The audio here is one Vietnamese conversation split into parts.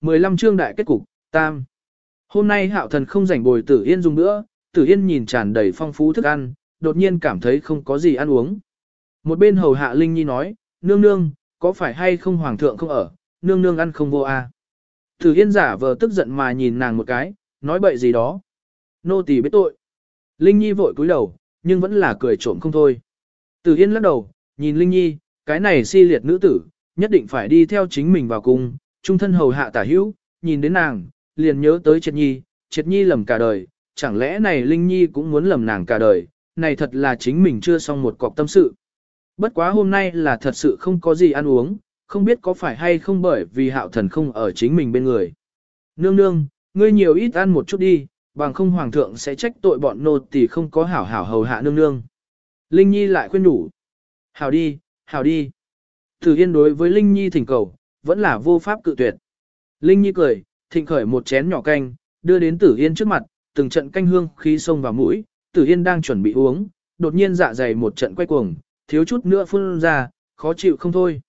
15 chương đại kết cục, tam. Hôm nay hạo thần không rảnh bồi tử yên dùng nữa, tử yên nhìn tràn đầy phong phú thức ăn, đột nhiên cảm thấy không có gì ăn uống. Một bên hầu hạ Linh Nhi nói, nương nương, có phải hay không hoàng thượng không ở, nương nương ăn không vô a. À. Tử yên giả vờ tức giận mà nhìn nàng một cái, nói bậy gì đó. Nô tỳ biết tội. Linh Nhi vội cúi đầu, nhưng vẫn là cười trộm không thôi. Tử yên lắc đầu, nhìn Linh Nhi, cái này si liệt nữ tử, nhất định phải đi theo chính mình vào cung, trung thân hầu hạ tả hữu, nhìn đến nàng, liền nhớ tới Triệt Nhi, Triệt Nhi lầm cả đời, chẳng lẽ này Linh Nhi cũng muốn lầm nàng cả đời, này thật là chính mình chưa xong một cọc tâm sự. Bất quá hôm nay là thật sự không có gì ăn uống, không biết có phải hay không bởi vì hạo thần không ở chính mình bên người. Nương nương, ngươi nhiều ít ăn một chút đi, bằng không hoàng thượng sẽ trách tội bọn nô tỳ không có hảo hảo hầu hạ nương nương. Linh Nhi lại khuyên đủ. Hảo đi, hảo đi. Thử Yên đối với Linh Nhi thỉnh cầu, vẫn là vô pháp cự tuyệt. Linh Nhi cười, thịnh khởi một chén nhỏ canh, đưa đến Tử Yên trước mặt, từng trận canh hương khí xông vào mũi, Tử Yên đang chuẩn bị uống, đột nhiên dạ dày một trận quay cuồng, thiếu chút nữa phun ra, khó chịu không thôi.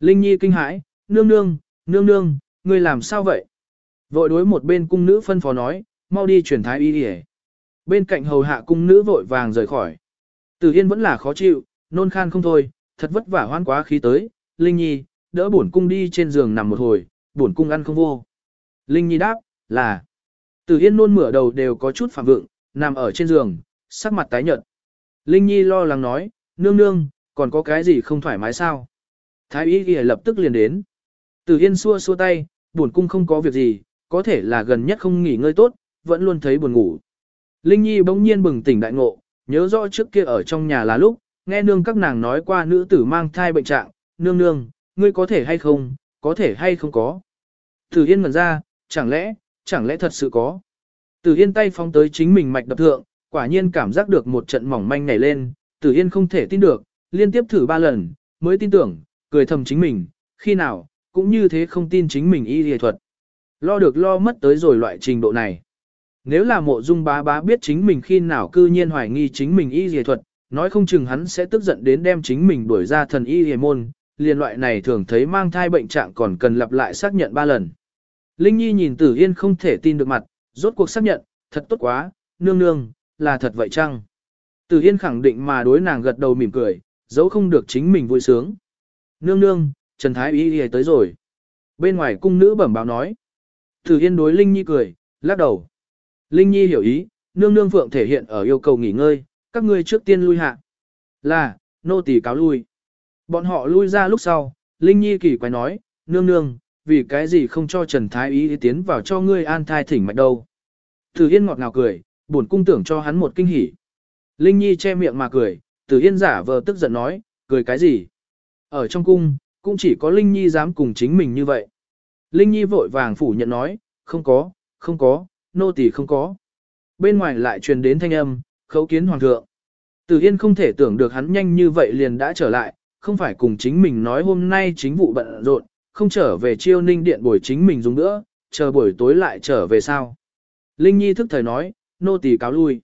Linh Nhi kinh hãi, nương nương, nương nương, ngươi làm sao vậy? Vội đối một bên cung nữ phân phó nói, mau đi chuyển thái y đi Bên cạnh hầu hạ cung nữ vội vàng rời khỏi. Tử Yên vẫn là khó chịu, nôn khan không thôi, thật vất vả hoan quá khí tới, Linh Nhi, đỡ bổn cung đi trên giường nằm một hồi, bổn cung ăn không vô. Linh Nhi đáp, là. Tử Yên nôn mửa đầu đều có chút phạm vượng, nằm ở trên giường, sắc mặt tái nhợt. Linh Nhi lo lắng nói, nương nương, còn có cái gì không thoải mái sao? Thái y ghi lập tức liền đến. Tử Yên xua xua tay, buồn cung không có việc gì, có thể là gần nhất không nghỉ ngơi tốt, vẫn luôn thấy buồn ngủ. Linh Nhi bỗng nhiên bừng tỉnh đại ngộ, nhớ rõ trước kia ở trong nhà là lúc, nghe nương các nàng nói qua nữ tử mang thai bệnh trạng, nương nương, ngươi có thể hay không, có thể hay không có. Tử Yên ngẩn ra, chẳng lẽ, chẳng lẽ thật sự có. Tử Yên tay phóng tới chính mình mạch đập thượng, quả nhiên cảm giác được một trận mỏng manh nảy lên, Tử Yên không thể tin được, liên tiếp thử ba lần, mới tin tưởng, cười thầm chính mình, khi nào, cũng như thế không tin chính mình y y thuật. Lo được lo mất tới rồi loại trình độ này. Nếu là mộ dung bá bá biết chính mình khi nào cư nhiên hoài nghi chính mình y y thuật, nói không chừng hắn sẽ tức giận đến đem chính mình đuổi ra thần y y môn, liền loại này thường thấy mang thai bệnh trạng còn cần lặp lại xác nhận ba lần. Linh Nhi nhìn Tử Yên không thể tin được mặt, rốt cuộc xác nhận, thật tốt quá, nương nương, là thật vậy chăng? Tử Yên khẳng định mà đối nàng gật đầu mỉm cười, dấu không được chính mình vui sướng. Nương nương, Trần Thái Y đi tới rồi. Bên ngoài cung nữ bẩm báo nói. Tử Yên đối Linh Nhi cười, lắc đầu. Linh Nhi hiểu ý, nương nương phượng thể hiện ở yêu cầu nghỉ ngơi, các ngươi trước tiên lui hạ. Là, nô tỳ cáo lui. Bọn họ lui ra lúc sau, Linh Nhi kỳ quái nói, nương nương, vì cái gì không cho Trần Thái Y tiến vào cho ngươi an thai thỉnh mạch đâu. Tử Yên ngọt ngào cười, buồn cung tưởng cho hắn một kinh hỉ. Linh Nhi che miệng mà cười, Tử Yên giả vờ tức giận nói, cười cái gì? Ở trong cung, cũng chỉ có Linh Nhi dám cùng chính mình như vậy. Linh Nhi vội vàng phủ nhận nói, không có, không có, nô tỳ không có. Bên ngoài lại truyền đến thanh âm, khấu kiến hoàng thượng. Tử Yên không thể tưởng được hắn nhanh như vậy liền đã trở lại, không phải cùng chính mình nói hôm nay chính vụ bận rộn, không trở về chiêu ninh điện buổi chính mình dùng nữa, chờ buổi tối lại trở về sao. Linh Nhi thức thời nói, nô tỳ cáo lui.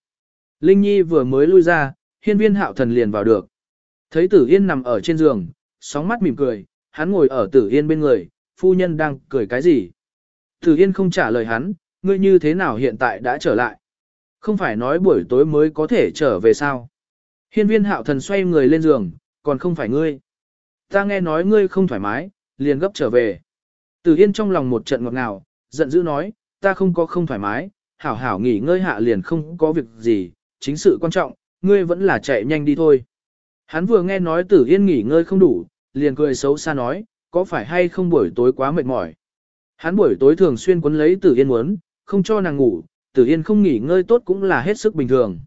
Linh Nhi vừa mới lui ra, hiên viên hạo thần liền vào được. Thấy tử yên nằm ở trên giường, sóng mắt mỉm cười, hắn ngồi ở tử yên bên người, phu nhân đang cười cái gì. Tử yên không trả lời hắn, ngươi như thế nào hiện tại đã trở lại. Không phải nói buổi tối mới có thể trở về sao. Hiên viên hạo thần xoay người lên giường, còn không phải ngươi. Ta nghe nói ngươi không thoải mái, liền gấp trở về. Tử yên trong lòng một trận ngọt ngào, giận dữ nói, ta không có không thoải mái, hảo hảo nghỉ ngơi hạ liền không có việc gì, chính sự quan trọng, ngươi vẫn là chạy nhanh đi thôi. Hắn vừa nghe nói tử yên nghỉ ngơi không đủ, liền cười xấu xa nói, có phải hay không buổi tối quá mệt mỏi. Hắn buổi tối thường xuyên quấn lấy tử yên muốn, không cho nàng ngủ, tử yên không nghỉ ngơi tốt cũng là hết sức bình thường.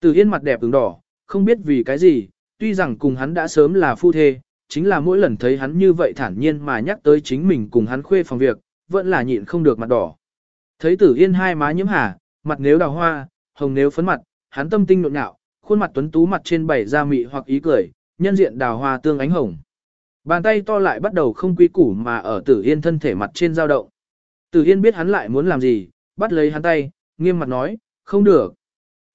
Tử yên mặt đẹp ứng đỏ, không biết vì cái gì, tuy rằng cùng hắn đã sớm là phu thê, chính là mỗi lần thấy hắn như vậy thản nhiên mà nhắc tới chính mình cùng hắn khuê phòng việc, vẫn là nhịn không được mặt đỏ. Thấy tử yên hai má nhiễm hà, mặt nếu đào hoa, hồng nếu phấn mặt, hắn tâm tinh nộn nhạo, khuôn mặt tuấn tú mặt trên bảy da mị hoặc ý cười, nhân diện đào hoa tương ánh hồng. Bàn tay to lại bắt đầu không quy củ mà ở tử yên thân thể mặt trên dao động. Tử yên biết hắn lại muốn làm gì, bắt lấy hắn tay, nghiêm mặt nói, không được.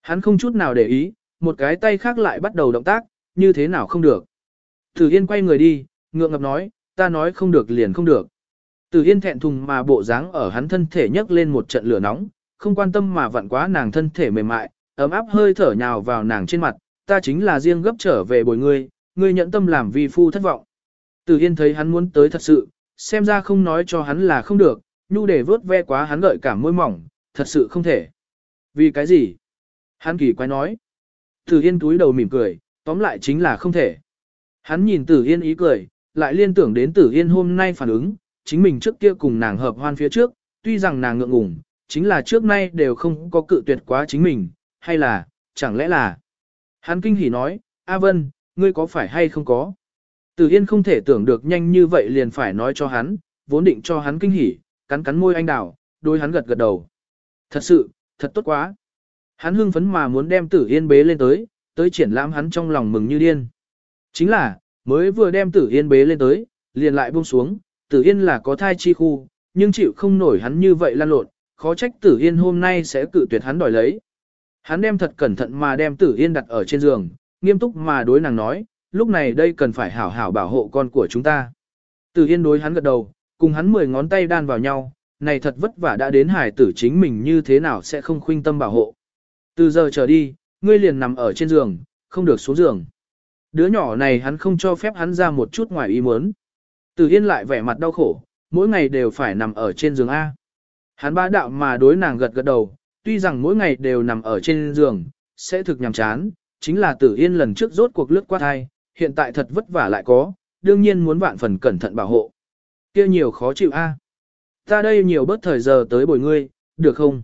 Hắn không chút nào để ý, một cái tay khác lại bắt đầu động tác, như thế nào không được. Tử yên quay người đi, ngượng ngập nói, ta nói không được liền không được. Tử Yên thẹn thùng mà bộ dáng ở hắn thân thể nhấc lên một trận lửa nóng, không quan tâm mà vặn quá nàng thân thể mềm mại, ấm áp hơi thở nhào vào nàng trên mặt, ta chính là riêng gấp trở về bồi ngươi, ngươi nhận tâm làm vi phu thất vọng. Tử Yên thấy hắn muốn tới thật sự, xem ra không nói cho hắn là không được, nhu để vớt ve quá hắn gợi cảm môi mỏng, thật sự không thể. Vì cái gì? Hắn kỳ quái nói. Tử Yên túi đầu mỉm cười, tóm lại chính là không thể. Hắn nhìn Tử Yên ý cười, lại liên tưởng đến Tử Yên hôm nay phản ứng, chính mình trước kia cùng nàng hợp hoan phía trước, tuy rằng nàng ngượng ngùng, chính là trước nay đều không có cự tuyệt quá chính mình, hay là, chẳng lẽ là. Hắn kinh hỉ nói, A Vân, ngươi có phải hay không có? Tử Yên không thể tưởng được nhanh như vậy liền phải nói cho hắn, vốn định cho hắn kinh hỉ, cắn cắn môi anh đào, đôi hắn gật gật đầu. Thật sự, thật tốt quá. Hắn hưng phấn mà muốn đem Tử Yên bế lên tới, tới triển lãm hắn trong lòng mừng như điên. Chính là, mới vừa đem Tử Yên bế lên tới, liền lại buông xuống, Tử Yên là có thai chi khu, nhưng chịu không nổi hắn như vậy lan lộn, khó trách Tử Yên hôm nay sẽ cự tuyệt hắn đòi lấy. Hắn đem thật cẩn thận mà đem Tử Yên đặt ở trên giường, nghiêm túc mà đối nàng nói, lúc này đây cần phải hảo hảo bảo hộ con của chúng ta. Tử Yên đối hắn gật đầu, cùng hắn mười ngón tay đan vào nhau, này thật vất vả đã đến hải tử chính mình như thế nào sẽ không khuynh tâm bảo hộ. Từ giờ trở đi, ngươi liền nằm ở trên giường, không được xuống giường. Đứa nhỏ này hắn không cho phép hắn ra một chút ngoài ý muốn. Tử Yên lại vẻ mặt đau khổ, mỗi ngày đều phải nằm ở trên giường A. Hắn ba đạo mà đối nàng gật gật đầu, tuy rằng mỗi ngày đều nằm ở trên giường, sẽ thực nhàm chán, chính là Tử Yên lần trước rốt cuộc lướt qua thai, hiện tại thật vất vả lại có, đương nhiên muốn vạn phần cẩn thận bảo hộ. Kia nhiều khó chịu a. Ta đây nhiều bớt thời giờ tới bồi ngươi, được không?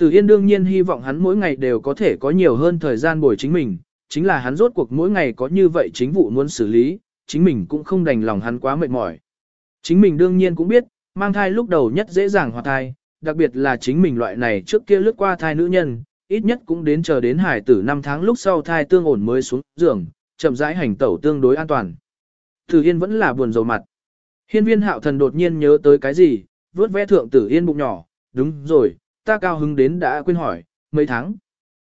Tử Yên đương nhiên hy vọng hắn mỗi ngày đều có thể có nhiều hơn thời gian bồi chính mình, chính là hắn rốt cuộc mỗi ngày có như vậy chính vụ muốn xử lý, chính mình cũng không đành lòng hắn quá mệt mỏi. Chính mình đương nhiên cũng biết, mang thai lúc đầu nhất dễ dàng hoạt thai, đặc biệt là chính mình loại này trước kia lướt qua thai nữ nhân, ít nhất cũng đến chờ đến hải tử 5 tháng lúc sau thai tương ổn mới xuống giường, chậm rãi hành tẩu tương đối an toàn. Tử Yên vẫn là buồn rầu mặt. Hiên viên hạo thần đột nhiên nhớ tới cái gì, vớt vẽ thượng tử Yên bụng nhỏ, đúng rồi, ta cao hứng đến đã quên hỏi, mấy tháng.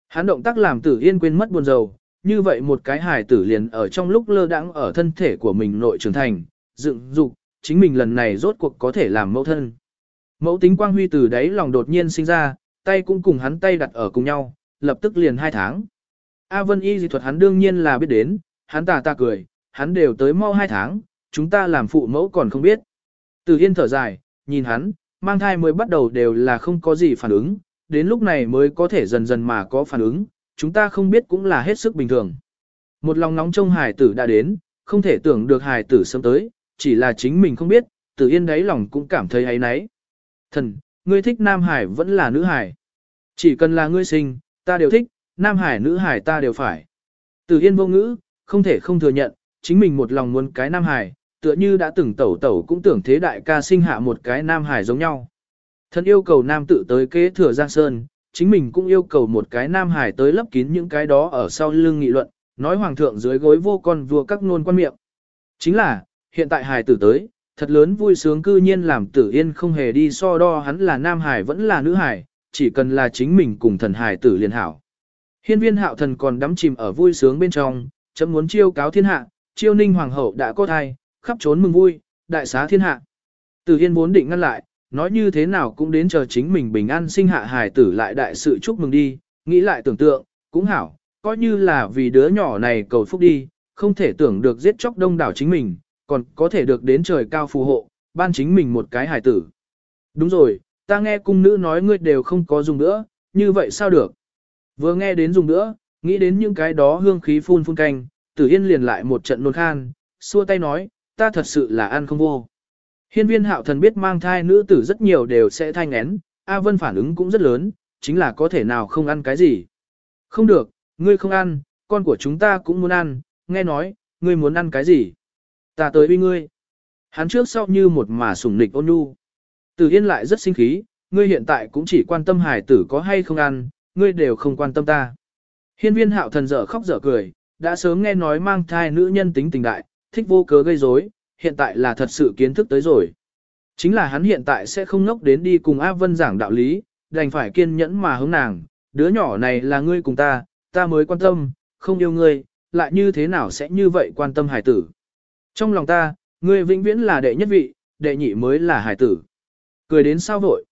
Hắn động tác làm tử Yên quên mất buồn rầu, như vậy một cái hài tử liền ở trong lúc lơ đãng ở thân thể của mình nội trưởng thành, dựng dục, chính mình lần này rốt cuộc có thể làm mẫu thân. Mẫu tính quang huy từ đấy lòng đột nhiên sinh ra, tay cũng cùng hắn tay đặt ở cùng nhau, lập tức liền hai tháng. A Vân Y dị thuật hắn đương nhiên là biết đến, hắn tà ta cười, hắn đều tới mau hai tháng, chúng ta làm phụ mẫu còn không biết. Từ Yên thở dài, nhìn hắn, mang thai mới bắt đầu đều là không có gì phản ứng, đến lúc này mới có thể dần dần mà có phản ứng, chúng ta không biết cũng là hết sức bình thường. Một lòng nóng trong hài tử đã đến, không thể tưởng được hài tử sớm tới, chỉ là chính mình không biết, Tử Yên đáy lòng cũng cảm thấy ấy nấy. Thần, ngươi thích nam hải vẫn là nữ hải. Chỉ cần là ngươi sinh, ta đều thích, nam hải nữ hải ta đều phải. Tử Yên vô ngữ, không thể không thừa nhận, chính mình một lòng muốn cái nam hải, tựa như đã từng tẩu tẩu cũng tưởng thế đại ca sinh hạ một cái nam hải giống nhau. Thân yêu cầu nam tự tới kế thừa Giang Sơn, chính mình cũng yêu cầu một cái nam hải tới lấp kín những cái đó ở sau lưng nghị luận, nói hoàng thượng dưới gối vô con vua các nôn quan miệng. Chính là, hiện tại hải tử tới, thật lớn vui sướng cư nhiên làm tử yên không hề đi so đo hắn là nam hải vẫn là nữ hải, chỉ cần là chính mình cùng thần hải tử liền hảo. Hiên viên hạo thần còn đắm chìm ở vui sướng bên trong, chấm muốn chiêu cáo thiên hạ, chiêu ninh hoàng hậu đã có thai, khắp trốn mừng vui, đại xá thiên hạ. từ Yên vốn định ngăn lại, nói như thế nào cũng đến chờ chính mình bình an sinh hạ hài tử lại đại sự chúc mừng đi, nghĩ lại tưởng tượng, cũng hảo, coi như là vì đứa nhỏ này cầu phúc đi, không thể tưởng được giết chóc đông đảo chính mình, còn có thể được đến trời cao phù hộ, ban chính mình một cái hài tử. Đúng rồi, ta nghe cung nữ nói ngươi đều không có dùng nữa, như vậy sao được? Vừa nghe đến dùng nữa, nghĩ đến những cái đó hương khí phun phun canh, tử yên liền lại một trận nôn khan, xua tay nói, ta thật sự là ăn không vô. Hiên viên hạo thần biết mang thai nữ tử rất nhiều đều sẽ thai ngén, A Vân phản ứng cũng rất lớn, chính là có thể nào không ăn cái gì. Không được, ngươi không ăn, con của chúng ta cũng muốn ăn, nghe nói, ngươi muốn ăn cái gì. Ta tới uy ngươi. Hắn trước sau như một mà sủng nịch ôn nhu. Tử Yên lại rất sinh khí, ngươi hiện tại cũng chỉ quan tâm hải tử có hay không ăn, ngươi đều không quan tâm ta. Hiên viên hạo thần dở khóc dở cười, đã sớm nghe nói mang thai nữ nhân tính tình đại, thích vô cớ gây rối, hiện tại là thật sự kiến thức tới rồi. Chính là hắn hiện tại sẽ không ngốc đến đi cùng A Vân giảng đạo lý, đành phải kiên nhẫn mà hướng nàng, đứa nhỏ này là ngươi cùng ta, ta mới quan tâm, không yêu ngươi, lại như thế nào sẽ như vậy quan tâm hải tử. Trong lòng ta, ngươi vĩnh viễn là đệ nhất vị, đệ nhị mới là hải tử. Cười đến sao vội.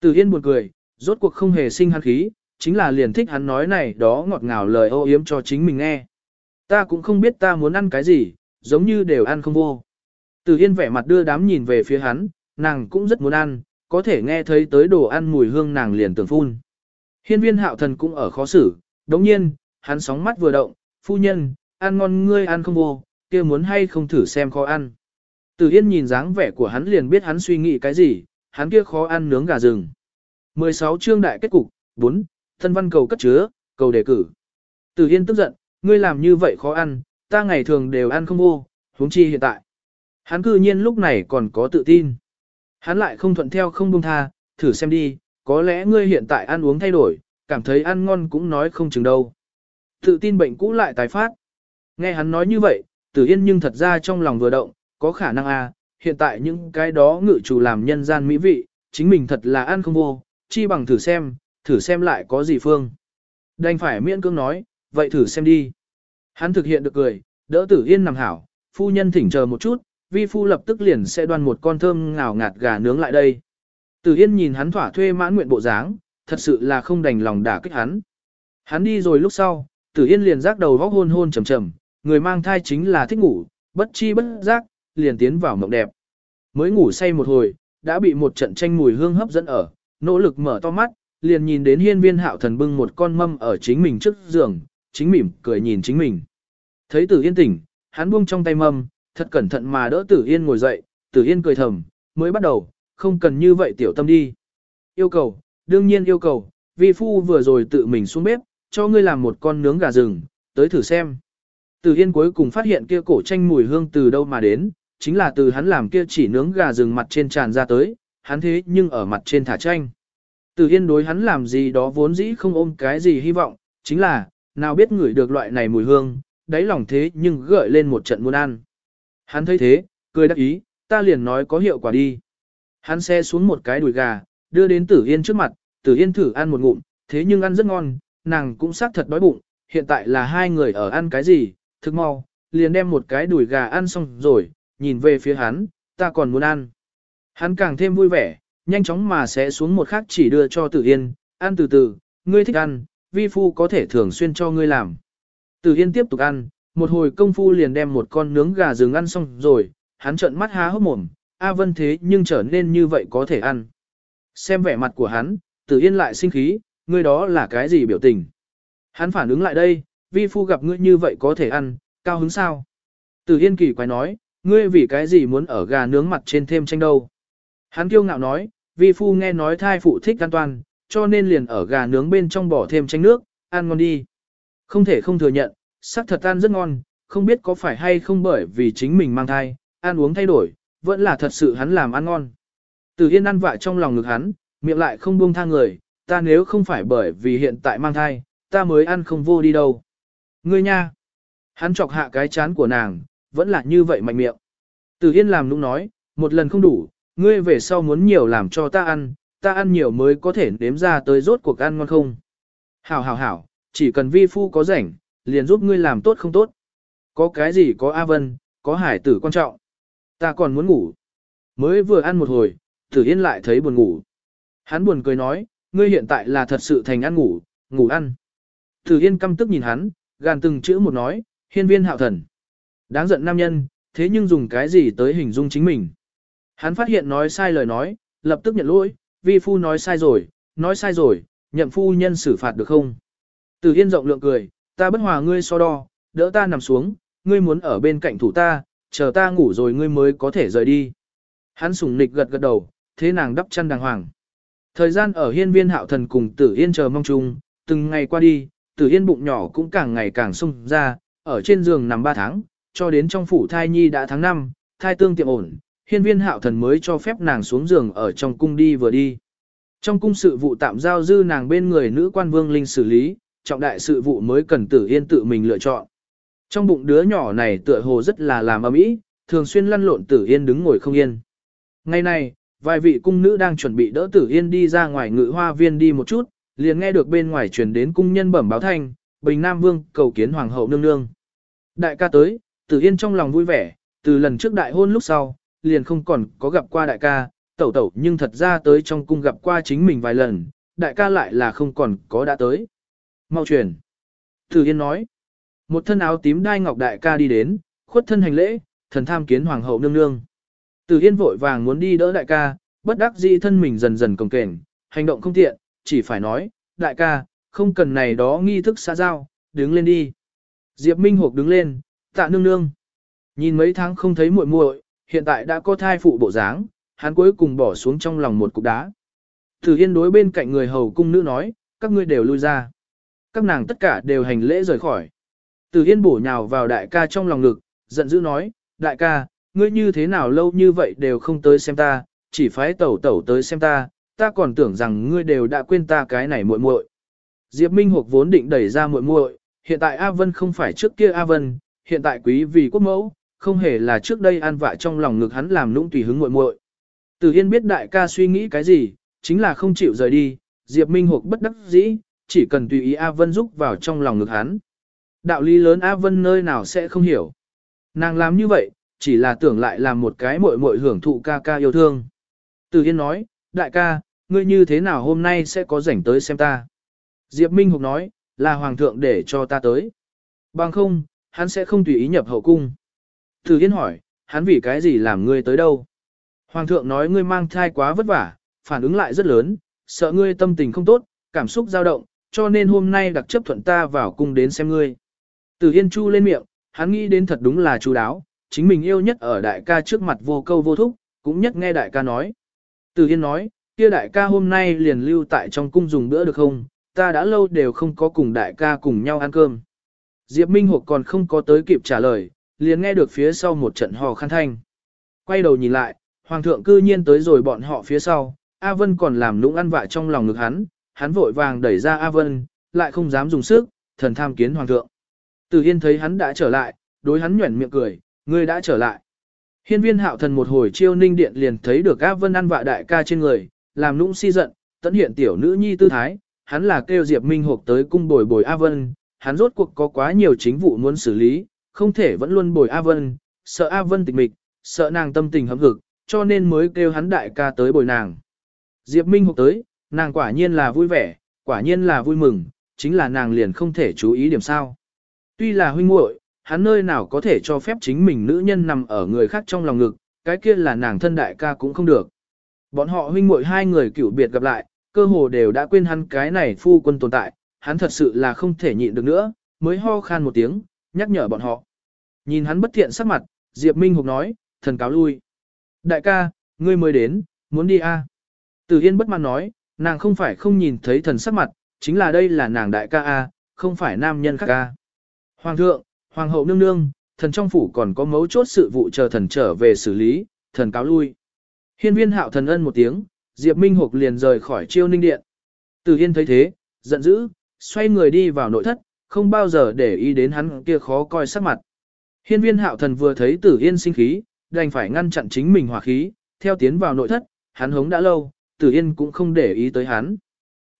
Tử Yên buồn cười, rốt cuộc không hề sinh hắn khí, chính là liền thích hắn nói này đó ngọt ngào lời ô yếm cho chính mình nghe. Ta cũng không biết ta muốn ăn cái gì, giống như đều ăn không vô. Từ Yên vẻ mặt đưa đám nhìn về phía hắn, nàng cũng rất muốn ăn, có thể nghe thấy tới đồ ăn mùi hương nàng liền tưởng phun. Hiên viên hạo thần cũng ở khó xử, đồng nhiên, hắn sóng mắt vừa động, phu nhân, ăn ngon ngươi ăn không vô, kia muốn hay không thử xem khó ăn. Từ Yên nhìn dáng vẻ của hắn liền biết hắn suy nghĩ cái gì, hắn kia khó ăn nướng gà rừng. 16 chương đại kết cục, 4, thân văn cầu cất chứa, cầu đề cử. Từ Yên tức giận, ngươi làm như vậy khó ăn, ta ngày thường đều ăn không vô, huống chi hiện tại. Hắn cư nhiên lúc này còn có tự tin. Hắn lại không thuận theo không buông tha, thử xem đi, có lẽ ngươi hiện tại ăn uống thay đổi, cảm thấy ăn ngon cũng nói không chừng đâu. Tự tin bệnh cũ lại tái phát. Nghe hắn nói như vậy, Tử Yên nhưng thật ra trong lòng vừa động, có khả năng à, hiện tại những cái đó ngự chủ làm nhân gian mỹ vị, chính mình thật là ăn không vô, chi bằng thử xem, thử xem lại có gì phương. Đành phải miễn cưỡng nói, vậy thử xem đi. Hắn thực hiện được cười, đỡ Tử Yên nằm hảo, phu nhân thỉnh chờ một chút, vi phu lập tức liền sẽ đoan một con thơm ngào ngạt gà nướng lại đây. Tử Yên nhìn hắn thỏa thuê mãn nguyện bộ dáng, thật sự là không đành lòng đả kích hắn. Hắn đi rồi lúc sau, Tử Yên liền rác đầu vóc hôn hôn trầm trầm, người mang thai chính là thích ngủ, bất chi bất giác, liền tiến vào mộng đẹp. Mới ngủ say một hồi, đã bị một trận tranh mùi hương hấp dẫn ở, nỗ lực mở to mắt, liền nhìn đến hiên viên hạo thần bưng một con mâm ở chính mình trước giường, chính mỉm cười nhìn chính mình. Thấy Tử Yên tỉnh, hắn buông trong tay mâm, thật cẩn thận mà đỡ Tử Yên ngồi dậy, Tử Yên cười thầm, mới bắt đầu, không cần như vậy tiểu tâm đi. Yêu cầu, đương nhiên yêu cầu, vi phu vừa rồi tự mình xuống bếp, cho ngươi làm một con nướng gà rừng, tới thử xem. Tử Yên cuối cùng phát hiện kia cổ tranh mùi hương từ đâu mà đến, chính là từ hắn làm kia chỉ nướng gà rừng mặt trên tràn ra tới, hắn thế nhưng ở mặt trên thả tranh. Tử Yên đối hắn làm gì đó vốn dĩ không ôm cái gì hy vọng, chính là, nào biết ngửi được loại này mùi hương, đáy lòng thế nhưng gợi lên một trận muốn ăn. Hắn thấy thế, cười đắc ý, ta liền nói có hiệu quả đi. Hắn xe xuống một cái đùi gà, đưa đến Tử Yên trước mặt, Tử Yên thử ăn một ngụm, thế nhưng ăn rất ngon, nàng cũng xác thật đói bụng, hiện tại là hai người ở ăn cái gì, thức mau, liền đem một cái đùi gà ăn xong rồi, nhìn về phía hắn, ta còn muốn ăn. Hắn càng thêm vui vẻ, nhanh chóng mà sẽ xuống một khắc chỉ đưa cho Tử Yên, ăn từ từ, ngươi thích ăn, vi phu có thể thường xuyên cho ngươi làm. Tử Yên tiếp tục ăn, một hồi công phu liền đem một con nướng gà rừng ăn xong rồi, hắn trợn mắt há hốc mồm, A Vân thế nhưng trở nên như vậy có thể ăn. Xem vẻ mặt của hắn, Tử Yên lại sinh khí, ngươi đó là cái gì biểu tình. Hắn phản ứng lại đây, vi phu gặp ngươi như vậy có thể ăn, cao hứng sao? Tử Yên kỳ quái nói, ngươi vì cái gì muốn ở gà nướng mặt trên thêm tranh đâu? Hắn kiêu ngạo nói, vi phu nghe nói thai phụ thích an toàn, cho nên liền ở gà nướng bên trong bỏ thêm chanh nước, ăn ngon đi. Không thể không thừa nhận, sắc thật ăn rất ngon, không biết có phải hay không bởi vì chính mình mang thai, ăn uống thay đổi, vẫn là thật sự hắn làm ăn ngon. Từ Yên ăn vạ trong lòng ngực hắn, miệng lại không buông tha người, ta nếu không phải bởi vì hiện tại mang thai, ta mới ăn không vô đi đâu. Ngươi nha! Hắn chọc hạ cái chán của nàng, vẫn là như vậy mạnh miệng. Từ Yên làm nũng nói, một lần không đủ, ngươi về sau muốn nhiều làm cho ta ăn, ta ăn nhiều mới có thể đếm ra tới rốt cuộc ăn ngon không. Hảo hảo hảo, chỉ cần vi phu có rảnh, liền giúp ngươi làm tốt không tốt. Có cái gì có A Vân, có hải tử quan trọng. Ta còn muốn ngủ. Mới vừa ăn một hồi, Tử Yên lại thấy buồn ngủ. Hắn buồn cười nói, ngươi hiện tại là thật sự thành ăn ngủ, ngủ ăn. Tử Yên căm tức nhìn hắn, gàn từng chữ một nói, hiên viên hạo thần. Đáng giận nam nhân, thế nhưng dùng cái gì tới hình dung chính mình. Hắn phát hiện nói sai lời nói, lập tức nhận lỗi, vi phu nói sai rồi, nói sai rồi, nhậm phu nhân xử phạt được không? Tử Yên rộng lượng cười, ta bất hòa ngươi so đo, đỡ ta nằm xuống, ngươi muốn ở bên cạnh thủ ta, chờ ta ngủ rồi ngươi mới có thể rời đi. Hắn sùng nịch gật gật đầu, thế nàng đắp chăn đàng hoàng. Thời gian ở hiên viên hạo thần cùng tử yên chờ mong chung, từng ngày qua đi, tử yên bụng nhỏ cũng càng ngày càng sung ra, ở trên giường nằm 3 tháng, cho đến trong phủ thai nhi đã tháng 5, thai tương tiệm ổn, hiên viên hạo thần mới cho phép nàng xuống giường ở trong cung đi vừa đi. Trong cung sự vụ tạm giao dư nàng bên người nữ quan vương linh xử lý, trọng đại sự vụ mới cần tử yên tự mình lựa chọn. Trong bụng đứa nhỏ này tựa hồ rất là làm ấm ý, thường xuyên lăn lộn tử yên đứng ngồi không yên. Ngày này, vài vị cung nữ đang chuẩn bị đỡ tử yên đi ra ngoài ngự hoa viên đi một chút, liền nghe được bên ngoài truyền đến cung nhân bẩm báo thanh, Bình Nam Vương cầu kiến Hoàng hậu nương nương. Đại ca tới, tử yên trong lòng vui vẻ, từ lần trước đại hôn lúc sau, liền không còn có gặp qua đại ca, tẩu tẩu nhưng thật ra tới trong cung gặp qua chính mình vài lần, đại ca lại là không còn có đã tới. Mau truyền. Tử Yên nói. Một thân áo tím đai ngọc đại ca đi đến, khuất thân hành lễ, thần tham kiến hoàng hậu nương nương. Tử Yên vội vàng muốn đi đỡ đại ca, bất đắc dĩ thân mình dần dần cồng kềnh, hành động không tiện, chỉ phải nói, đại ca, không cần này đó nghi thức xã giao, đứng lên đi. Diệp Minh Hục đứng lên, tạ nương nương. Nhìn mấy tháng không thấy muội muội, hiện tại đã có thai phụ bộ dáng, hắn cuối cùng bỏ xuống trong lòng một cục đá. Thử Yên đối bên cạnh người hầu cung nữ nói, các ngươi đều lui ra. Các nàng tất cả đều hành lễ rời khỏi. Tử Yên bổ nhào vào đại ca trong lòng ngực, giận dữ nói, đại ca, ngươi như thế nào lâu như vậy đều không tới xem ta, chỉ phái tẩu tẩu tới xem ta, ta còn tưởng rằng ngươi đều đã quên ta cái này muội muội. Diệp Minh Hục vốn định đẩy ra muội muội, hiện tại A Vân không phải trước kia A Vân, hiện tại quý vì quốc mẫu, không hề là trước đây an vạ trong lòng ngực hắn làm nũng tùy hứng muội muội. Từ Yên biết đại ca suy nghĩ cái gì, chính là không chịu rời đi, Diệp Minh Hục bất đắc dĩ, chỉ cần tùy ý A Vân giúp vào trong lòng ngực hắn. Đạo lý lớn A Vân nơi nào sẽ không hiểu. Nàng làm như vậy, chỉ là tưởng lại làm một cái muội muội hưởng thụ ca ca yêu thương. Từ Yên nói, đại ca, ngươi như thế nào hôm nay sẽ có rảnh tới xem ta. Diệp Minh Hục nói, là hoàng thượng để cho ta tới. Bằng không, hắn sẽ không tùy ý nhập hậu cung. Từ Yên hỏi, hắn vì cái gì làm ngươi tới đâu? Hoàng thượng nói ngươi mang thai quá vất vả, phản ứng lại rất lớn, sợ ngươi tâm tình không tốt, cảm xúc dao động, cho nên hôm nay đặc chấp thuận ta vào cung đến xem ngươi. Từ Yên Chu lên miệng, hắn nghĩ đến thật đúng là chú đáo, chính mình yêu nhất ở đại ca trước mặt vô câu vô thúc, cũng nhất nghe đại ca nói. Từ Yên nói, kia đại ca hôm nay liền lưu tại trong cung dùng bữa được không, ta đã lâu đều không có cùng đại ca cùng nhau ăn cơm. Diệp Minh Hục còn không có tới kịp trả lời, liền nghe được phía sau một trận hò khăn thanh. Quay đầu nhìn lại, Hoàng thượng cư nhiên tới rồi bọn họ phía sau, A Vân còn làm lũng ăn vạ trong lòng ngực hắn, hắn vội vàng đẩy ra A Vân, lại không dám dùng sức, thần tham kiến Hoàng thượng. Từ hiên thấy hắn đã trở lại, đối hắn nhuẩn miệng cười, ngươi đã trở lại. Hiên viên hạo thần một hồi chiêu ninh điện liền thấy được A Vân ăn vạ đại ca trên người, làm nũng si giận, tận hiện tiểu nữ nhi tư thái, hắn là kêu Diệp Minh Hộp tới cung bồi bồi A Vân, hắn rốt cuộc có quá nhiều chính vụ muốn xử lý, không thể vẫn luôn bồi A Vân, sợ A Vân tịch mịch, sợ nàng tâm tình hâm hực, cho nên mới kêu hắn đại ca tới bồi nàng. Diệp Minh Hục tới, nàng quả nhiên là vui vẻ, quả nhiên là vui mừng, chính là nàng liền không thể chú ý điểm sao. Tuy là huynh muội, hắn nơi nào có thể cho phép chính mình nữ nhân nằm ở người khác trong lòng ngực, cái kia là nàng thân đại ca cũng không được. Bọn họ huynh muội hai người cựu biệt gặp lại, cơ hồ đều đã quên hắn cái này phu quân tồn tại, hắn thật sự là không thể nhịn được nữa, mới ho khan một tiếng, nhắc nhở bọn họ. Nhìn hắn bất thiện sắc mặt, Diệp Minh Hục nói, thần cáo lui. Đại ca, ngươi mới đến, muốn đi a? À? Từ Yên bất mãn nói, nàng không phải không nhìn thấy thần sắc mặt, chính là đây là nàng đại ca a, không phải nam nhân khác a. Hoàng thượng, hoàng hậu nương nương, thần trong phủ còn có mấu chốt sự vụ chờ thần trở về xử lý, thần cáo lui. Hiên viên hạo thần ân một tiếng, Diệp Minh Hục liền rời khỏi chiêu ninh điện. Từ Yên thấy thế, giận dữ, xoay người đi vào nội thất, không bao giờ để ý đến hắn kia khó coi sắc mặt. Hiên viên hạo thần vừa thấy Tử Yên sinh khí, đành phải ngăn chặn chính mình hỏa khí, theo tiến vào nội thất, hắn hống đã lâu, Tử Yên cũng không để ý tới hắn.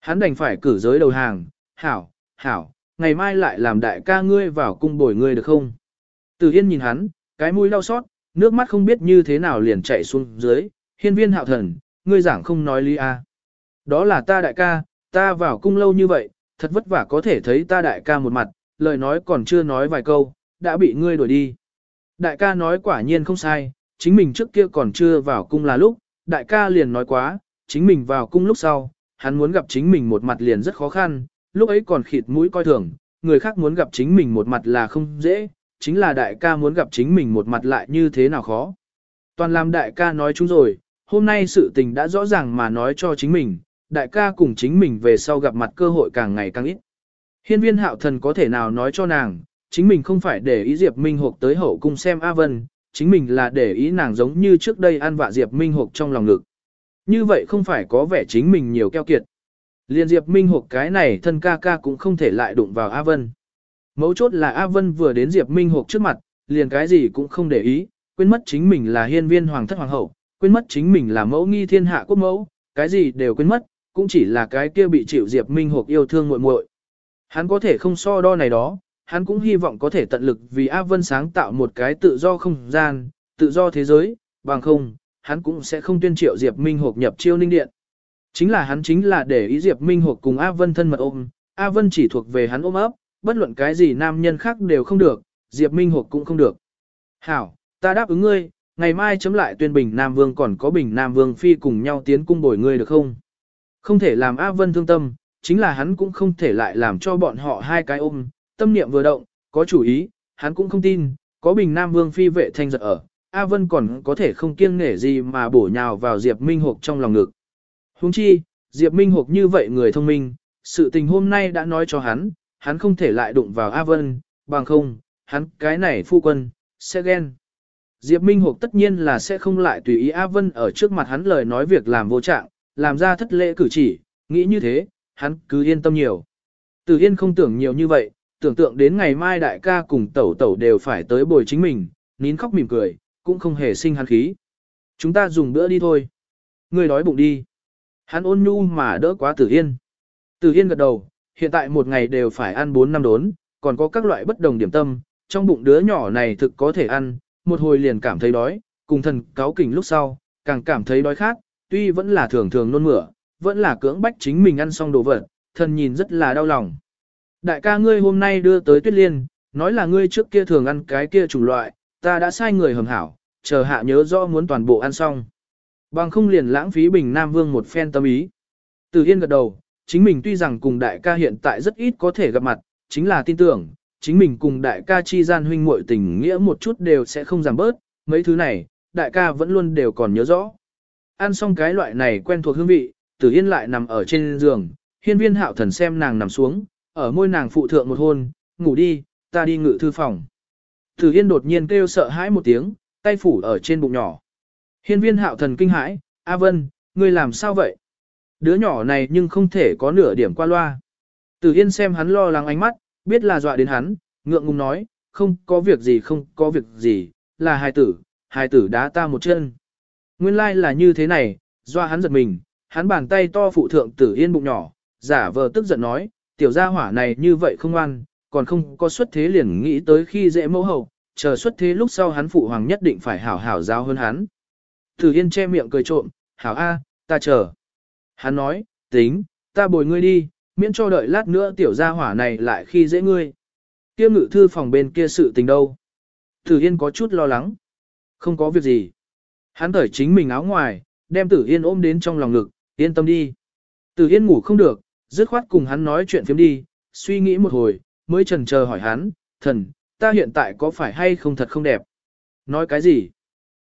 Hắn đành phải cử giới đầu hàng, hảo, hảo, ngày mai lại làm đại ca ngươi vào cung bồi ngươi được không? Tử Yên nhìn hắn, cái mũi đau xót, nước mắt không biết như thế nào liền chạy xuống dưới, hiên viên hạo thần, ngươi giảng không nói lý a. À. Đó là ta đại ca, ta vào cung lâu như vậy, thật vất vả có thể thấy ta đại ca một mặt, lời nói còn chưa nói vài câu, đã bị ngươi đuổi đi. Đại ca nói quả nhiên không sai, chính mình trước kia còn chưa vào cung là lúc, đại ca liền nói quá, chính mình vào cung lúc sau, hắn muốn gặp chính mình một mặt liền rất khó khăn, lúc ấy còn khịt mũi coi thường, người khác muốn gặp chính mình một mặt là không dễ, chính là đại ca muốn gặp chính mình một mặt lại như thế nào khó. Toàn làm đại ca nói chúng rồi, hôm nay sự tình đã rõ ràng mà nói cho chính mình, đại ca cùng chính mình về sau gặp mặt cơ hội càng ngày càng ít. Hiên viên hạo thần có thể nào nói cho nàng, chính mình không phải để ý Diệp Minh Hục tới hậu cung xem A Vân, chính mình là để ý nàng giống như trước đây ăn vạ Diệp Minh Hục trong lòng ngực. Như vậy không phải có vẻ chính mình nhiều keo kiệt. Liên Diệp Minh Hục cái này thân ca ca cũng không thể lại đụng vào A Vân. Mấu chốt là A Vân vừa đến Diệp Minh Hục trước mặt, liền cái gì cũng không để ý, quên mất chính mình là hiên viên hoàng thất hoàng hậu, quên mất chính mình là mẫu nghi thiên hạ quốc mẫu, cái gì đều quên mất, cũng chỉ là cái kia bị chịu Diệp Minh Hục yêu thương muội muội. Hắn có thể không so đo này đó, hắn cũng hy vọng có thể tận lực vì A Vân sáng tạo một cái tự do không gian, tự do thế giới, bằng không, hắn cũng sẽ không tuyên triệu Diệp Minh Hộp nhập chiêu ninh điện. Chính là hắn chính là để ý Diệp Minh Hộp cùng A Vân thân mật ôm, A Vân chỉ thuộc về hắn ôm ấp, bất luận cái gì nam nhân khác đều không được, Diệp Minh Hộp cũng không được. Hảo, ta đáp ứng ngươi, ngày mai chấm lại tuyên bình Nam Vương còn có bình Nam Vương Phi cùng nhau tiến cung bồi ngươi được không? Không thể làm A Vân thương tâm, chính là hắn cũng không thể lại làm cho bọn họ hai cái ôm, tâm niệm vừa động, có chủ ý, hắn cũng không tin, có bình Nam Vương Phi vệ thanh giật ở, A Vân còn có thể không kiêng nể gì mà bổ nhào vào Diệp Minh Hục trong lòng ngực. Huống chi, Diệp Minh Hục như vậy người thông minh, sự tình hôm nay đã nói cho hắn, hắn không thể lại đụng vào A Vân, bằng không, hắn cái này phu quân, sẽ ghen. Diệp Minh Hục tất nhiên là sẽ không lại tùy ý A Vân ở trước mặt hắn lời nói việc làm vô trạng, làm ra thất lễ cử chỉ, nghĩ như thế, hắn cứ yên tâm nhiều. Từ Yên không tưởng nhiều như vậy, tưởng tượng đến ngày mai đại ca cùng tẩu tẩu đều phải tới bồi chính mình, nín khóc mỉm cười, cũng không hề sinh hắn khí. Chúng ta dùng bữa đi thôi. Người đói bụng đi. Hắn ôn nhu mà đỡ quá Tử Yên. Tử Yên gật đầu, hiện tại một ngày đều phải ăn 4 năm đốn, còn có các loại bất đồng điểm tâm, trong bụng đứa nhỏ này thực có thể ăn, một hồi liền cảm thấy đói, cùng thần cáo kỉnh lúc sau, càng cảm thấy đói khác, tuy vẫn là thường thường nôn mửa, vẫn là cưỡng bách chính mình ăn xong đồ vật, thần nhìn rất là đau lòng. Đại ca ngươi hôm nay đưa tới tuyết liên, nói là ngươi trước kia thường ăn cái kia chủng loại, ta đã sai người hầm hảo, chờ hạ nhớ rõ muốn toàn bộ ăn xong. Bằng không liền lãng phí bình Nam Vương một phen tâm ý. Từ Yên gật đầu, chính mình tuy rằng cùng đại ca hiện tại rất ít có thể gặp mặt, chính là tin tưởng, chính mình cùng đại ca chi gian huynh muội tình nghĩa một chút đều sẽ không giảm bớt, mấy thứ này, đại ca vẫn luôn đều còn nhớ rõ. Ăn xong cái loại này quen thuộc hương vị, Tử Yên lại nằm ở trên giường, hiên viên hạo thần xem nàng nằm xuống, ở môi nàng phụ thượng một hôn, ngủ đi, ta đi ngự thư phòng. Tử Yên đột nhiên kêu sợ hãi một tiếng, tay phủ ở trên bụng nhỏ. Hiên viên hạo thần kinh hãi, A Vân, ngươi làm sao vậy? Đứa nhỏ này nhưng không thể có nửa điểm qua loa. Tử Yên xem hắn lo lắng ánh mắt, biết là dọa đến hắn, ngượng ngùng nói, không có việc gì không có việc gì, là hài tử, hài tử đá ta một chân. Nguyên lai like là như thế này, do hắn giật mình, hắn bàn tay to phụ thượng Tử Yên bụng nhỏ, giả vờ tức giận nói, tiểu gia hỏa này như vậy không ăn, còn không có xuất thế liền nghĩ tới khi dễ mẫu hậu, chờ xuất thế lúc sau hắn phụ hoàng nhất định phải hảo hảo giáo hơn hắn. Tử Yên che miệng cười trộm, hảo a, ta chờ. Hắn nói, tính, ta bồi ngươi đi, miễn cho đợi lát nữa tiểu gia hỏa này lại khi dễ ngươi. Kia ngự thư phòng bên kia sự tình đâu. Tử Yên có chút lo lắng. Không có việc gì. Hắn thởi chính mình áo ngoài, đem Tử Yên ôm đến trong lòng ngực, yên tâm đi. Tử Yên ngủ không được, dứt khoát cùng hắn nói chuyện phiếm đi, suy nghĩ một hồi, mới chần chờ hỏi hắn, thần, ta hiện tại có phải hay không thật không đẹp? Nói cái gì?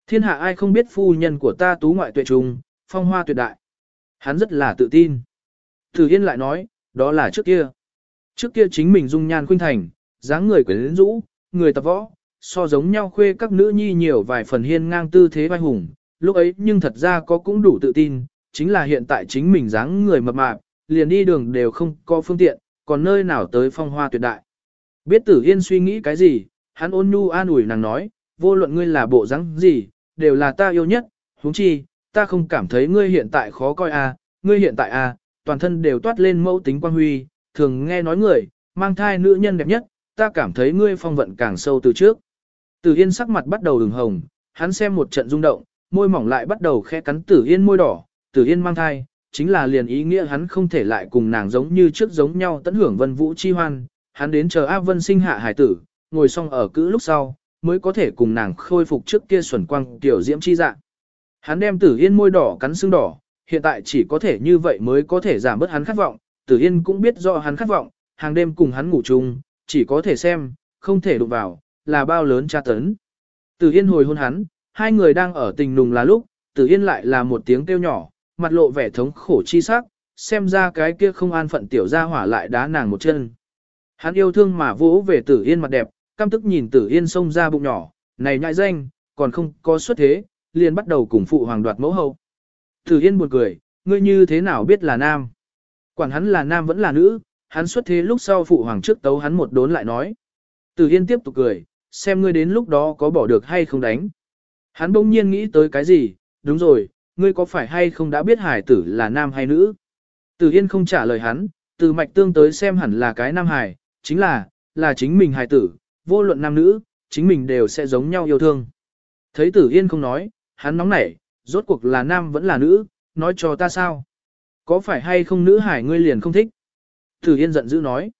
Thiên hạ ai không biết phu nhân của ta tú ngoại tuệ trùng, phong hoa tuyệt đại. Hắn rất là tự tin. Tử Yên lại nói, đó là trước kia. Trước kia chính mình dung nhan khuynh thành, dáng người quyến rũ, người tập võ, so giống nhau khuê các nữ nhi nhiều vài phần hiên ngang tư thế vai hùng, lúc ấy nhưng thật ra có cũng đủ tự tin, chính là hiện tại chính mình dáng người mập mạp, liền đi đường đều không có phương tiện, còn nơi nào tới phong hoa tuyệt đại. Biết tử yên suy nghĩ cái gì, hắn ôn nhu an ủi nàng nói, vô luận ngươi là bộ dáng gì, đều là ta yêu nhất, huống chi, ta không cảm thấy ngươi hiện tại khó coi à, ngươi hiện tại à, toàn thân đều toát lên mẫu tính quan huy, thường nghe nói người, mang thai nữ nhân đẹp nhất, ta cảm thấy ngươi phong vận càng sâu từ trước. Tử Yên sắc mặt bắt đầu ửng hồng, hắn xem một trận rung động, môi mỏng lại bắt đầu khẽ cắn Tử Yên môi đỏ, Tử Yên mang thai, chính là liền ý nghĩa hắn không thể lại cùng nàng giống như trước giống nhau tận hưởng vân vũ chi hoan, hắn đến chờ A Vân sinh hạ hải tử, ngồi xong ở cữ lúc sau, mới có thể cùng nàng khôi phục trước kia xuẩn quang tiểu diễm chi dạng. Hắn đem Tử Yên môi đỏ cắn xương đỏ, hiện tại chỉ có thể như vậy mới có thể giảm bớt hắn khát vọng, Tử Yên cũng biết rõ hắn khát vọng, hàng đêm cùng hắn ngủ chung, chỉ có thể xem, không thể đụng vào, là bao lớn tra tấn. Tử Yên hồi hôn hắn, hai người đang ở tình nùng là lúc, Tử Yên lại là một tiếng kêu nhỏ, mặt lộ vẻ thống khổ chi sắc, xem ra cái kia không an phận tiểu gia hỏa lại đá nàng một chân. Hắn yêu thương mà vỗ về Tử Yên mặt đẹp, căm tức nhìn Tử Yên xông ra bụng nhỏ, này nhại danh, còn không có xuất thế, liền bắt đầu cùng phụ hoàng đoạt mẫu hậu. Tử Yên buồn cười, ngươi như thế nào biết là nam? Quản hắn là nam vẫn là nữ, hắn xuất thế lúc sau phụ hoàng trước tấu hắn một đốn lại nói. Tử Yên tiếp tục cười, xem ngươi đến lúc đó có bỏ được hay không đánh. Hắn bỗng nhiên nghĩ tới cái gì, đúng rồi, ngươi có phải hay không đã biết hải tử là nam hay nữ? Tử Yên không trả lời hắn, từ mạch tương tới xem hẳn là cái nam hải, chính là, là chính mình hải tử, vô luận nam nữ, chính mình đều sẽ giống nhau yêu thương. Thấy Tử Yên không nói, hắn nóng nảy, rốt cuộc là nam vẫn là nữ, nói cho ta sao. Có phải hay không nữ hải ngươi liền không thích? Tử Yên giận dữ nói.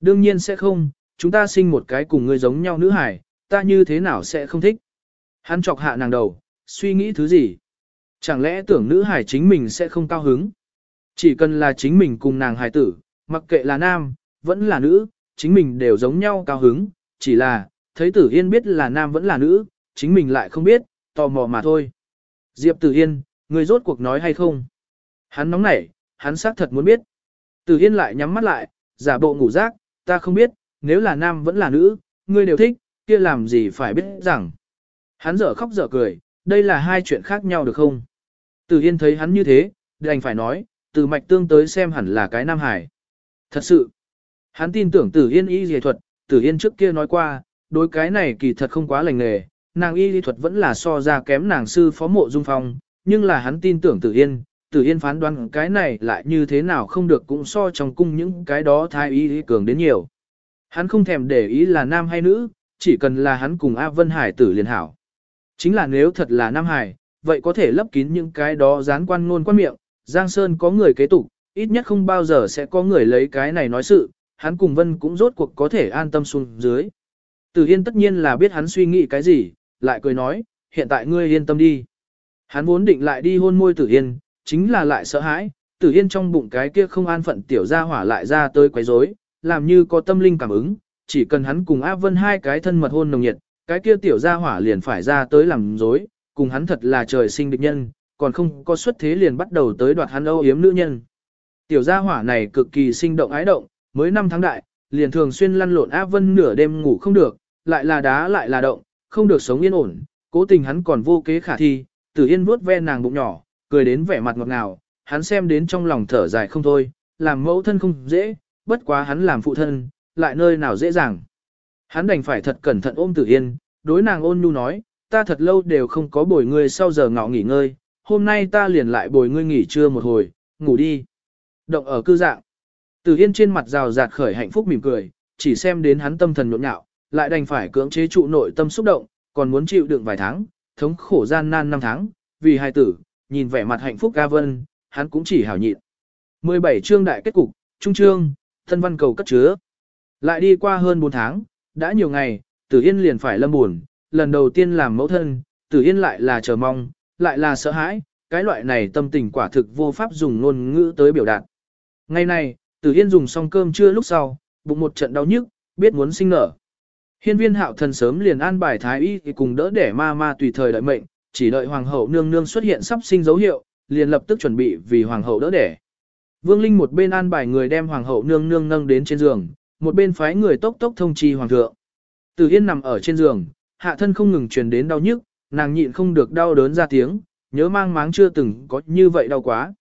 Đương nhiên sẽ không, chúng ta sinh một cái cùng ngươi giống nhau nữ hải, ta như thế nào sẽ không thích? Hắn chọc hạ nàng đầu, suy nghĩ thứ gì? Chẳng lẽ tưởng nữ hải chính mình sẽ không cao hứng? Chỉ cần là chính mình cùng nàng hải tử, mặc kệ là nam, vẫn là nữ, chính mình đều giống nhau cao hứng, chỉ là, thấy tử yên biết là nam vẫn là nữ, chính mình lại không biết, tò mò mà thôi. Diệp tử yên, người rốt cuộc nói hay không? Hắn nóng nảy, hắn xác thật muốn biết. Tử yên lại nhắm mắt lại, giả bộ ngủ rác, ta không biết, nếu là nam vẫn là nữ, ngươi đều thích, kia làm gì phải biết rằng. Hắn dở khóc dở cười, đây là hai chuyện khác nhau được không? Tử Yên thấy hắn như thế, đành phải nói, từ mạch tương tới xem hẳn là cái nam hải. Thật sự, hắn tin tưởng Tử Yên y dề thuật, Tử Yên trước kia nói qua, đối cái này kỳ thật không quá lành nghề, nàng y lý thuật vẫn là so ra kém nàng sư phó mộ dung phong, nhưng là hắn tin tưởng Tử Yên, Tử Yên phán đoán cái này lại như thế nào không được cũng so trong cung những cái đó thái y cường đến nhiều. Hắn không thèm để ý là nam hay nữ, chỉ cần là hắn cùng A Vân Hải tử liền hảo. Chính là nếu thật là nam hải, vậy có thể lấp kín những cái đó dán quan ngôn quan miệng, Giang Sơn có người kế tục, ít nhất không bao giờ sẽ có người lấy cái này nói sự, hắn cùng Vân cũng rốt cuộc có thể an tâm xuống dưới. Tử Yên tất nhiên là biết hắn suy nghĩ cái gì, lại cười nói, hiện tại ngươi yên tâm đi. Hắn vốn định lại đi hôn môi Tử Yên, chính là lại sợ hãi, Tử Yên trong bụng cái kia không an phận tiểu ra hỏa lại ra tới quấy rối, làm như có tâm linh cảm ứng, chỉ cần hắn cùng A Vân hai cái thân mật hôn nồng nhiệt, cái kia tiểu gia hỏa liền phải ra tới làm dối, cùng hắn thật là trời sinh địch nhân, còn không có xuất thế liền bắt đầu tới đoạt hắn âu yếm nữ nhân. Tiểu gia hỏa này cực kỳ sinh động ái động, mới năm tháng đại, liền thường xuyên lăn lộn A Vân nửa đêm ngủ không được, lại là đá lại là động, không được sống yên ổn, cố tình hắn còn vô kế khả thi, Tử Yên vuốt ve nàng bụng nhỏ, cười đến vẻ mặt ngọt ngào, hắn xem đến trong lòng thở dài không thôi, làm mẫu thân không dễ, bất quá hắn làm phụ thân, lại nơi nào dễ dàng. Hắn đành phải thật cẩn thận ôm Tử Yên, đối nàng ôn nhu nói, ta thật lâu đều không có bồi ngươi sau giờ ngọ nghỉ ngơi, hôm nay ta liền lại bồi ngươi nghỉ trưa một hồi, ngủ đi. Động ở cư dạng. Tử Yên trên mặt rào rạt khởi hạnh phúc mỉm cười, chỉ xem đến hắn tâm thần nhộn nhạo, lại đành phải cưỡng chế trụ nội tâm xúc động, còn muốn chịu đựng vài tháng, thống khổ gian nan năm tháng, vì hai tử, nhìn vẻ mặt hạnh phúc ca vân, hắn cũng chỉ hảo nhịn. 17 chương đại kết cục, trung chương, thân văn cầu cất chứa. Lại đi qua hơn 4 tháng, đã nhiều ngày, Tử Yên liền phải lâm buồn, lần đầu tiên làm mẫu thân, Tử Yên lại là chờ mong, lại là sợ hãi, cái loại này tâm tình quả thực vô pháp dùng ngôn ngữ tới biểu đạt. Ngày này, Tử Yên dùng xong cơm trưa lúc sau, bụng một trận đau nhức, biết muốn sinh nở. Hiên viên hạo thần sớm liền an bài thái y thì cùng đỡ để ma ma tùy thời đợi mệnh, chỉ đợi hoàng hậu nương nương xuất hiện sắp sinh dấu hiệu, liền lập tức chuẩn bị vì hoàng hậu đỡ đẻ. Vương Linh một bên an bài người đem hoàng hậu nương nương nâng đến trên giường, một bên phái người tốc tốc thông chi hoàng thượng. Từ Yên nằm ở trên giường, hạ thân không ngừng truyền đến đau nhức, nàng nhịn không được đau đớn ra tiếng, nhớ mang máng chưa từng có như vậy đau quá.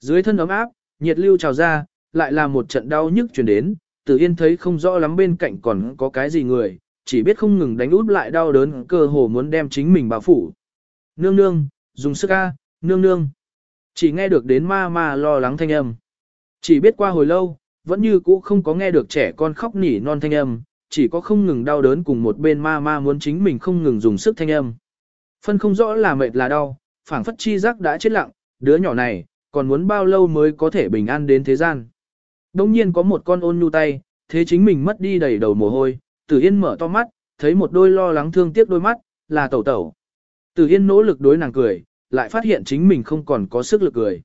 Dưới thân ấm áp, nhiệt lưu trào ra, lại là một trận đau nhức truyền đến, Từ Yên thấy không rõ lắm bên cạnh còn có cái gì người, chỉ biết không ngừng đánh út lại đau đớn, cơ hồ muốn đem chính mình bao phủ. Nương nương, dùng sức a, nương nương. Chỉ nghe được đến ma ma lo lắng thanh âm. Chỉ biết qua hồi lâu, vẫn như cũ không có nghe được trẻ con khóc nỉ non thanh âm, chỉ có không ngừng đau đớn cùng một bên ma ma muốn chính mình không ngừng dùng sức thanh âm. Phân không rõ là mệt là đau, phảng phất chi giác đã chết lặng, đứa nhỏ này, còn muốn bao lâu mới có thể bình an đến thế gian. Đông nhiên có một con ôn nhu tay, thế chính mình mất đi đầy đầu mồ hôi, Tử Yên mở to mắt, thấy một đôi lo lắng thương tiếc đôi mắt, là tẩu tẩu. Tử Yên nỗ lực đối nàng cười, lại phát hiện chính mình không còn có sức lực cười.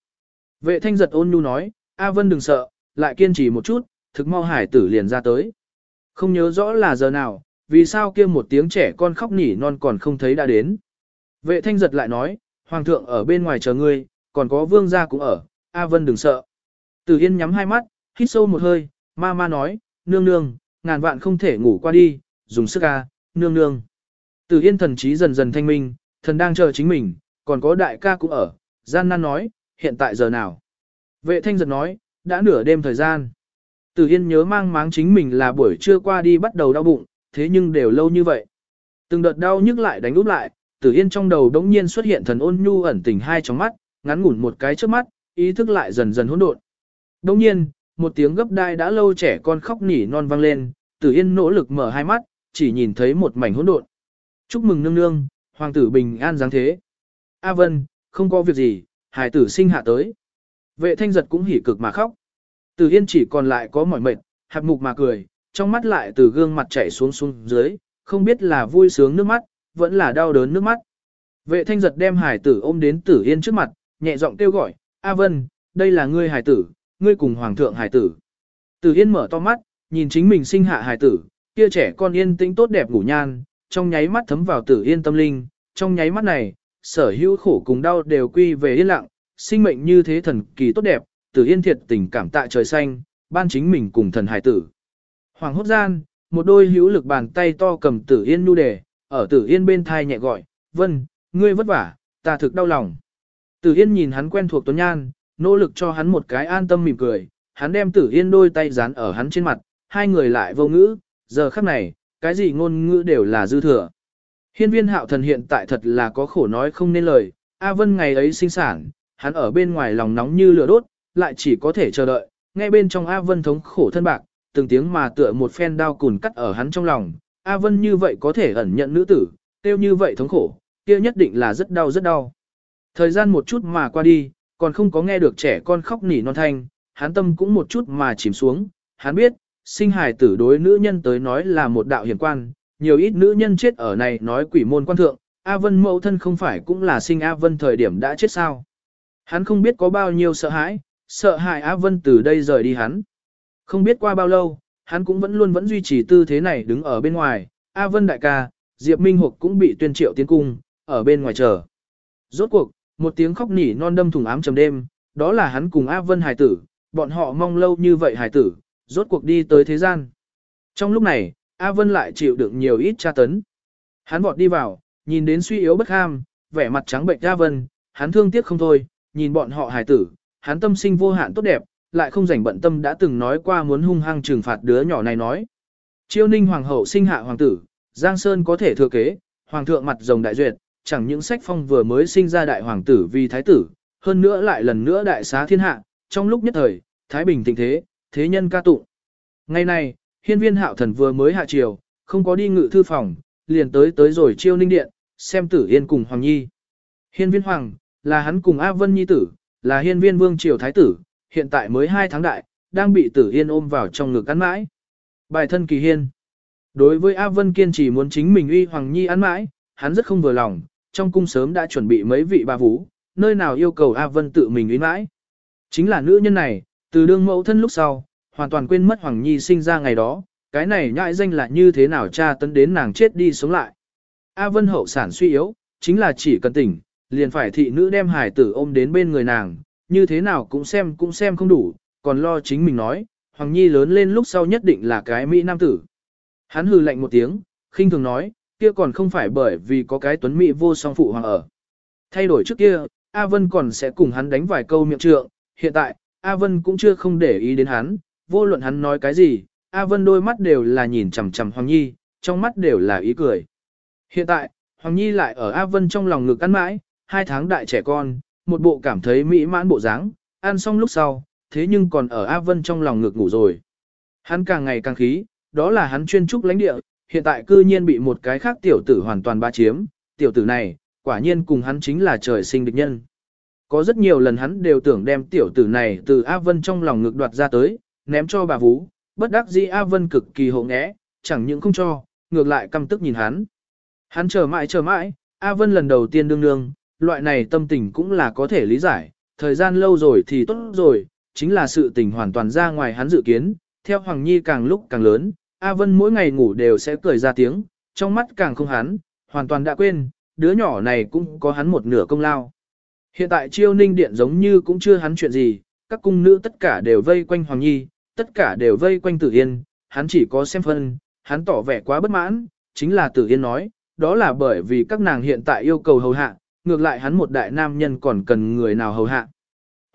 Vệ thanh giật ôn nhu nói, A Vân đừng sợ, lại kiên trì một chút, thực mau hải tử liền ra tới. Không nhớ rõ là giờ nào, vì sao kia một tiếng trẻ con khóc nỉ non còn không thấy đã đến. Vệ thanh giật lại nói, Hoàng thượng ở bên ngoài chờ ngươi, còn có vương gia cũng ở, A Vân đừng sợ. Tử Yên nhắm hai mắt, hít sâu một hơi, ma ma nói, nương nương, ngàn vạn không thể ngủ qua đi, dùng sức A, nương nương. Tử Yên thần trí dần dần thanh minh, thần đang chờ chính mình, còn có đại ca cũng ở, gian nan nói, hiện tại giờ nào. Vệ thanh giật nói, đã nửa đêm thời gian. Tử Yên nhớ mang máng chính mình là buổi trưa qua đi bắt đầu đau bụng, thế nhưng đều lâu như vậy. Từng đợt đau nhức lại đánh úp lại, Tử Yên trong đầu đống nhiên xuất hiện thần ôn nhu ẩn tình hai trong mắt, ngắn ngủn một cái trước mắt, ý thức lại dần dần hỗn độn. Đống nhiên, một tiếng gấp đai đã lâu trẻ con khóc nỉ non vang lên, Tử Yên nỗ lực mở hai mắt, chỉ nhìn thấy một mảnh hỗn độn. Chúc mừng nương nương, hoàng tử bình an dáng thế. A Vân, không có việc gì, hài tử sinh hạ tới. Vệ thanh giật cũng hỉ cực mà khóc. Từ Yên chỉ còn lại có mỏi mệt, hạt mục mà cười, trong mắt lại từ gương mặt chảy xuống xuống dưới, không biết là vui sướng nước mắt, vẫn là đau đớn nước mắt. Vệ thanh giật đem hải tử ôm đến tử yên trước mặt, nhẹ giọng kêu gọi, A Vân, đây là ngươi hải tử, ngươi cùng hoàng thượng hải tử. Tử yên mở to mắt, nhìn chính mình sinh hạ hải tử, kia trẻ con yên tĩnh tốt đẹp ngủ nhan, trong nháy mắt thấm vào tử yên tâm linh, trong nháy mắt này, sở hữu khổ cùng đau đều quy về yên lặng, sinh mệnh như thế thần kỳ tốt đẹp, tử yên thiệt tình cảm tạ trời xanh, ban chính mình cùng thần hải tử. Hoàng hốt gian, một đôi hữu lực bàn tay to cầm tử yên nu đề, ở tử yên bên thai nhẹ gọi, vân, ngươi vất vả, ta thực đau lòng. Tử yên nhìn hắn quen thuộc tuấn nhan, nỗ lực cho hắn một cái an tâm mỉm cười, hắn đem tử yên đôi tay dán ở hắn trên mặt, hai người lại vô ngữ, giờ khắc này, cái gì ngôn ngữ đều là dư thừa. Hiên viên hạo thần hiện tại thật là có khổ nói không nên lời, A Vân ngày ấy sinh sản, hắn ở bên ngoài lòng nóng như lửa đốt, lại chỉ có thể chờ đợi, nghe bên trong A Vân thống khổ thân bạc, từng tiếng mà tựa một phen đao cùn cắt ở hắn trong lòng, A Vân như vậy có thể ẩn nhận nữ tử, tiêu như vậy thống khổ, kia nhất định là rất đau rất đau. Thời gian một chút mà qua đi, còn không có nghe được trẻ con khóc nỉ non thanh, hắn tâm cũng một chút mà chìm xuống, hắn biết, sinh hài tử đối nữ nhân tới nói là một đạo hiển quan, nhiều ít nữ nhân chết ở này nói quỷ môn quan thượng, A Vân mẫu thân không phải cũng là sinh A Vân thời điểm đã chết sao. Hắn không biết có bao nhiêu sợ hãi, sợ hãi A Vân từ đây rời đi hắn. Không biết qua bao lâu, hắn cũng vẫn luôn vẫn duy trì tư thế này đứng ở bên ngoài, A Vân đại ca, Diệp Minh Hục cũng bị tuyên triệu tiến cung, ở bên ngoài chờ. Rốt cuộc, một tiếng khóc nỉ non đâm thủng ám trầm đêm, đó là hắn cùng A Vân hài tử, bọn họ mong lâu như vậy hài tử, rốt cuộc đi tới thế gian. Trong lúc này, A Vân lại chịu đựng nhiều ít tra tấn. Hắn vọt đi vào, nhìn đến suy yếu bất ham, vẻ mặt trắng bệnh A Vân, hắn thương tiếc không thôi, nhìn bọn họ hài tử, hắn tâm sinh vô hạn tốt đẹp, lại không rảnh bận tâm đã từng nói qua muốn hung hăng trừng phạt đứa nhỏ này nói. Chiêu ninh hoàng hậu sinh hạ hoàng tử, Giang Sơn có thể thừa kế, hoàng thượng mặt rồng đại duyệt, chẳng những sách phong vừa mới sinh ra đại hoàng tử vì thái tử, hơn nữa lại lần nữa đại xá thiên hạ, trong lúc nhất thời, Thái Bình thịnh thế, thế nhân ca tụng. Ngày này, hiên viên hạo thần vừa mới hạ triều, không có đi ngự thư phòng, liền tới tới rồi chiêu ninh điện, xem tử yên cùng Hoàng Nhi. Hiên viên Hoàng, là hắn cùng A Vân Nhi tử, là hiên viên vương triều thái tử, hiện tại mới 2 tháng đại, đang bị tử yên ôm vào trong ngực ăn mãi. Bài thân kỳ hiên. Đối với A Vân kiên trì muốn chính mình uy Hoàng Nhi ăn mãi, hắn rất không vừa lòng, trong cung sớm đã chuẩn bị mấy vị bà vũ, nơi nào yêu cầu A Vân tự mình uy mãi. Chính là nữ nhân này, từ đương mẫu thân lúc sau, hoàn toàn quên mất Hoàng Nhi sinh ra ngày đó, cái này nhãi danh là như thế nào cha tấn đến nàng chết đi sống lại. A Vân hậu sản suy yếu, chính là chỉ cần tỉnh, liền phải thị nữ đem Hải tử ôm đến bên người nàng, như thế nào cũng xem cũng xem không đủ, còn lo chính mình nói, Hoàng Nhi lớn lên lúc sau nhất định là cái Mỹ Nam tử. Hắn hừ lạnh một tiếng, khinh thường nói, kia còn không phải bởi vì có cái tuấn Mỹ vô song phụ hoàng ở. Thay đổi trước kia, A Vân còn sẽ cùng hắn đánh vài câu miệng trượng, hiện tại, A Vân cũng chưa không để ý đến hắn, vô luận hắn nói cái gì, A Vân đôi mắt đều là nhìn chằm chằm Hoàng Nhi, trong mắt đều là ý cười. Hiện tại, Hoàng Nhi lại ở A Vân trong lòng ngực ăn mãi, hai tháng đại trẻ con, một bộ cảm thấy mỹ mãn bộ dáng, ăn xong lúc sau, thế nhưng còn ở A Vân trong lòng ngực ngủ rồi. Hắn càng ngày càng khí, đó là hắn chuyên trúc lãnh địa, hiện tại cư nhiên bị một cái khác tiểu tử hoàn toàn ba chiếm, tiểu tử này, quả nhiên cùng hắn chính là trời sinh địch nhân. Có rất nhiều lần hắn đều tưởng đem tiểu tử này từ A Vân trong lòng ngực đoạt ra tới, ném cho bà Vũ, bất đắc dĩ A Vân cực kỳ hộ nghẽ, chẳng những không cho, ngược lại căm tức nhìn hắn. Hắn chờ mãi chờ mãi, A Vân lần đầu tiên đương đương, loại này tâm tình cũng là có thể lý giải, thời gian lâu rồi thì tốt rồi, chính là sự tình hoàn toàn ra ngoài hắn dự kiến, theo Hoàng Nhi càng lúc càng lớn, A Vân mỗi ngày ngủ đều sẽ cười ra tiếng, trong mắt càng không hắn, hoàn toàn đã quên, đứa nhỏ này cũng có hắn một nửa công lao. Hiện tại chiêu ninh điện giống như cũng chưa hắn chuyện gì, các cung nữ tất cả đều vây quanh Hoàng Nhi, tất cả đều vây quanh Tử Yên, hắn chỉ có xem phân, hắn tỏ vẻ quá bất mãn, chính là Tử Yên nói, đó là bởi vì các nàng hiện tại yêu cầu hầu hạ, ngược lại hắn một đại nam nhân còn cần người nào hầu hạ.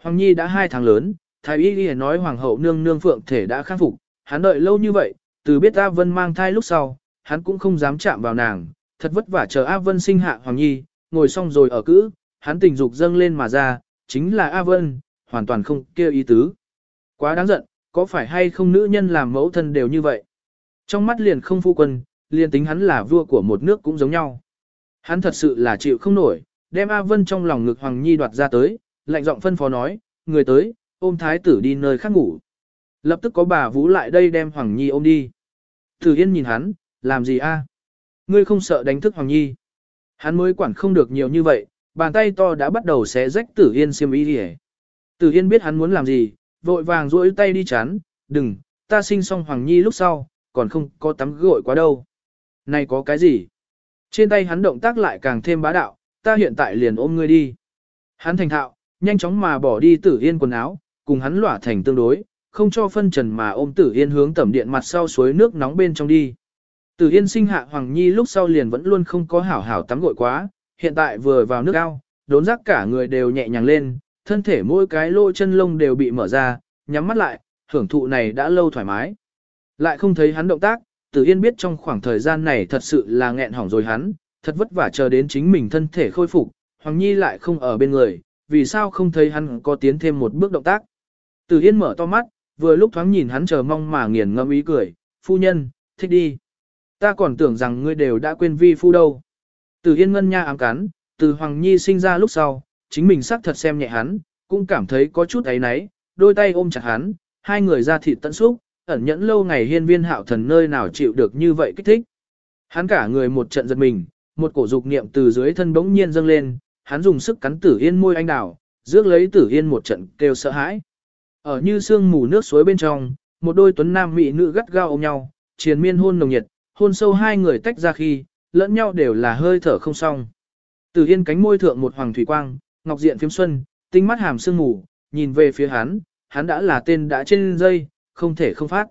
Hoàng Nhi đã hai tháng lớn, Thái Y Ghi nói Hoàng hậu nương nương phượng thể đã khắc phục, hắn đợi lâu như vậy, từ biết A Vân mang thai lúc sau, hắn cũng không dám chạm vào nàng, thật vất vả chờ A Vân sinh hạ Hoàng Nhi, ngồi xong rồi ở cữ, hắn tình dục dâng lên mà ra, chính là A Vân, hoàn toàn không kêu ý tứ. Quá đáng giận, có phải hay không nữ nhân làm mẫu thân đều như vậy? Trong mắt liền không phu quân, liền tính hắn là vua của một nước cũng giống nhau. Hắn thật sự là chịu không nổi, đem A Vân trong lòng ngực Hoàng Nhi đoạt ra tới, lạnh giọng phân phó nói, người tới, ôm thái tử đi nơi khác ngủ. Lập tức có bà Vũ lại đây đem Hoàng Nhi ôm đi. Tử Yên nhìn hắn, làm gì a? Ngươi không sợ đánh thức Hoàng Nhi. Hắn mới quản không được nhiều như vậy, bàn tay to đã bắt đầu xé rách Tử Yên xiêm y đi Tử Yên biết hắn muốn làm gì, vội vàng duỗi tay đi chán, đừng, ta sinh xong Hoàng Nhi lúc sau, còn không có tắm gội quá đâu. Này có cái gì? Trên tay hắn động tác lại càng thêm bá đạo, ta hiện tại liền ôm ngươi đi. Hắn thành thạo, nhanh chóng mà bỏ đi Tử Yên quần áo, cùng hắn lỏa thành tương đối, không cho phân trần mà ôm Tử Yên hướng tẩm điện mặt sau suối nước nóng bên trong đi. Tử Yên sinh hạ Hoàng Nhi lúc sau liền vẫn luôn không có hảo hảo tắm gội quá, hiện tại vừa vào nước ao, đốn giác cả người đều nhẹ nhàng lên, thân thể mỗi cái lỗ chân lông đều bị mở ra, nhắm mắt lại, hưởng thụ này đã lâu thoải mái. Lại không thấy hắn động tác, Tử Yên biết trong khoảng thời gian này thật sự là nghẹn hỏng rồi hắn, thật vất vả chờ đến chính mình thân thể khôi phục, Hoàng Nhi lại không ở bên người, vì sao không thấy hắn có tiến thêm một bước động tác. Tử Yên mở to mắt, vừa lúc thoáng nhìn hắn chờ mong mà nghiền ngẫm ý cười, phu nhân, thích đi. Ta còn tưởng rằng ngươi đều đã quên vi phu đâu. Tử Yên ngân nha ám cắn, từ Hoàng Nhi sinh ra lúc sau, chính mình xác thật xem nhẹ hắn, cũng cảm thấy có chút ấy náy, đôi tay ôm chặt hắn, hai người ra thịt tận xúc, ẩn nhẫn lâu ngày hiên viên hạo thần nơi nào chịu được như vậy kích thích. Hắn cả người một trận giật mình, một cổ dục niệm từ dưới thân bỗng nhiên dâng lên, hắn dùng sức cắn tử yên môi anh đào, rước lấy tử yên một trận kêu sợ hãi. Ở như sương mù nước suối bên trong, một đôi tuấn nam mỹ nữ gắt gao ôm nhau, triền miên hôn nồng nhiệt, hôn sâu hai người tách ra khi, lẫn nhau đều là hơi thở không xong. Tử yên cánh môi thượng một hoàng thủy quang, ngọc diện phiếm xuân, tinh mắt hàm sương ngủ nhìn về phía hắn, hắn đã là tên đã trên dây, không thể không phát.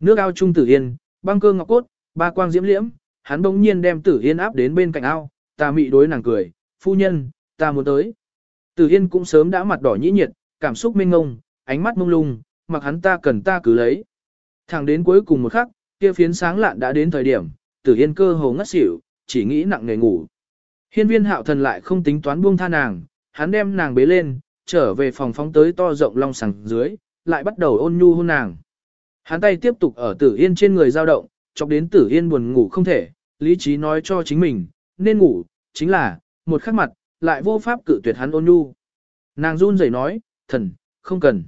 Nước ao trung tử yên, băng cơ ngọc cốt, ba quang diễm liễm, hắn bỗng nhiên đem tử yên áp đến bên cạnh ao, ta mị đối nàng cười, phu nhân, ta muốn tới. Tử yên cũng sớm đã mặt đỏ nhĩ nhiệt, cảm xúc mênh ngông, ánh mắt mông lung, mặc hắn ta cần ta cứ lấy. Thẳng đến cuối cùng một khắc, kia phiến sáng lạn đã đến thời điểm, tử yên cơ hồ ngất xỉu, chỉ nghĩ nặng nề ngủ. Hiên viên hạo thần lại không tính toán buông tha nàng, hắn đem nàng bế lên, trở về phòng phóng tới to rộng long sàng dưới, lại bắt đầu ôn nhu hôn nàng. Hắn tay tiếp tục ở tử yên trên người dao động, chọc đến tử yên buồn ngủ không thể, lý trí nói cho chính mình, nên ngủ, chính là, một khắc mặt, lại vô pháp cự tuyệt hắn ôn nhu. Nàng run rẩy nói, thần, không cần.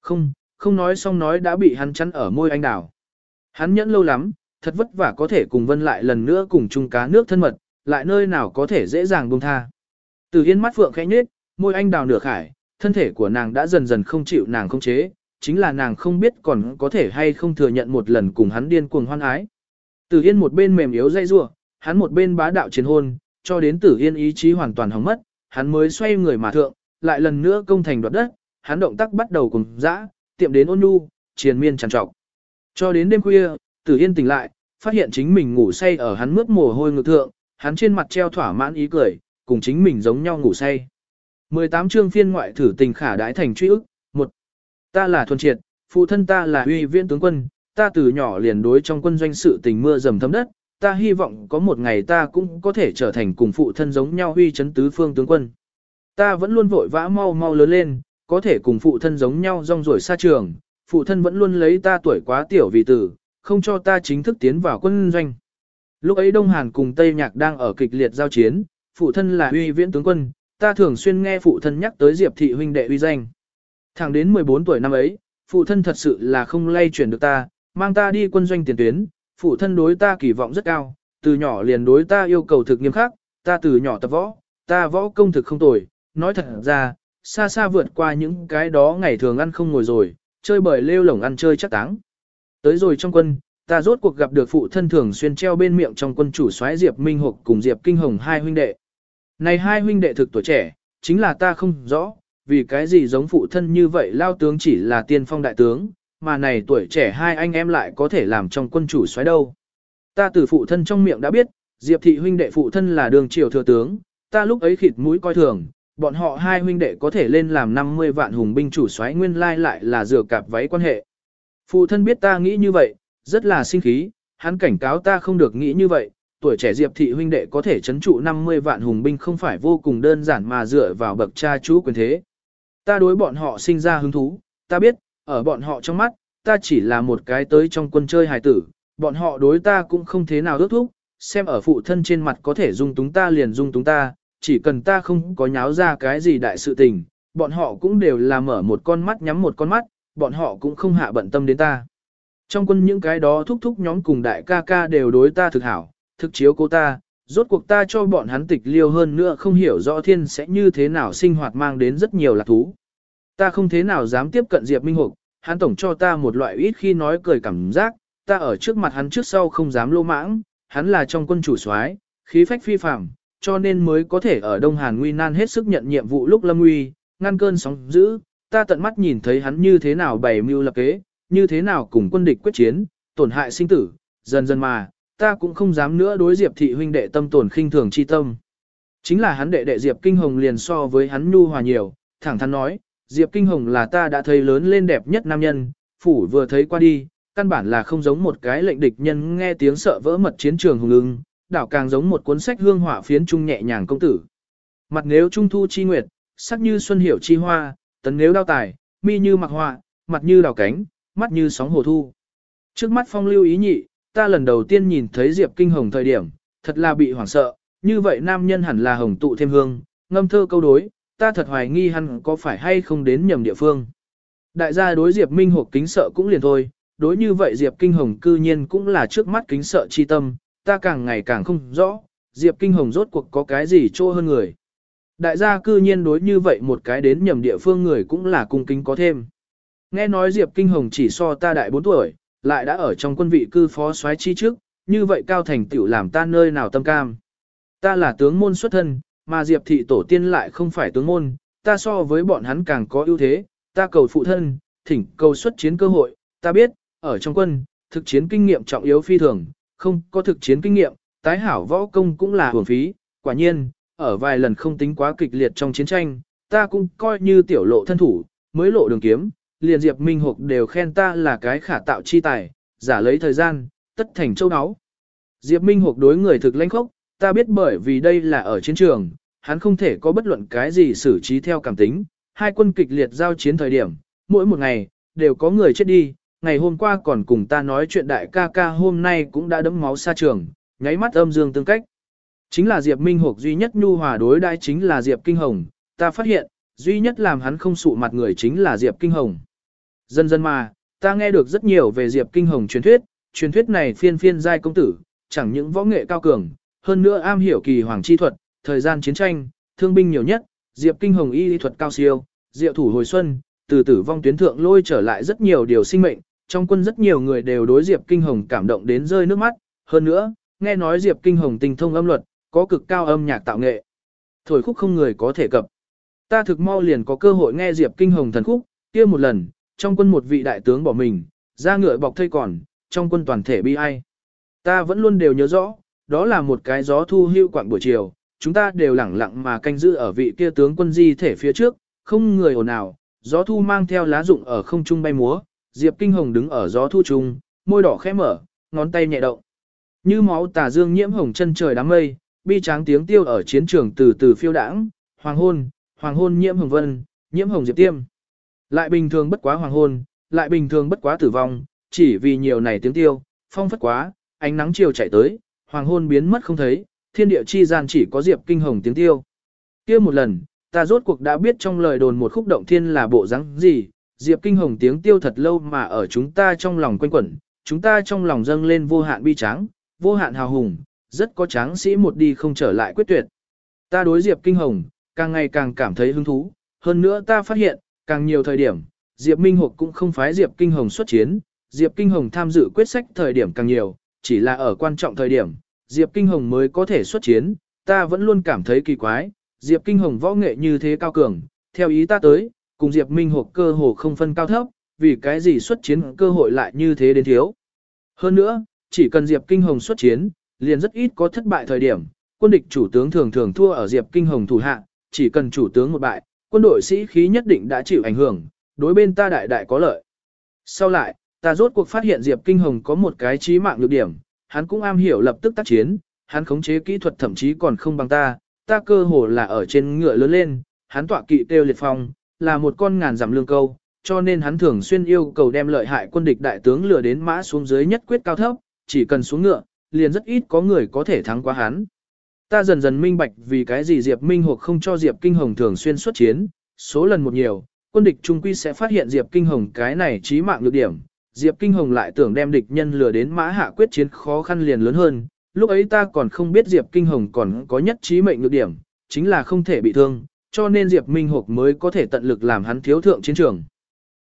Không, không nói xong nói đã bị hắn chắn ở môi anh đào. Hắn nhẫn lâu lắm, thật vất vả có thể cùng vân lại lần nữa cùng chung cá nước thân mật, lại nơi nào có thể dễ dàng buông tha. Tử yên mắt phượng khẽ nhếch, môi anh đào nửa khải, thân thể của nàng đã dần dần không chịu nàng không chế, chính là nàng không biết còn có thể hay không thừa nhận một lần cùng hắn điên cuồng hoan ái. Tử Yên một bên mềm yếu dây rủa, hắn một bên bá đạo chiến hôn, cho đến Tử Yên ý chí hoàn toàn hỏng mất, hắn mới xoay người mà thượng, lại lần nữa công thành đoạt đất, hắn động tác bắt đầu cùng dã, tiệm đến ôn nhu, triền miên trằn trọc. Cho đến đêm khuya, Tử Yên tỉnh lại, phát hiện chính mình ngủ say ở hắn mướt mồ hôi ngực thượng, hắn trên mặt treo thỏa mãn ý cười, cùng chính mình giống nhau ngủ say. 18 chương phiên ngoại thử tình khả đãi thành truy ức, một Ta là thuần triệt, phụ thân ta là uy viễn tướng quân, ta từ nhỏ liền đối trong quân doanh sự tình mưa dầm thấm đất, ta hy vọng có một ngày ta cũng có thể trở thành cùng phụ thân giống nhau uy chấn tứ phương tướng quân. Ta vẫn luôn vội vã mau mau lớn lên, có thể cùng phụ thân giống nhau rong ruổi xa trường, phụ thân vẫn luôn lấy ta tuổi quá tiểu vì tử, không cho ta chính thức tiến vào quân doanh. Lúc ấy Đông Hàn cùng Tây Nhạc đang ở kịch liệt giao chiến, phụ thân là uy viễn tướng quân, ta thường xuyên nghe phụ thân nhắc tới Diệp thị huynh đệ uy danh. Thẳng đến 14 tuổi năm ấy, phụ thân thật sự là không lay chuyển được ta, mang ta đi quân doanh tiền tuyến, phụ thân đối ta kỳ vọng rất cao, từ nhỏ liền đối ta yêu cầu thực nghiêm khắc, ta từ nhỏ tập võ, ta võ công thực không tồi, nói thật ra, xa xa vượt qua những cái đó ngày thường ăn không ngồi rồi, chơi bời lêu lổng ăn chơi chắc táng. Tới rồi trong quân, ta rốt cuộc gặp được phụ thân thường xuyên treo bên miệng trong quân chủ soái Diệp Minh Hục cùng Diệp Kinh Hồng hai huynh đệ. Này hai huynh đệ thực tuổi trẻ, chính là ta không rõ, vì cái gì giống phụ thân như vậy lao tướng chỉ là tiên phong đại tướng, mà này tuổi trẻ hai anh em lại có thể làm trong quân chủ xoáy đâu. Ta từ phụ thân trong miệng đã biết, Diệp thị huynh đệ phụ thân là đường triều thừa tướng, ta lúc ấy khịt mũi coi thường, bọn họ hai huynh đệ có thể lên làm 50 vạn hùng binh chủ soái nguyên lai lại là rửa cạp váy quan hệ. Phụ thân biết ta nghĩ như vậy, rất là sinh khí, hắn cảnh cáo ta không được nghĩ như vậy, tuổi trẻ Diệp thị huynh đệ có thể chấn trụ 50 vạn hùng binh không phải vô cùng đơn giản mà dựa vào bậc cha chú quyền thế. Ta đối bọn họ sinh ra hứng thú, ta biết, ở bọn họ trong mắt, ta chỉ là một cái tới trong quân chơi hài tử, bọn họ đối ta cũng không thế nào ước thúc, xem ở phụ thân trên mặt có thể dung túng ta liền dung túng ta, chỉ cần ta không có nháo ra cái gì đại sự tình, bọn họ cũng đều là mở một con mắt nhắm một con mắt, bọn họ cũng không hạ bận tâm đến ta. Trong quân những cái đó thúc thúc nhóm cùng đại ca ca đều đối ta thực hảo, thực chiếu cô ta, rốt cuộc ta cho bọn hắn tịch liêu hơn nữa không hiểu rõ thiên sẽ như thế nào sinh hoạt mang đến rất nhiều lạc thú. Ta không thế nào dám tiếp cận Diệp Minh Hục, hắn tổng cho ta một loại ít khi nói cười cảm giác, ta ở trước mặt hắn trước sau không dám lô mãng, hắn là trong quân chủ soái, khí phách phi phàm, cho nên mới có thể ở Đông Hàn nguy nan hết sức nhận nhiệm vụ lúc lâm nguy, ngăn cơn sóng dữ, ta tận mắt nhìn thấy hắn như thế nào bày mưu lập kế, như thế nào cùng quân địch quyết chiến, tổn hại sinh tử, dần dần mà, ta cũng không dám nữa đối Diệp thị huynh đệ tâm tổn khinh thường chi tâm. Chính là hắn đệ đệ Diệp Kinh Hồng liền so với hắn nhu hòa nhiều, thẳng thắn nói, Diệp Kinh Hồng là ta đã thấy lớn lên đẹp nhất nam nhân, phủ vừa thấy qua đi, căn bản là không giống một cái lệnh địch nhân nghe tiếng sợ vỡ mật chiến trường hùng ưng, đảo càng giống một cuốn sách hương họa phiến trung nhẹ nhàng công tử. Mặt nếu trung thu chi nguyệt, sắc như xuân hiểu chi hoa, tấn nếu đao tài, mi như mặc họa, mặt như đào cánh, mắt như sóng hồ thu. Trước mắt phong lưu ý nhị, ta lần đầu tiên nhìn thấy Diệp Kinh Hồng thời điểm, thật là bị hoảng sợ, như vậy nam nhân hẳn là hồng tụ thêm hương, ngâm thơ câu đối, ta thật hoài nghi hắn có phải hay không đến nhầm địa phương. Đại gia đối Diệp Minh Hộp kính sợ cũng liền thôi, đối như vậy Diệp Kinh Hồng cư nhiên cũng là trước mắt kính sợ chi tâm, ta càng ngày càng không rõ, Diệp Kinh Hồng rốt cuộc có cái gì trô hơn người. Đại gia cư nhiên đối như vậy một cái đến nhầm địa phương người cũng là cung kính có thêm. Nghe nói Diệp Kinh Hồng chỉ so ta đại 4 tuổi, lại đã ở trong quân vị cư phó soái chi trước, như vậy cao thành tựu làm ta nơi nào tâm cam. Ta là tướng môn xuất thân, mà Diệp thị tổ tiên lại không phải tướng môn, ta so với bọn hắn càng có ưu thế, ta cầu phụ thân, thỉnh cầu xuất chiến cơ hội, ta biết, ở trong quân, thực chiến kinh nghiệm trọng yếu phi thường, không có thực chiến kinh nghiệm, tái hảo võ công cũng là hưởng phí, quả nhiên, ở vài lần không tính quá kịch liệt trong chiến tranh, ta cũng coi như tiểu lộ thân thủ, mới lộ đường kiếm, liền Diệp Minh Hục đều khen ta là cái khả tạo chi tài, giả lấy thời gian, tất thành châu áo. Diệp Minh Hục đối người thực lãnh khốc, ta biết bởi vì đây là ở chiến trường, hắn không thể có bất luận cái gì xử trí theo cảm tính, hai quân kịch liệt giao chiến thời điểm, mỗi một ngày, đều có người chết đi, ngày hôm qua còn cùng ta nói chuyện đại ca ca hôm nay cũng đã đấm máu xa trường, nháy mắt âm dương tương cách. Chính là Diệp Minh Hục duy nhất nhu hòa đối đãi chính là Diệp Kinh Hồng, ta phát hiện, duy nhất làm hắn không sụ mặt người chính là Diệp Kinh Hồng. Dần dần mà, ta nghe được rất nhiều về Diệp Kinh Hồng truyền thuyết, truyền thuyết này phiên phiên giai công tử, chẳng những võ nghệ cao cường, hơn nữa am hiểu kỳ hoàng chi thuật, thời gian chiến tranh, thương binh nhiều nhất, Diệp Kinh Hồng y lý thuật cao siêu, diệu thủ hồi xuân, từ tử vong tuyến thượng lôi trở lại rất nhiều điều sinh mệnh, trong quân rất nhiều người đều đối Diệp Kinh Hồng cảm động đến rơi nước mắt, hơn nữa, nghe nói Diệp Kinh Hồng tinh thông âm luật, có cực cao âm nhạc tạo nghệ. Thổi khúc không người có thể cập. Ta thực mau liền có cơ hội nghe Diệp Kinh Hồng thần khúc, kia một lần, trong quân một vị đại tướng bỏ mình, ra ngựa bọc thây còn, trong quân toàn thể bi ai. Ta vẫn luôn đều nhớ rõ, đó là một cái gió thu hưu quạng buổi chiều, chúng ta đều lẳng lặng mà canh giữ ở vị kia tướng quân di thể phía trước, không người ồn nào, gió thu mang theo lá rụng ở không trung bay múa, Diệp Kinh Hồng đứng ở gió thu trung, môi đỏ khẽ mở, ngón tay nhẹ động. Như máu tà dương nhiễm hồng chân trời đám mây, bi tráng tiếng tiêu ở chiến trường từ từ phiêu đãng, hoàng hôn, hoàng hôn nhiễm hồng vân, nhiễm hồng diệp tiêm. Lại bình thường bất quá hoàng hôn, lại bình thường bất quá tử vong, chỉ vì nhiều này tiếng tiêu, phong phất quá, ánh nắng chiều chạy tới, hoàng hôn biến mất không thấy, thiên địa chi gian chỉ có diệp kinh hồng tiếng tiêu. kia một lần, ta rốt cuộc đã biết trong lời đồn một khúc động thiên là bộ dáng gì, diệp kinh hồng tiếng tiêu thật lâu mà ở chúng ta trong lòng quanh quẩn, chúng ta trong lòng dâng lên vô hạn bi tráng, vô hạn hào hùng, rất có tráng sĩ một đi không trở lại quyết tuyệt. Ta đối diệp kinh hồng, càng ngày càng cảm thấy hứng thú, hơn nữa ta phát hiện, càng nhiều thời điểm, Diệp Minh Hục cũng không phái Diệp Kinh Hồng xuất chiến, Diệp Kinh Hồng tham dự quyết sách thời điểm càng nhiều, chỉ là ở quan trọng thời điểm, Diệp Kinh Hồng mới có thể xuất chiến, ta vẫn luôn cảm thấy kỳ quái, Diệp Kinh Hồng võ nghệ như thế cao cường, theo ý ta tới, cùng Diệp Minh Hục cơ hồ không phân cao thấp, vì cái gì xuất chiến cơ hội lại như thế đến thiếu. Hơn nữa, chỉ cần Diệp Kinh Hồng xuất chiến, liền rất ít có thất bại thời điểm, quân địch chủ tướng thường thường thua ở Diệp Kinh Hồng thủ hạ, chỉ cần chủ tướng một bại, quân đội sĩ khí nhất định đã chịu ảnh hưởng, đối bên ta đại đại có lợi. Sau lại, ta rốt cuộc phát hiện Diệp Kinh Hồng có một cái trí mạng nhược điểm, hắn cũng am hiểu lập tức tác chiến, hắn khống chế kỹ thuật thậm chí còn không bằng ta, ta cơ hồ là ở trên ngựa lớn lên, hắn tọa kỵ tiêu liệt phong, là một con ngàn giảm lương câu, cho nên hắn thường xuyên yêu cầu đem lợi hại quân địch đại tướng lừa đến mã xuống dưới nhất quyết cao thấp, chỉ cần xuống ngựa, liền rất ít có người có thể thắng qua hắn. Ta dần dần minh bạch vì cái gì Diệp Minh Hục không cho Diệp Kinh Hồng thường xuyên xuất chiến, số lần một nhiều, quân địch trung quy sẽ phát hiện Diệp Kinh Hồng cái này chí mạng nhược điểm. Diệp Kinh Hồng lại tưởng đem địch nhân lừa đến mã hạ quyết chiến khó khăn liền lớn hơn, lúc ấy ta còn không biết Diệp Kinh Hồng còn có nhất trí mệnh nhược điểm, chính là không thể bị thương, cho nên Diệp Minh Hục mới có thể tận lực làm hắn thiếu thượng chiến trường.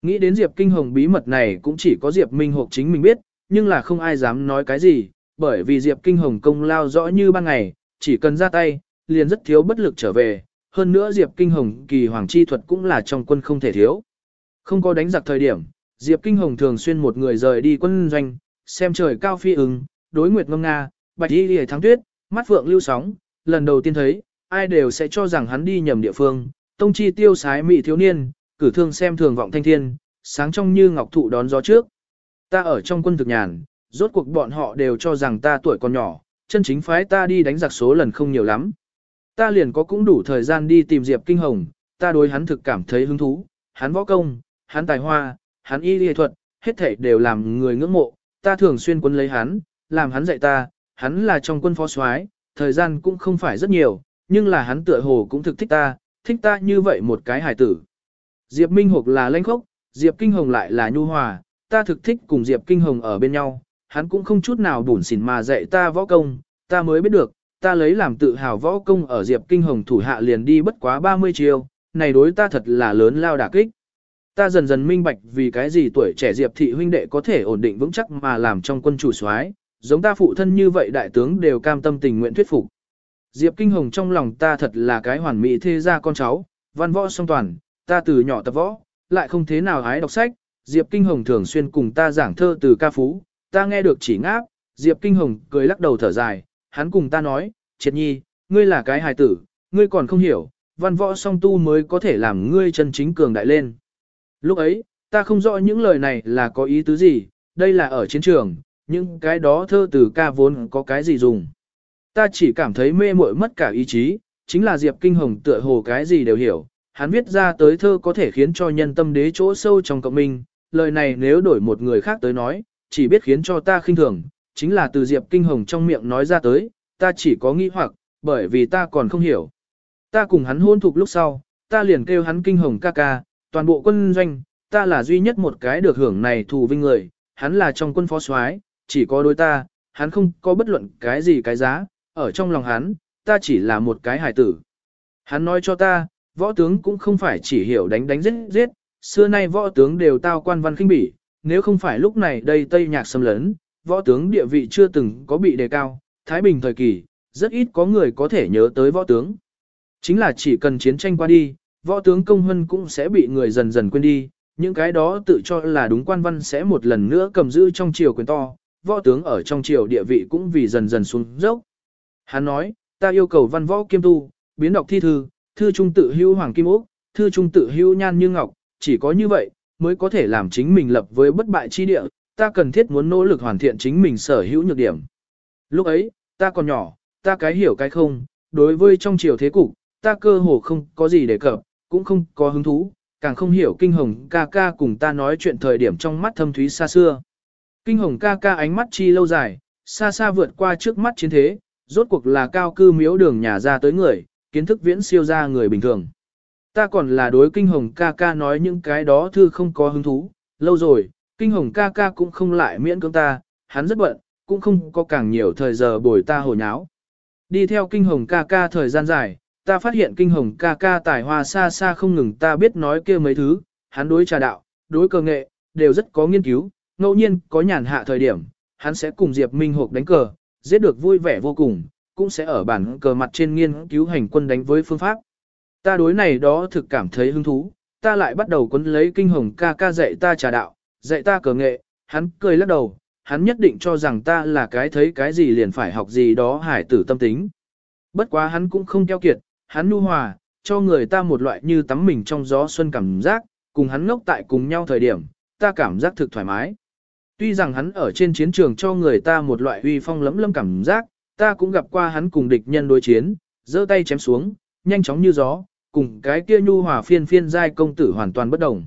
Nghĩ đến Diệp Kinh Hồng bí mật này cũng chỉ có Diệp Minh Hục chính mình biết, nhưng là không ai dám nói cái gì, bởi vì Diệp Kinh Hồng công lao rõ như ban ngày, chỉ cần ra tay, liền rất thiếu bất lực trở về, hơn nữa Diệp Kinh Hồng kỳ hoàng chi thuật cũng là trong quân không thể thiếu. Không có đánh giặc thời điểm, Diệp Kinh Hồng thường xuyên một người rời đi quân doanh, xem trời cao phi ứng, đối nguyệt ngâm nga, bạch y lìa thắng tuyết, mắt phượng lưu sóng, lần đầu tiên thấy, ai đều sẽ cho rằng hắn đi nhầm địa phương, tông chi tiêu sái mỹ thiếu niên, cử thương xem thường vọng thanh thiên, sáng trong như ngọc thụ đón gió trước. Ta ở trong quân thực nhàn, rốt cuộc bọn họ đều cho rằng ta tuổi còn nhỏ, chân chính phái ta đi đánh giặc số lần không nhiều lắm. Ta liền có cũng đủ thời gian đi tìm Diệp Kinh Hồng, ta đối hắn thực cảm thấy hứng thú, hắn võ công, hắn tài hoa, hắn y lý thuật, hết thảy đều làm người ngưỡng mộ, ta thường xuyên quân lấy hắn, làm hắn dạy ta, hắn là trong quân phó soái, thời gian cũng không phải rất nhiều, nhưng là hắn tựa hồ cũng thực thích ta, thích ta như vậy một cái hài tử. Diệp Minh Hục là lãnh khốc, Diệp Kinh Hồng lại là nhu hòa, ta thực thích cùng Diệp Kinh Hồng ở bên nhau, hắn cũng không chút nào bủn xỉn mà dạy ta võ công, ta mới biết được, ta lấy làm tự hào võ công ở Diệp Kinh Hồng thủ hạ liền đi bất quá 30 chiêu, này đối ta thật là lớn lao đả kích. Ta dần dần minh bạch vì cái gì tuổi trẻ Diệp thị huynh đệ có thể ổn định vững chắc mà làm trong quân chủ soái, giống ta phụ thân như vậy đại tướng đều cam tâm tình nguyện thuyết phục. Diệp Kinh Hồng trong lòng ta thật là cái hoàn mỹ thế gia con cháu, văn võ song toàn, ta từ nhỏ tập võ, lại không thế nào hái đọc sách, Diệp Kinh Hồng thường xuyên cùng ta giảng thơ từ ca phú, ta nghe được chỉ ngáp, Diệp Kinh Hồng cười lắc đầu thở dài, hắn cùng ta nói, triệt nhi, ngươi là cái hài tử, ngươi còn không hiểu, văn võ song tu mới có thể làm ngươi chân chính cường đại lên. Lúc ấy, ta không rõ những lời này là có ý tứ gì, đây là ở chiến trường, những cái đó thơ từ ca vốn có cái gì dùng. Ta chỉ cảm thấy mê muội mất cả ý chí, chính là Diệp Kinh Hồng tựa hồ cái gì đều hiểu, hắn viết ra tới thơ có thể khiến cho nhân tâm đế chỗ sâu trong cộng minh, lời này nếu đổi một người khác tới nói, chỉ biết khiến cho ta khinh thường, chính là từ Diệp Kinh Hồng trong miệng nói ra tới, ta chỉ có nghĩ hoặc, bởi vì ta còn không hiểu. Ta cùng hắn hôn thục lúc sau, ta liền kêu hắn Kinh Hồng ca ca, toàn bộ quân doanh, ta là duy nhất một cái được hưởng này thù vinh người, hắn là trong quân phó soái, chỉ có đối ta, hắn không có bất luận cái gì cái giá, ở trong lòng hắn, ta chỉ là một cái hài tử. Hắn nói cho ta, võ tướng cũng không phải chỉ hiểu đánh đánh giết giết, xưa nay võ tướng đều tao quan văn khinh bỉ, nếu không phải lúc này đây Tây Nhạc xâm lấn, võ tướng địa vị chưa từng có bị đề cao, Thái Bình thời kỳ, rất ít có người có thể nhớ tới võ tướng. Chính là chỉ cần chiến tranh qua đi, võ tướng công hân cũng sẽ bị người dần dần quên đi, những cái đó tự cho là đúng quan văn sẽ một lần nữa cầm giữ trong triều quyền to, võ tướng ở trong triều địa vị cũng vì dần dần xuống dốc. Hắn nói, ta yêu cầu văn võ kiêm tu, biến đọc thi thư, thư trung tự hưu hoàng kim ốc, thư trung tự hưu nhan như ngọc, chỉ có như vậy, mới có thể làm chính mình lập với bất bại chi địa, ta cần thiết muốn nỗ lực hoàn thiện chính mình sở hữu nhược điểm. Lúc ấy, ta còn nhỏ, ta cái hiểu cái không, đối với trong triều thế cục, ta cơ hồ không có gì để cập, cũng không có hứng thú, càng không hiểu kinh hồng ca ca cùng ta nói chuyện thời điểm trong mắt thâm thúy xa xưa. Kinh hồng ca ca ánh mắt chi lâu dài, xa xa vượt qua trước mắt chiến thế, rốt cuộc là cao cư miếu đường nhà ra tới người, kiến thức viễn siêu ra người bình thường. Ta còn là đối kinh hồng ca ca nói những cái đó thư không có hứng thú, lâu rồi, kinh hồng ca ca cũng không lại miễn cưỡng ta, hắn rất bận, cũng không có càng nhiều thời giờ bồi ta hồ nháo. Đi theo kinh hồng ca ca thời gian dài, ta phát hiện kinh hồng ca ca tài hoa xa xa không ngừng ta biết nói kia mấy thứ, hắn đối trà đạo, đối cờ nghệ, đều rất có nghiên cứu, ngẫu nhiên có nhàn hạ thời điểm, hắn sẽ cùng Diệp Minh Hộp đánh cờ, giết được vui vẻ vô cùng, cũng sẽ ở bản cờ mặt trên nghiên cứu hành quân đánh với phương pháp. Ta đối này đó thực cảm thấy hứng thú, ta lại bắt đầu quấn lấy kinh hồng ca ca dạy ta trà đạo, dạy ta cờ nghệ, hắn cười lắc đầu, hắn nhất định cho rằng ta là cái thấy cái gì liền phải học gì đó hải tử tâm tính. Bất quá hắn cũng không keo kiệt, hắn nu hòa, cho người ta một loại như tắm mình trong gió xuân cảm giác, cùng hắn ngốc tại cùng nhau thời điểm, ta cảm giác thực thoải mái. Tuy rằng hắn ở trên chiến trường cho người ta một loại uy phong lấm lâm cảm giác, ta cũng gặp qua hắn cùng địch nhân đối chiến, giơ tay chém xuống, nhanh chóng như gió, cùng cái kia nhu hòa phiên phiên giai công tử hoàn toàn bất đồng.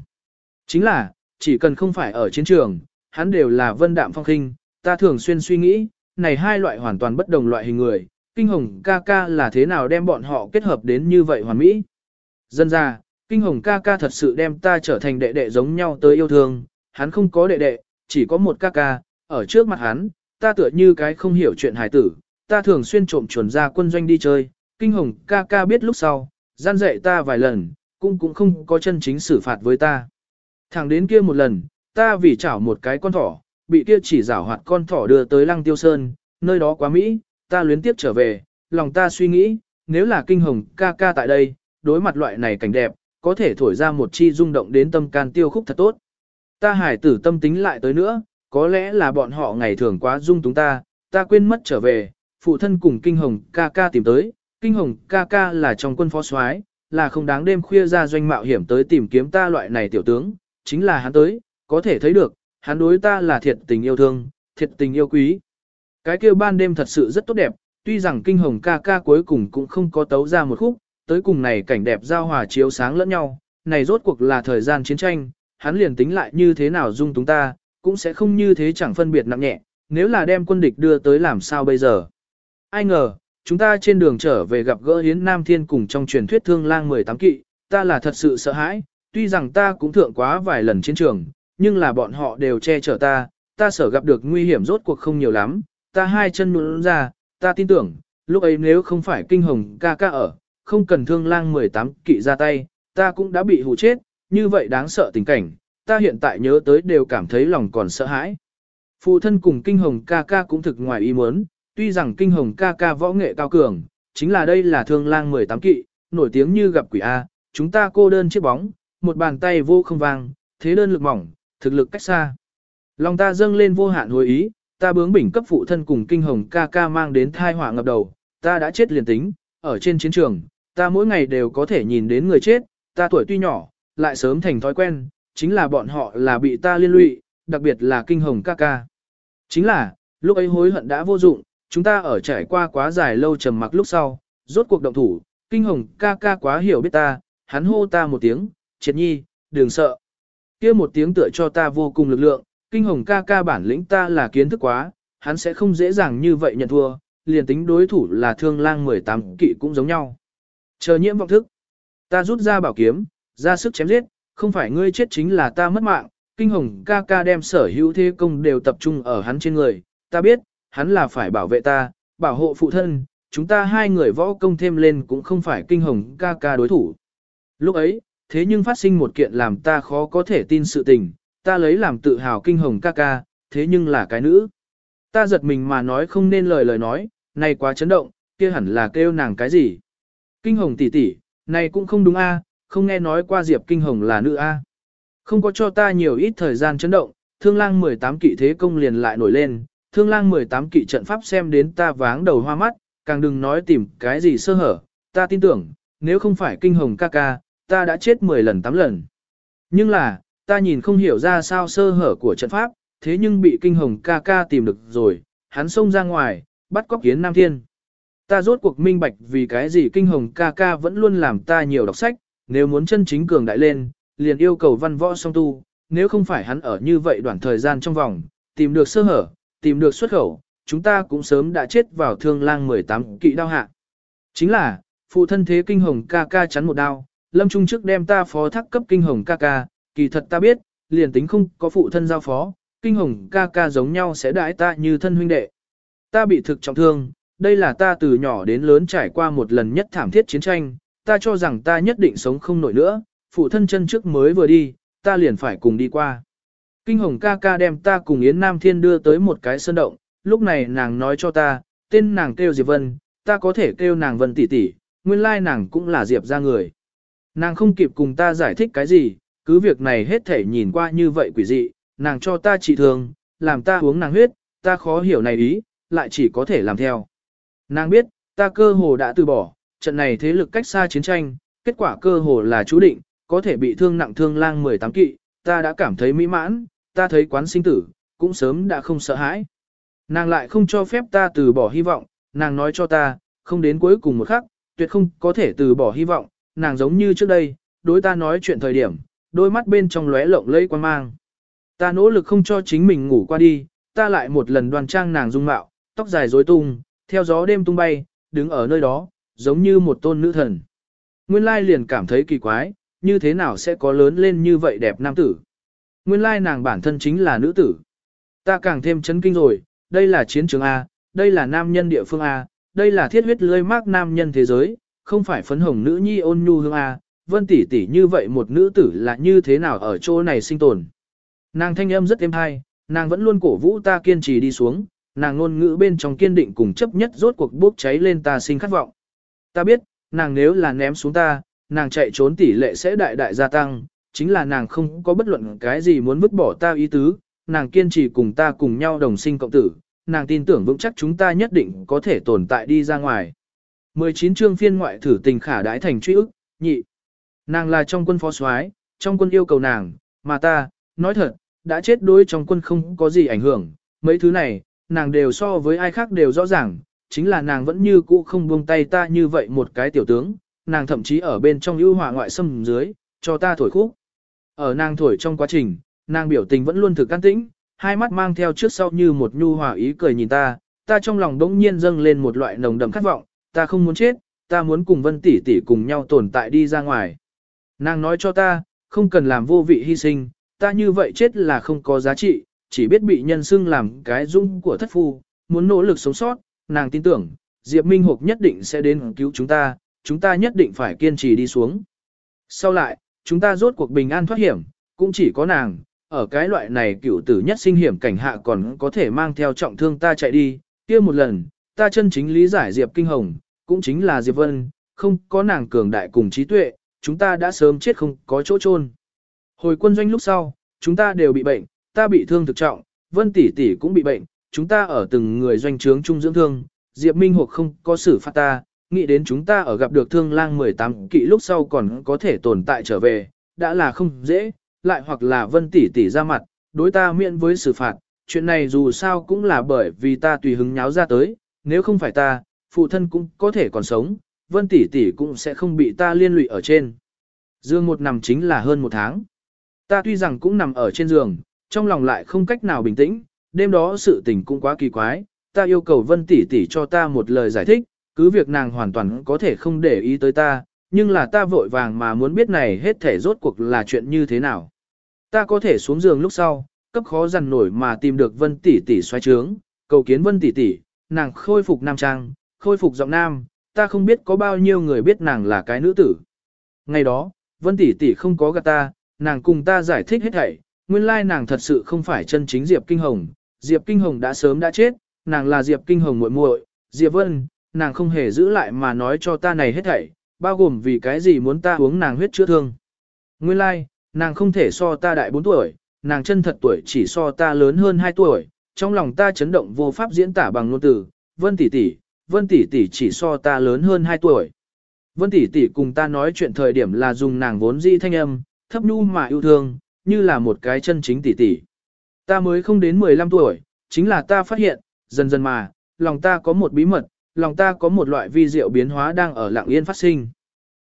Chính là, chỉ cần không phải ở chiến trường, hắn đều là vân đạm phong khinh, ta thường xuyên suy nghĩ, này hai loại hoàn toàn bất đồng loại hình người, kinh hồng ca ca là thế nào đem bọn họ kết hợp đến như vậy hoàn mỹ. Dân ra, kinh hồng ca ca thật sự đem ta trở thành đệ đệ giống nhau tới yêu thương, hắn không có đệ đệ, chỉ có một ca ca, ở trước mặt hắn, ta tựa như cái không hiểu chuyện hài tử, ta thường xuyên trộm chuồn ra quân doanh đi chơi, kinh hồng ca ca biết lúc sau, gian dạy ta vài lần, cũng cũng không có chân chính xử phạt với ta. Thẳng đến kia một lần, ta vì chảo một cái con thỏ, bị kia chỉ rảo hoạt con thỏ đưa tới lăng tiêu sơn, nơi đó quá Mỹ, ta luyến tiếp trở về, lòng ta suy nghĩ, nếu là kinh hồng ca ca tại đây, đối mặt loại này cảnh đẹp, có thể thổi ra một chi rung động đến tâm can tiêu khúc thật tốt. Ta hải tử tâm tính lại tới nữa, có lẽ là bọn họ ngày thường quá dung túng ta, ta quên mất trở về, phụ thân cùng kinh hồng ca ca tìm tới, kinh hồng ca ca là trong quân phó soái, là không đáng đêm khuya ra doanh mạo hiểm tới tìm kiếm ta loại này tiểu tướng, chính là hắn tới, có thể thấy được, hắn đối ta là thiệt tình yêu thương, thiệt tình yêu quý. Cái kêu ban đêm thật sự rất tốt đẹp, tuy rằng kinh hồng ca ca cuối cùng cũng không có tấu ra một khúc, tới cùng này cảnh đẹp giao hòa chiếu sáng lẫn nhau, này rốt cuộc là thời gian chiến tranh, hắn liền tính lại như thế nào dung túng ta, cũng sẽ không như thế chẳng phân biệt nặng nhẹ, nếu là đem quân địch đưa tới làm sao bây giờ. Ai ngờ, chúng ta trên đường trở về gặp gỡ Hiến Nam Thiên cùng trong truyền thuyết thương lang 18 kỵ, ta là thật sự sợ hãi, tuy rằng ta cũng thượng quá vài lần chiến trường, nhưng là bọn họ đều che chở ta, ta sợ gặp được nguy hiểm rốt cuộc không nhiều lắm, ta hai chân nhũn ra, ta tin tưởng, lúc ấy nếu không phải kinh hồng ca ca ở, không cần thương lang 18 kỵ ra tay, ta cũng đã bị hù chết, như vậy đáng sợ tình cảnh, ta hiện tại nhớ tới đều cảm thấy lòng còn sợ hãi. Phụ thân cùng kinh hồng ca ca cũng thực ngoài ý muốn, tuy rằng kinh hồng ca ca võ nghệ cao cường, chính là đây là thương lang 18 kỵ, nổi tiếng như gặp quỷ A, chúng ta cô đơn chiếc bóng, một bàn tay vô không vang, thế đơn lực mỏng, thực lực cách xa. Lòng ta dâng lên vô hạn hồi ý, ta bướng bỉnh cấp phụ thân cùng kinh hồng ca ca mang đến thai họa ngập đầu, ta đã chết liền tính, ở trên chiến trường, ta mỗi ngày đều có thể nhìn đến người chết, ta tuổi tuy nhỏ, lại sớm thành thói quen, chính là bọn họ là bị ta liên lụy, đặc biệt là kinh hồng ca ca. Chính là, lúc ấy hối hận đã vô dụng, chúng ta ở trải qua quá dài lâu trầm mặc lúc sau, rốt cuộc động thủ, kinh hồng ca ca quá hiểu biết ta, hắn hô ta một tiếng, triệt nhi, đừng sợ. kia một tiếng tựa cho ta vô cùng lực lượng, kinh hồng ca ca bản lĩnh ta là kiến thức quá, hắn sẽ không dễ dàng như vậy nhận thua, liền tính đối thủ là thương lang 18 kỵ cũng giống nhau. Chờ nhiễm vọng thức, ta rút ra bảo kiếm, ra sức chém giết, không phải ngươi chết chính là ta mất mạng, kinh hồng ca ca đem sở hữu thế công đều tập trung ở hắn trên người, ta biết, hắn là phải bảo vệ ta, bảo hộ phụ thân, chúng ta hai người võ công thêm lên cũng không phải kinh hồng ca ca đối thủ. Lúc ấy, thế nhưng phát sinh một kiện làm ta khó có thể tin sự tình, ta lấy làm tự hào kinh hồng ca ca, thế nhưng là cái nữ. Ta giật mình mà nói không nên lời lời nói, này quá chấn động, kia hẳn là kêu nàng cái gì. Kinh hồng tỷ tỷ, này cũng không đúng a, không nghe nói qua Diệp Kinh Hồng là nữ a. Không có cho ta nhiều ít thời gian chấn động, thương lang 18 kỵ thế công liền lại nổi lên, thương lang 18 kỵ trận pháp xem đến ta váng đầu hoa mắt, càng đừng nói tìm cái gì sơ hở, ta tin tưởng, nếu không phải Kinh Hồng ca ca, ta đã chết 10 lần 8 lần. Nhưng là, ta nhìn không hiểu ra sao sơ hở của trận pháp, thế nhưng bị Kinh Hồng ca ca tìm được rồi, hắn xông ra ngoài, bắt cóc kiến Nam Thiên. Ta rốt cuộc minh bạch vì cái gì Kinh Hồng ca ca vẫn luôn làm ta nhiều đọc sách, nếu muốn chân chính cường đại lên, liền yêu cầu văn võ song tu, nếu không phải hắn ở như vậy đoạn thời gian trong vòng, tìm được sơ hở, tìm được xuất khẩu, chúng ta cũng sớm đã chết vào thương lang 18 kỵ đao hạ. Chính là, phụ thân thế kinh hồng ca ca chắn một đao, lâm trung trước đem ta phó thác cấp kinh hồng ca ca, kỳ thật ta biết, liền tính không có phụ thân giao phó, kinh hồng ca ca giống nhau sẽ đãi ta như thân huynh đệ. Ta bị thực trọng thương, đây là ta từ nhỏ đến lớn trải qua một lần nhất thảm thiết chiến tranh, ta cho rằng ta nhất định sống không nổi nữa, phụ thân chân trước mới vừa đi, ta liền phải cùng đi qua. Kinh hồng ca ca đem ta cùng Yến Nam Thiên đưa tới một cái sơn động, lúc này nàng nói cho ta, tên nàng kêu Diệp Vân, ta có thể kêu nàng Vân tỷ tỷ, nguyên lai nàng cũng là Diệp ra người. Nàng không kịp cùng ta giải thích cái gì, cứ việc này hết thể nhìn qua như vậy quỷ dị, nàng cho ta trị thương, làm ta uống nàng huyết, ta khó hiểu này ý, lại chỉ có thể làm theo. Nàng biết, ta cơ hồ đã từ bỏ, trận này thế lực cách xa chiến tranh, kết quả cơ hồ là chú định, có thể bị thương nặng thương lang 18 kỵ, ta đã cảm thấy mỹ mãn, ta thấy quán sinh tử, cũng sớm đã không sợ hãi. Nàng lại không cho phép ta từ bỏ hy vọng, nàng nói cho ta, không đến cuối cùng một khắc, tuyệt không có thể từ bỏ hy vọng, nàng giống như trước đây, đối ta nói chuyện thời điểm, đôi mắt bên trong lóe lộng lẫy quan mang. Ta nỗ lực không cho chính mình ngủ qua đi, ta lại một lần đoan trang nàng dung mạo, tóc dài rối tung, theo gió đêm tung bay, đứng ở nơi đó, giống như một tôn nữ thần. Nguyên lai liền cảm thấy kỳ quái, như thế nào sẽ có lớn lên như vậy đẹp nam tử. Nguyên lai nàng bản thân chính là nữ tử. Ta càng thêm chấn kinh rồi, đây là chiến trường A, đây là nam nhân địa phương A, đây là thiết huyết lơi mác nam nhân thế giới, không phải phấn hồng nữ nhi ôn nhu hương A, vân tỷ tỷ như vậy một nữ tử là như thế nào ở chỗ này sinh tồn. Nàng thanh âm rất êm hay, nàng vẫn luôn cổ vũ ta kiên trì đi xuống, nàng ngôn ngữ bên trong kiên định cùng chấp nhất rốt cuộc bốc cháy lên ta sinh khát vọng. Ta biết, nàng nếu là ném xuống ta, nàng chạy trốn tỷ lệ sẽ đại đại gia tăng, chính là nàng không có bất luận cái gì muốn vứt bỏ ta ý tứ, nàng kiên trì cùng ta cùng nhau đồng sinh cộng tử, nàng tin tưởng vững chắc chúng ta nhất định có thể tồn tại đi ra ngoài. 19 chương phiên ngoại thử tình khả đãi thành truy ức, nhị. Nàng là trong quân phó soái, trong quân yêu cầu nàng, mà ta, nói thật, đã chết đối trong quân không có gì ảnh hưởng, mấy thứ này, nàng đều so với ai khác đều rõ ràng, chính là nàng vẫn như cũ không buông tay ta như vậy một cái tiểu tướng, nàng thậm chí ở bên trong ưu hỏa ngoại xâm dưới, cho ta thổi khúc. Ở nàng thổi trong quá trình, nàng biểu tình vẫn luôn thực can tĩnh, hai mắt mang theo trước sau như một nhu hòa ý cười nhìn ta, ta trong lòng đống nhiên dâng lên một loại nồng đậm khát vọng, ta không muốn chết, ta muốn cùng vân tỷ tỷ cùng nhau tồn tại đi ra ngoài. Nàng nói cho ta, không cần làm vô vị hy sinh, ta như vậy chết là không có giá trị, chỉ biết bị nhân xưng làm cái dung của thất phu, muốn nỗ lực sống sót, nàng tin tưởng, Diệp Minh Hục nhất định sẽ đến cứu chúng ta, chúng ta nhất định phải kiên trì đi xuống. Sau lại, chúng ta rốt cuộc bình an thoát hiểm, cũng chỉ có nàng, ở cái loại này cựu tử nhất sinh hiểm cảnh hạ còn có thể mang theo trọng thương ta chạy đi, kia một lần, ta chân chính lý giải Diệp Kinh Hồng, cũng chính là Diệp Vân, không có nàng cường đại cùng trí tuệ, chúng ta đã sớm chết không có chỗ chôn. Hồi quân doanh lúc sau, chúng ta đều bị bệnh, ta bị thương thực trọng, Vân tỷ tỷ cũng bị bệnh, chúng ta ở từng người doanh trướng chung dưỡng thương, Diệp Minh Hục không có xử phạt ta, nghĩ đến chúng ta ở gặp được thương lang 18 kỵ lúc sau còn có thể tồn tại trở về, đã là không dễ, lại hoặc là Vân tỷ tỷ ra mặt, đối ta miễn với xử phạt, chuyện này dù sao cũng là bởi vì ta tùy hứng nháo ra tới, nếu không phải ta, phụ thân cũng có thể còn sống, Vân tỷ tỷ cũng sẽ không bị ta liên lụy ở trên. Dương một nằm chính là hơn một tháng. Ta tuy rằng cũng nằm ở trên giường, trong lòng lại không cách nào bình tĩnh, đêm đó sự tình cũng quá kỳ quái, ta yêu cầu Vân tỷ tỷ cho ta một lời giải thích, cứ việc nàng hoàn toàn có thể không để ý tới ta, nhưng là ta vội vàng mà muốn biết này hết thể rốt cuộc là chuyện như thế nào. Ta có thể xuống giường lúc sau, cấp khó dằn nổi mà tìm được Vân tỷ tỷ xoay trướng, cầu kiến Vân tỷ tỷ, nàng khôi phục nam trang, khôi phục giọng nam, ta không biết có bao nhiêu người biết nàng là cái nữ tử. Ngày đó, Vân tỷ tỷ không có gạt ta, nàng cùng ta giải thích hết thảy, nguyên lai nàng thật sự không phải chân chính Diệp Kinh Hồng, Diệp Kinh Hồng đã sớm đã chết, nàng là Diệp Kinh Hồng muội muội, Diệp Vân, nàng không hề giữ lại mà nói cho ta này hết thảy, bao gồm vì cái gì muốn ta uống nàng huyết chữa thương. Nguyên lai, nàng không thể so ta đại 4 tuổi, nàng chân thật tuổi chỉ so ta lớn hơn 2 tuổi, trong lòng ta chấn động vô pháp diễn tả bằng ngôn từ, Vân tỷ tỷ, Vân tỷ tỷ chỉ so ta lớn hơn 2 tuổi. Vân tỷ tỷ cùng ta nói chuyện thời điểm là dùng nàng vốn dĩ thanh âm, thấp nhu mà yêu thương, như là một cái chân chính tỷ tỷ. Ta mới không đến 15 tuổi, chính là ta phát hiện, dần dần mà, lòng ta có một bí mật, lòng ta có một loại vi diệu biến hóa đang ở lặng yên phát sinh.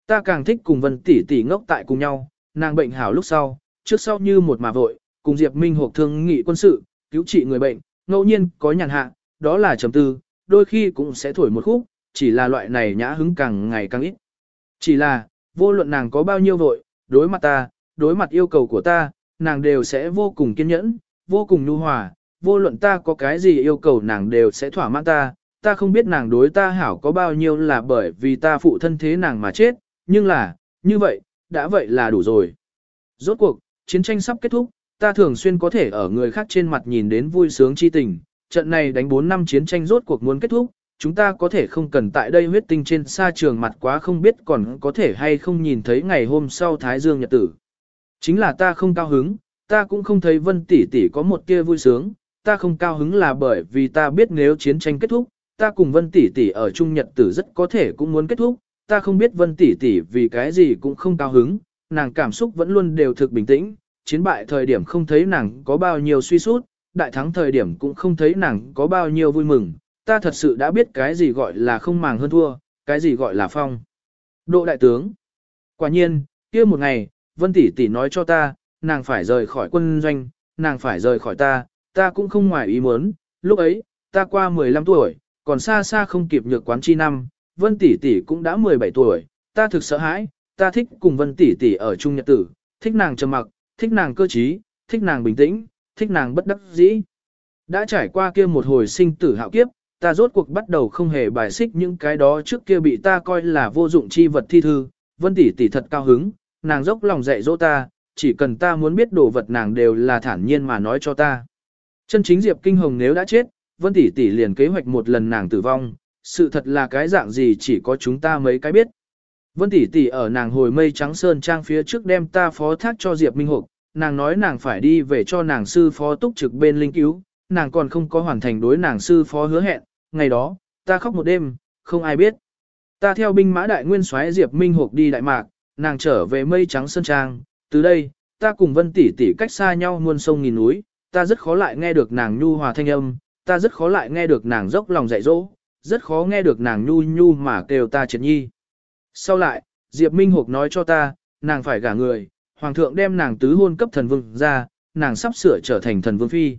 Ta càng thích cùng Vân tỷ tỷ ngốc tại cùng nhau, nàng bệnh hảo lúc sau, trước sau như một mà vội, cùng Diệp Minh hộp thương nghị quân sự, cứu trị người bệnh, ngẫu nhiên có nhàn hạ, đó là trầm tư, đôi khi cũng sẽ thổi một khúc, chỉ là loại này nhã hứng càng ngày càng ít. Chỉ là, vô luận nàng có bao nhiêu vội, đối mặt ta, đối mặt yêu cầu của ta, nàng đều sẽ vô cùng kiên nhẫn, vô cùng nhu hòa, vô luận ta có cái gì yêu cầu nàng đều sẽ thỏa mãn ta, ta không biết nàng đối ta hảo có bao nhiêu là bởi vì ta phụ thân thế nàng mà chết, nhưng là, như vậy, đã vậy là đủ rồi. Rốt cuộc, chiến tranh sắp kết thúc, ta thường xuyên có thể ở người khác trên mặt nhìn đến vui sướng chi tình, trận này đánh 4 năm chiến tranh rốt cuộc muốn kết thúc, chúng ta có thể không cần tại đây huyết tinh trên xa trường mặt quá không biết còn có thể hay không nhìn thấy ngày hôm sau Thái Dương Nhật Tử. Chính là ta không cao hứng, ta cũng không thấy Vân Tỷ Tỷ có một kia vui sướng, ta không cao hứng là bởi vì ta biết nếu chiến tranh kết thúc, ta cùng Vân Tỷ Tỷ ở Trung Nhật Tử rất có thể cũng muốn kết thúc, ta không biết Vân Tỷ Tỷ vì cái gì cũng không cao hứng, nàng cảm xúc vẫn luôn đều thực bình tĩnh, chiến bại thời điểm không thấy nàng có bao nhiêu suy sút, đại thắng thời điểm cũng không thấy nàng có bao nhiêu vui mừng, ta thật sự đã biết cái gì gọi là không màng hơn thua, cái gì gọi là phong. Độ đại tướng. Quả nhiên, kia một ngày, Vân Tỷ Tỷ nói cho ta, nàng phải rời khỏi quân doanh, nàng phải rời khỏi ta, ta cũng không ngoài ý muốn, lúc ấy, ta qua 15 tuổi, còn xa xa không kịp nhược quán chi năm, Vân tỷ tỷ cũng đã 17 tuổi, ta thực sợ hãi, ta thích cùng Vân tỷ tỷ ở chung nhật tử, thích nàng trầm mặc, thích nàng cơ trí, thích nàng bình tĩnh, thích nàng bất đắc dĩ. Đã trải qua kia một hồi sinh tử hạo kiếp, ta rốt cuộc bắt đầu không hề bài xích những cái đó trước kia bị ta coi là vô dụng chi vật thi thư. Vân tỷ tỷ thật cao hứng, nàng dốc lòng dạy dỗ ta, chỉ cần ta muốn biết đồ vật nàng đều là thản nhiên mà nói cho ta. Chân chính Diệp Kinh Hồng nếu đã chết, Vân tỷ tỷ liền kế hoạch một lần nàng tử vong, sự thật là cái dạng gì chỉ có chúng ta mấy cái biết. Vân tỷ tỷ ở nàng hồi mây trắng sơn trang phía trước đem ta phó thác cho Diệp Minh Hục, nàng nói nàng phải đi về cho nàng sư phó túc trực bên linh cứu, nàng còn không có hoàn thành đối nàng sư phó hứa hẹn, ngày đó, ta khóc một đêm, không ai biết. Ta theo binh mã đại nguyên soái Diệp Minh Hục đi Đại Mạc, nàng trở về mây trắng sơn trang, từ đây, ta cùng Vân tỷ tỷ cách xa nhau muôn sông nghìn núi, ta rất khó lại nghe được nàng nhu hòa thanh âm, ta rất khó lại nghe được nàng dốc lòng dạy dỗ, rất khó nghe được nàng nhu nhu mà kêu ta triệt nhi. Sau lại, Diệp Minh Hục nói cho ta, nàng phải gả người, hoàng thượng đem nàng tứ hôn cấp thần vương ra, nàng sắp sửa trở thành thần vương phi.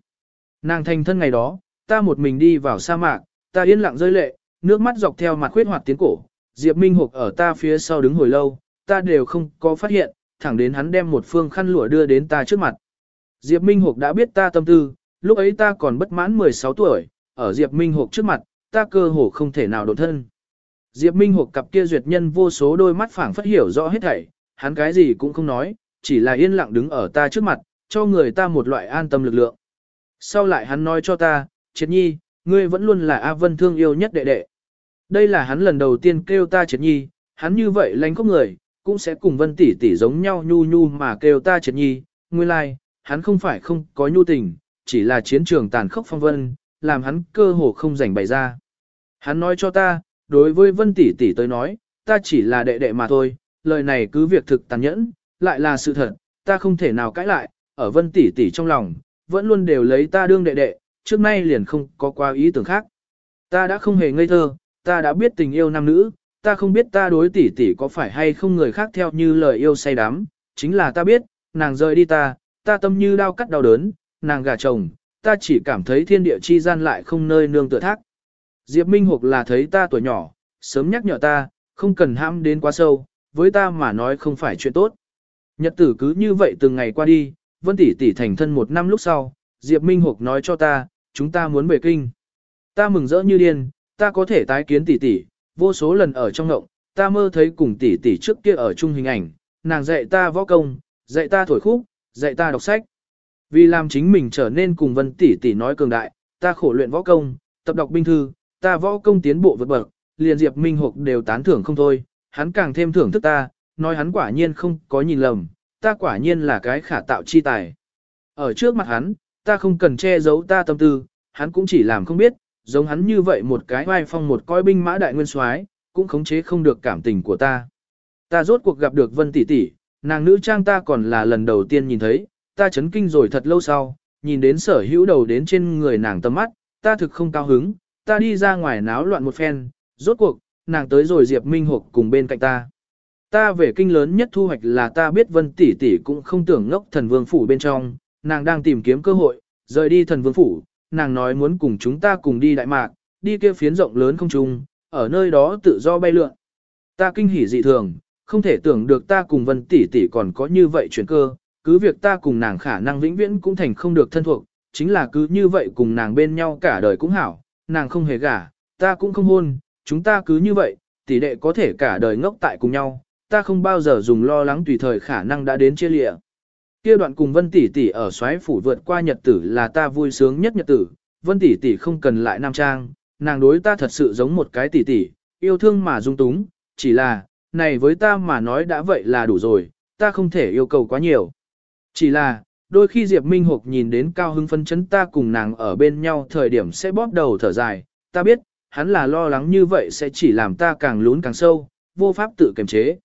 Nàng thành thân ngày đó, ta một mình đi vào sa mạc, ta yên lặng rơi lệ, nước mắt dọc theo mặt khuyết hoạt tiến cổ, Diệp Minh Hục ở ta phía sau đứng hồi lâu, ta đều không có phát hiện, thẳng đến hắn đem một phương khăn lụa đưa đến ta trước mặt. Diệp Minh Hục đã biết ta tâm tư, lúc ấy ta còn bất mãn 16 tuổi, ở Diệp Minh Hộp trước mặt, ta cơ hồ không thể nào đột thân. Diệp Minh Hộp cặp kia duyệt nhân vô số đôi mắt phảng phất hiểu rõ hết thảy, hắn cái gì cũng không nói, chỉ là yên lặng đứng ở ta trước mặt, cho người ta một loại an tâm lực lượng. Sau lại hắn nói cho ta, Triệt Nhi, ngươi vẫn luôn là A Vân thương yêu nhất đệ đệ. Đây là hắn lần đầu tiên kêu ta Triệt Nhi, hắn như vậy lánh có người, cũng sẽ cùng Vân tỷ tỷ giống nhau nhu nhu mà kêu ta Triệt Nhi, nguyên lai, like, hắn không phải không có nhu tình, chỉ là chiến trường tàn khốc phong vân, làm hắn cơ hồ không rảnh bày ra. Hắn nói cho ta, đối với Vân tỷ tỷ tới nói, ta chỉ là đệ đệ mà thôi, lời này cứ việc thực tàn nhẫn, lại là sự thật, ta không thể nào cãi lại, ở Vân tỷ tỷ trong lòng, vẫn luôn đều lấy ta đương đệ đệ, trước nay liền không có qua ý tưởng khác. Ta đã không hề ngây thơ, ta đã biết tình yêu nam nữ, ta không biết ta đối tỷ tỷ có phải hay không người khác theo như lời yêu say đắm, chính là ta biết, nàng rời đi ta, ta tâm như đau cắt đau đớn, nàng gà chồng, ta chỉ cảm thấy thiên địa chi gian lại không nơi nương tựa thác. Diệp Minh Hục là thấy ta tuổi nhỏ, sớm nhắc nhở ta, không cần ham đến quá sâu, với ta mà nói không phải chuyện tốt. Nhật tử cứ như vậy từng ngày qua đi, Vân tỷ tỷ thành thân một năm lúc sau, Diệp Minh Hục nói cho ta, chúng ta muốn về kinh. Ta mừng rỡ như điên, ta có thể tái kiến tỷ tỷ, vô số lần ở trong ngộng, ta mơ thấy cùng tỷ tỷ trước kia ở chung hình ảnh, nàng dạy ta võ công, dạy ta thổi khúc, dạy ta đọc sách. Vì làm chính mình trở nên cùng Vân tỷ tỷ nói cường đại, ta khổ luyện võ công, tập đọc binh thư, ta võ công tiến bộ vượt bậc, liền Diệp Minh Hục đều tán thưởng không thôi, hắn càng thêm thưởng thức ta, nói hắn quả nhiên không có nhìn lầm, ta quả nhiên là cái khả tạo chi tài. Ở trước mặt hắn, ta không cần che giấu ta tâm tư, hắn cũng chỉ làm không biết, giống hắn như vậy một cái vai phong một coi binh mã đại nguyên soái, cũng khống chế không được cảm tình của ta. Ta rốt cuộc gặp được Vân tỷ tỷ, nàng nữ trang ta còn là lần đầu tiên nhìn thấy, ta chấn kinh rồi thật lâu sau, nhìn đến sở hữu đầu đến trên người nàng tầm mắt, ta thực không cao hứng, ta đi ra ngoài náo loạn một phen, rốt cuộc, nàng tới rồi Diệp Minh Hục cùng bên cạnh ta. Ta về kinh lớn nhất thu hoạch là ta biết Vân tỷ tỷ cũng không tưởng ngốc thần vương phủ bên trong, nàng đang tìm kiếm cơ hội, rời đi thần vương phủ, nàng nói muốn cùng chúng ta cùng đi Đại Mạc, đi kia phiến rộng lớn không trung, ở nơi đó tự do bay lượn. Ta kinh hỉ dị thường, không thể tưởng được ta cùng Vân tỷ tỷ còn có như vậy chuyển cơ, cứ việc ta cùng nàng khả năng vĩnh viễn cũng thành không được thân thuộc, chính là cứ như vậy cùng nàng bên nhau cả đời cũng hảo, nàng không hề gả, ta cũng không hôn, chúng ta cứ như vậy, tỷ đệ có thể cả đời ngốc tại cùng nhau, ta không bao giờ dùng lo lắng tùy thời khả năng đã đến chia lịa. Kia đoạn cùng Vân tỷ tỷ ở xoáy phủ vượt qua nhật tử là ta vui sướng nhất nhật tử, Vân tỷ tỷ không cần lại nam trang, nàng đối ta thật sự giống một cái tỷ tỷ, yêu thương mà dung túng, chỉ là, này với ta mà nói đã vậy là đủ rồi, ta không thể yêu cầu quá nhiều. Chỉ là, đôi khi Diệp Minh Hục nhìn đến cao hưng phân chấn ta cùng nàng ở bên nhau thời điểm sẽ bóp đầu thở dài, ta biết, hắn là lo lắng như vậy sẽ chỉ làm ta càng lún càng sâu, vô pháp tự kiềm chế.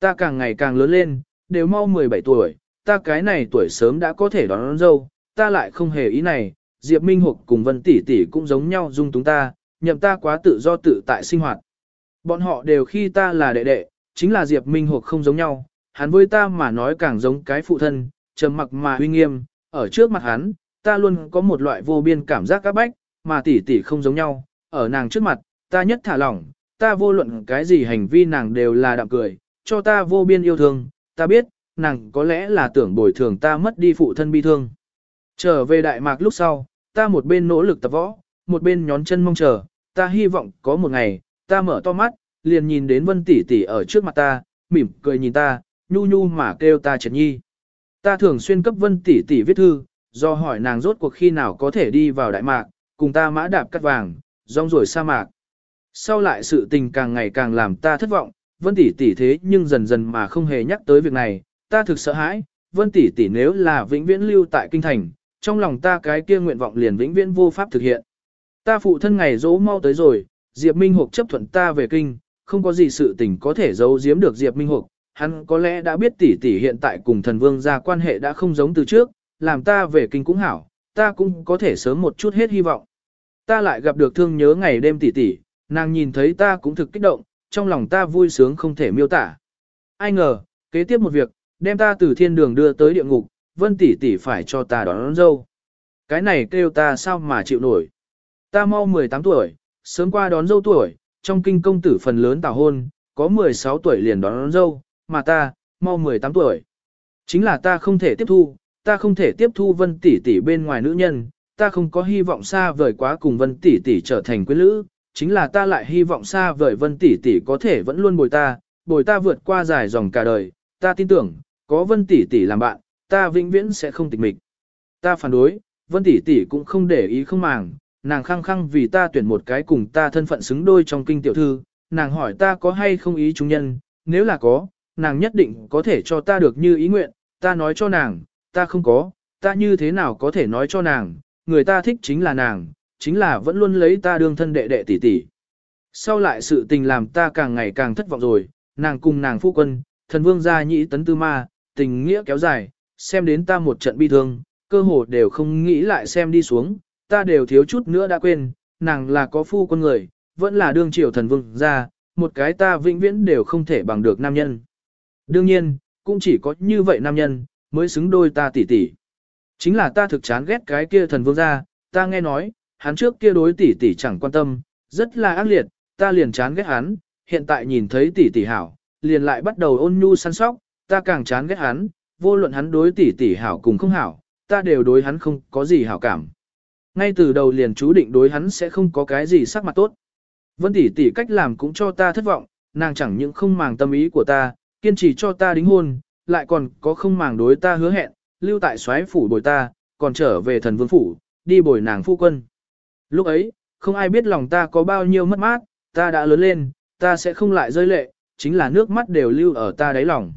Ta càng ngày càng lớn lên, đều mau 17 tuổi, ta cái này tuổi sớm đã có thể đón, đón dâu, ta lại không hề ý này, Diệp Minh Hục cùng Vân Tỷ Tỷ cũng giống nhau dung túng ta, nhậm ta quá tự do tự tại sinh hoạt. Bọn họ đều khi ta là đệ đệ, chính là Diệp Minh Hục không giống nhau, hắn với ta mà nói càng giống cái phụ thân, trầm mặc mà uy nghiêm, ở trước mặt hắn, ta luôn có một loại vô biên cảm giác các bách, mà tỷ tỷ không giống nhau, ở nàng trước mặt, ta nhất thả lỏng, ta vô luận cái gì hành vi nàng đều là đạm cười, cho ta vô biên yêu thương, ta biết, nàng có lẽ là tưởng bồi thường ta mất đi phụ thân bi thương. Trở về Đại Mạc lúc sau, ta một bên nỗ lực tập võ, một bên nhón chân mong chờ, ta hy vọng có một ngày, ta mở to mắt, liền nhìn đến Vân tỷ tỷ ở trước mặt ta, mỉm cười nhìn ta, nhu nhu mà kêu ta Trần Nhi. Ta thường xuyên cấp Vân tỷ tỷ viết thư, do hỏi nàng rốt cuộc khi nào có thể đi vào Đại Mạc, cùng ta mã đạp cắt vàng, rong ruổi sa mạc. Sau lại sự tình càng ngày càng làm ta thất vọng, Vân tỷ tỷ thế nhưng dần dần mà không hề nhắc tới việc này, ta thực sợ hãi, Vân tỷ tỷ nếu là vĩnh viễn lưu tại kinh thành, trong lòng ta cái kia nguyện vọng liền vĩnh viễn vô pháp thực hiện. Ta phụ thân ngày dỗ mau tới rồi, Diệp Minh Hục chấp thuận ta về kinh, không có gì sự tình có thể giấu giếm được Diệp Minh Hục, hắn có lẽ đã biết tỷ tỷ hiện tại cùng thần vương gia quan hệ đã không giống từ trước, làm ta về kinh cũng hảo, ta cũng có thể sớm một chút hết hy vọng. Ta lại gặp được thương nhớ ngày đêm tỷ tỷ, nàng nhìn thấy ta cũng thực kích động, trong lòng ta vui sướng không thể miêu tả. Ai ngờ, kế tiếp một việc, đem ta từ thiên đường đưa tới địa ngục, vân tỷ tỷ phải cho ta đón, đón dâu. Cái này kêu ta sao mà chịu nổi. Ta mau 18 tuổi, sớm qua đón dâu tuổi, trong kinh công tử phần lớn tảo hôn, có 16 tuổi liền đón, đón dâu, mà ta, mau 18 tuổi. Chính là ta không thể tiếp thu, ta không thể tiếp thu vân tỷ tỷ bên ngoài nữ nhân, ta không có hy vọng xa vời quá cùng vân tỷ tỷ trở thành quyến lữ, chính là ta lại hy vọng xa vời vân tỷ tỷ có thể vẫn luôn bồi ta, bồi ta vượt qua dài dòng cả đời, ta tin tưởng, có vân tỷ tỷ làm bạn, ta vĩnh viễn sẽ không tịch mịch. Ta phản đối, vân tỷ tỷ cũng không để ý không màng, nàng khăng khăng vì ta tuyển một cái cùng ta thân phận xứng đôi trong kinh tiểu thư, nàng hỏi ta có hay không ý chúng nhân, nếu là có, nàng nhất định có thể cho ta được như ý nguyện, ta nói cho nàng, ta không có, ta như thế nào có thể nói cho nàng, người ta thích chính là nàng, chính là vẫn luôn lấy ta đương thân đệ đệ tỷ tỷ. Sau lại sự tình làm ta càng ngày càng thất vọng rồi, nàng cùng nàng phu quân, thần vương gia nhĩ tấn tư ma, tình nghĩa kéo dài, xem đến ta một trận bi thương, cơ hồ đều không nghĩ lại xem đi xuống, ta đều thiếu chút nữa đã quên, nàng là có phu quân người, vẫn là đương triều thần vương gia, một cái ta vĩnh viễn đều không thể bằng được nam nhân. Đương nhiên, cũng chỉ có như vậy nam nhân, mới xứng đôi ta tỷ tỷ. Chính là ta thực chán ghét cái kia thần vương gia, ta nghe nói, hắn trước kia đối tỷ tỷ chẳng quan tâm, rất là ác liệt, ta liền chán ghét hắn, hiện tại nhìn thấy tỷ tỷ hảo, liền lại bắt đầu ôn nhu săn sóc, ta càng chán ghét hắn, vô luận hắn đối tỷ tỷ hảo cùng không hảo, ta đều đối hắn không có gì hảo cảm. Ngay từ đầu liền chú định đối hắn sẽ không có cái gì sắc mặt tốt. Vân tỷ tỷ cách làm cũng cho ta thất vọng, nàng chẳng những không màng tâm ý của ta, kiên trì cho ta đính hôn, lại còn có không màng đối ta hứa hẹn, lưu tại soái phủ bồi ta, còn trở về thần vương phủ, đi bồi nàng phu quân. Lúc ấy, không ai biết lòng ta có bao nhiêu mất mát, ta đã lớn lên, ta sẽ không lại rơi lệ, chính là nước mắt đều lưu ở ta đáy lòng.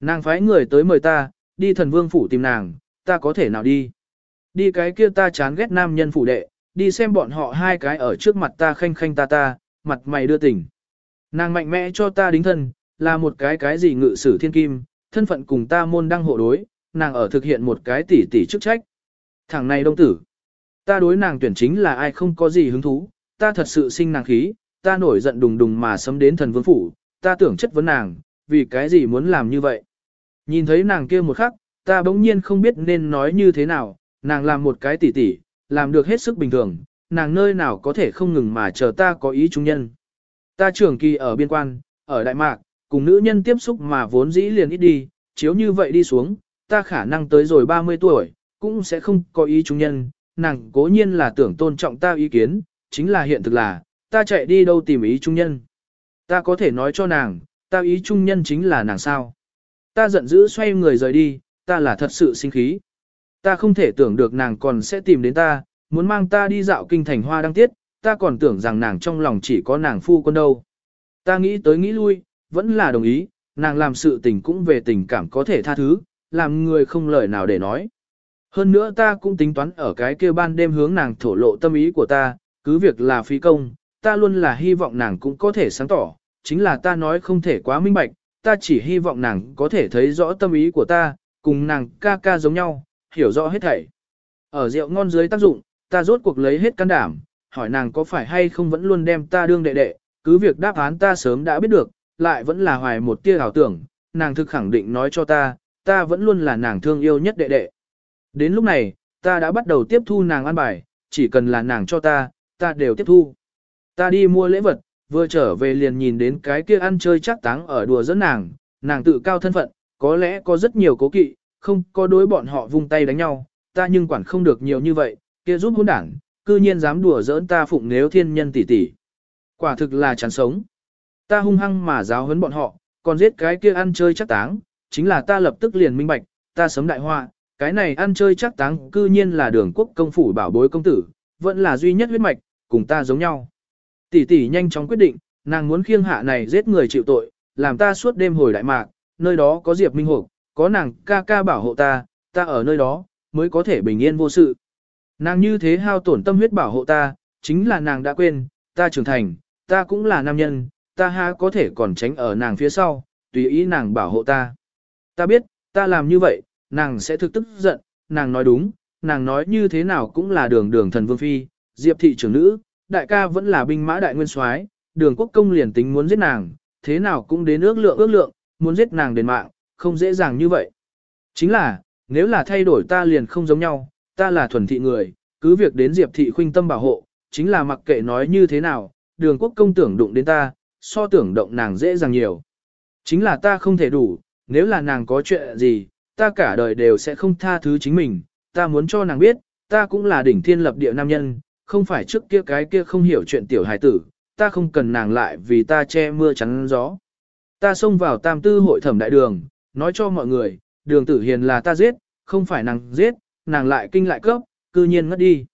Nàng phái người tới mời ta, đi thần vương phủ tìm nàng, ta có thể nào đi. Đi cái kia ta chán ghét nam nhân phủ đệ, đi xem bọn họ hai cái ở trước mặt ta khanh khanh ta ta, mặt mày đưa tỉnh. Nàng mạnh mẽ cho ta đính thân, là một cái cái gì ngự sử thiên kim, thân phận cùng ta môn đăng hộ đối, nàng ở thực hiện một cái tỷ tỷ chức trách. Thằng này đông tử. Ta đối nàng tuyển chính là ai không có gì hứng thú, ta thật sự sinh nàng khí, ta nổi giận đùng đùng mà sấm đến thần vương phủ, ta tưởng chất vấn nàng, vì cái gì muốn làm như vậy. Nhìn thấy nàng kia một khắc, ta bỗng nhiên không biết nên nói như thế nào, nàng làm một cái tỉ tỉ, làm được hết sức bình thường, nàng nơi nào có thể không ngừng mà chờ ta có ý trung nhân. Ta trưởng kỳ ở biên quan, ở Đại Mạc, cùng nữ nhân tiếp xúc mà vốn dĩ liền ít đi, chiếu như vậy đi xuống, ta khả năng tới rồi 30 tuổi, cũng sẽ không có ý trung nhân, nàng cố nhiên là tưởng tôn trọng ta ý kiến, chính là hiện thực là, ta chạy đi đâu tìm ý trung nhân. Ta có thể nói cho nàng, ta ý trung nhân chính là nàng sao. Ta giận dữ xoay người rời đi, ta là thật sự sinh khí. Ta không thể tưởng được nàng còn sẽ tìm đến ta, muốn mang ta đi dạo kinh thành hoa đăng tiết, ta còn tưởng rằng nàng trong lòng chỉ có nàng phu quân đâu. Ta nghĩ tới nghĩ lui, vẫn là đồng ý, nàng làm sự tình cũng về tình cảm có thể tha thứ, làm người không lời nào để nói. Hơn nữa ta cũng tính toán ở cái kia ban đêm hướng nàng thổ lộ tâm ý của ta, cứ việc là phí công, ta luôn là hy vọng nàng cũng có thể sáng tỏ, chính là ta nói không thể quá minh bạch, ta chỉ hy vọng nàng có thể thấy rõ tâm ý của ta, cùng nàng ca ca giống nhau, hiểu rõ hết thảy. Ở rượu ngon dưới tác dụng, ta rốt cuộc lấy hết can đảm, hỏi nàng có phải hay không vẫn luôn đem ta đương đệ đệ, cứ việc đáp án ta sớm đã biết được, lại vẫn là hoài một tia ảo tưởng, nàng thực khẳng định nói cho ta, ta vẫn luôn là nàng thương yêu nhất đệ đệ. Đến lúc này, ta đã bắt đầu tiếp thu nàng ăn bài, chỉ cần là nàng cho ta, ta đều tiếp thu. Ta đi mua lễ vật, vừa trở về liền nhìn đến cái kia ăn chơi chắc táng ở đùa dẫn nàng, nàng tự cao thân phận, có lẽ có rất nhiều cố kỵ, không có đối bọn họ vung tay đánh nhau, ta nhưng quản không được nhiều như vậy, kia giúp hôn đảng, cư nhiên dám đùa giỡn ta phụng nếu thiên nhân tỷ tỷ. Quả thực là chán sống. Ta hung hăng mà giáo huấn bọn họ, còn giết cái kia ăn chơi chắc táng, chính là ta lập tức liền minh bạch, ta sấm đại họa, cái này ăn chơi chắc táng cư nhiên là đường quốc công phủ bảo bối công tử, vẫn là duy nhất huyết mạch, cùng ta giống nhau. Tỷ tỷ nhanh chóng quyết định, nàng muốn khiêng hạ này giết người chịu tội, làm ta suốt đêm hồi đại mạc, nơi đó có Diệp Minh Hục, có nàng ca ca bảo hộ ta, ta ở nơi đó, mới có thể bình yên vô sự. Nàng như thế hao tổn tâm huyết bảo hộ ta, chính là nàng đã quên, ta trưởng thành, ta cũng là nam nhân, ta ha có thể còn tránh ở nàng phía sau, tùy ý nàng bảo hộ ta. Ta biết, ta làm như vậy, nàng sẽ thực tức giận, nàng nói đúng, nàng nói như thế nào cũng là đường đường thần vương phi, diệp thị trưởng nữ, đại ca vẫn là binh mã đại nguyên soái, đường quốc công liền tính muốn giết nàng, thế nào cũng đến ước lượng ước lượng, muốn giết nàng đền mạng, không dễ dàng như vậy. Chính là, nếu là thay đổi ta liền không giống nhau, ta là thuần thị người, cứ việc đến diệp thị khuynh tâm bảo hộ, chính là mặc kệ nói như thế nào, đường quốc công tưởng đụng đến ta, so tưởng động nàng dễ dàng nhiều. Chính là ta không thể đủ, nếu là nàng có chuyện gì, ta cả đời đều sẽ không tha thứ chính mình, ta muốn cho nàng biết, ta cũng là đỉnh thiên lập địa nam nhân, không phải trước kia cái kia không hiểu chuyện tiểu hài tử, ta không cần nàng lại vì ta che mưa chắn gió. Ta xông vào tam tư hội thẩm đại đường, nói cho mọi người, đường tử hiền là ta giết, không phải nàng giết, nàng lại kinh lại cấp, cư nhiên ngất đi.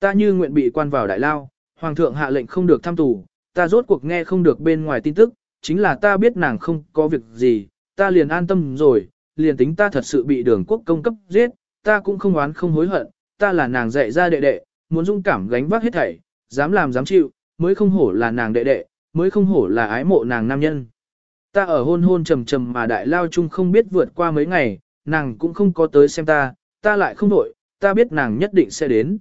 Ta như nguyện bị quan vào đại lao, hoàng thượng hạ lệnh không được thăm tù, ta rốt cuộc nghe không được bên ngoài tin tức, chính là ta biết nàng không có việc gì, ta liền an tâm rồi, liền tính ta thật sự bị đường quốc công cấp giết, ta cũng không oán không hối hận, ta là nàng dạy ra đệ đệ, muốn dung cảm gánh vác hết thảy, dám làm dám chịu, mới không hổ là nàng đệ đệ, mới không hổ là ái mộ nàng nam nhân. Ta ở hôn hôn trầm trầm mà đại lao chung không biết vượt qua mấy ngày, nàng cũng không có tới xem ta, ta lại không đổi, ta biết nàng nhất định sẽ đến.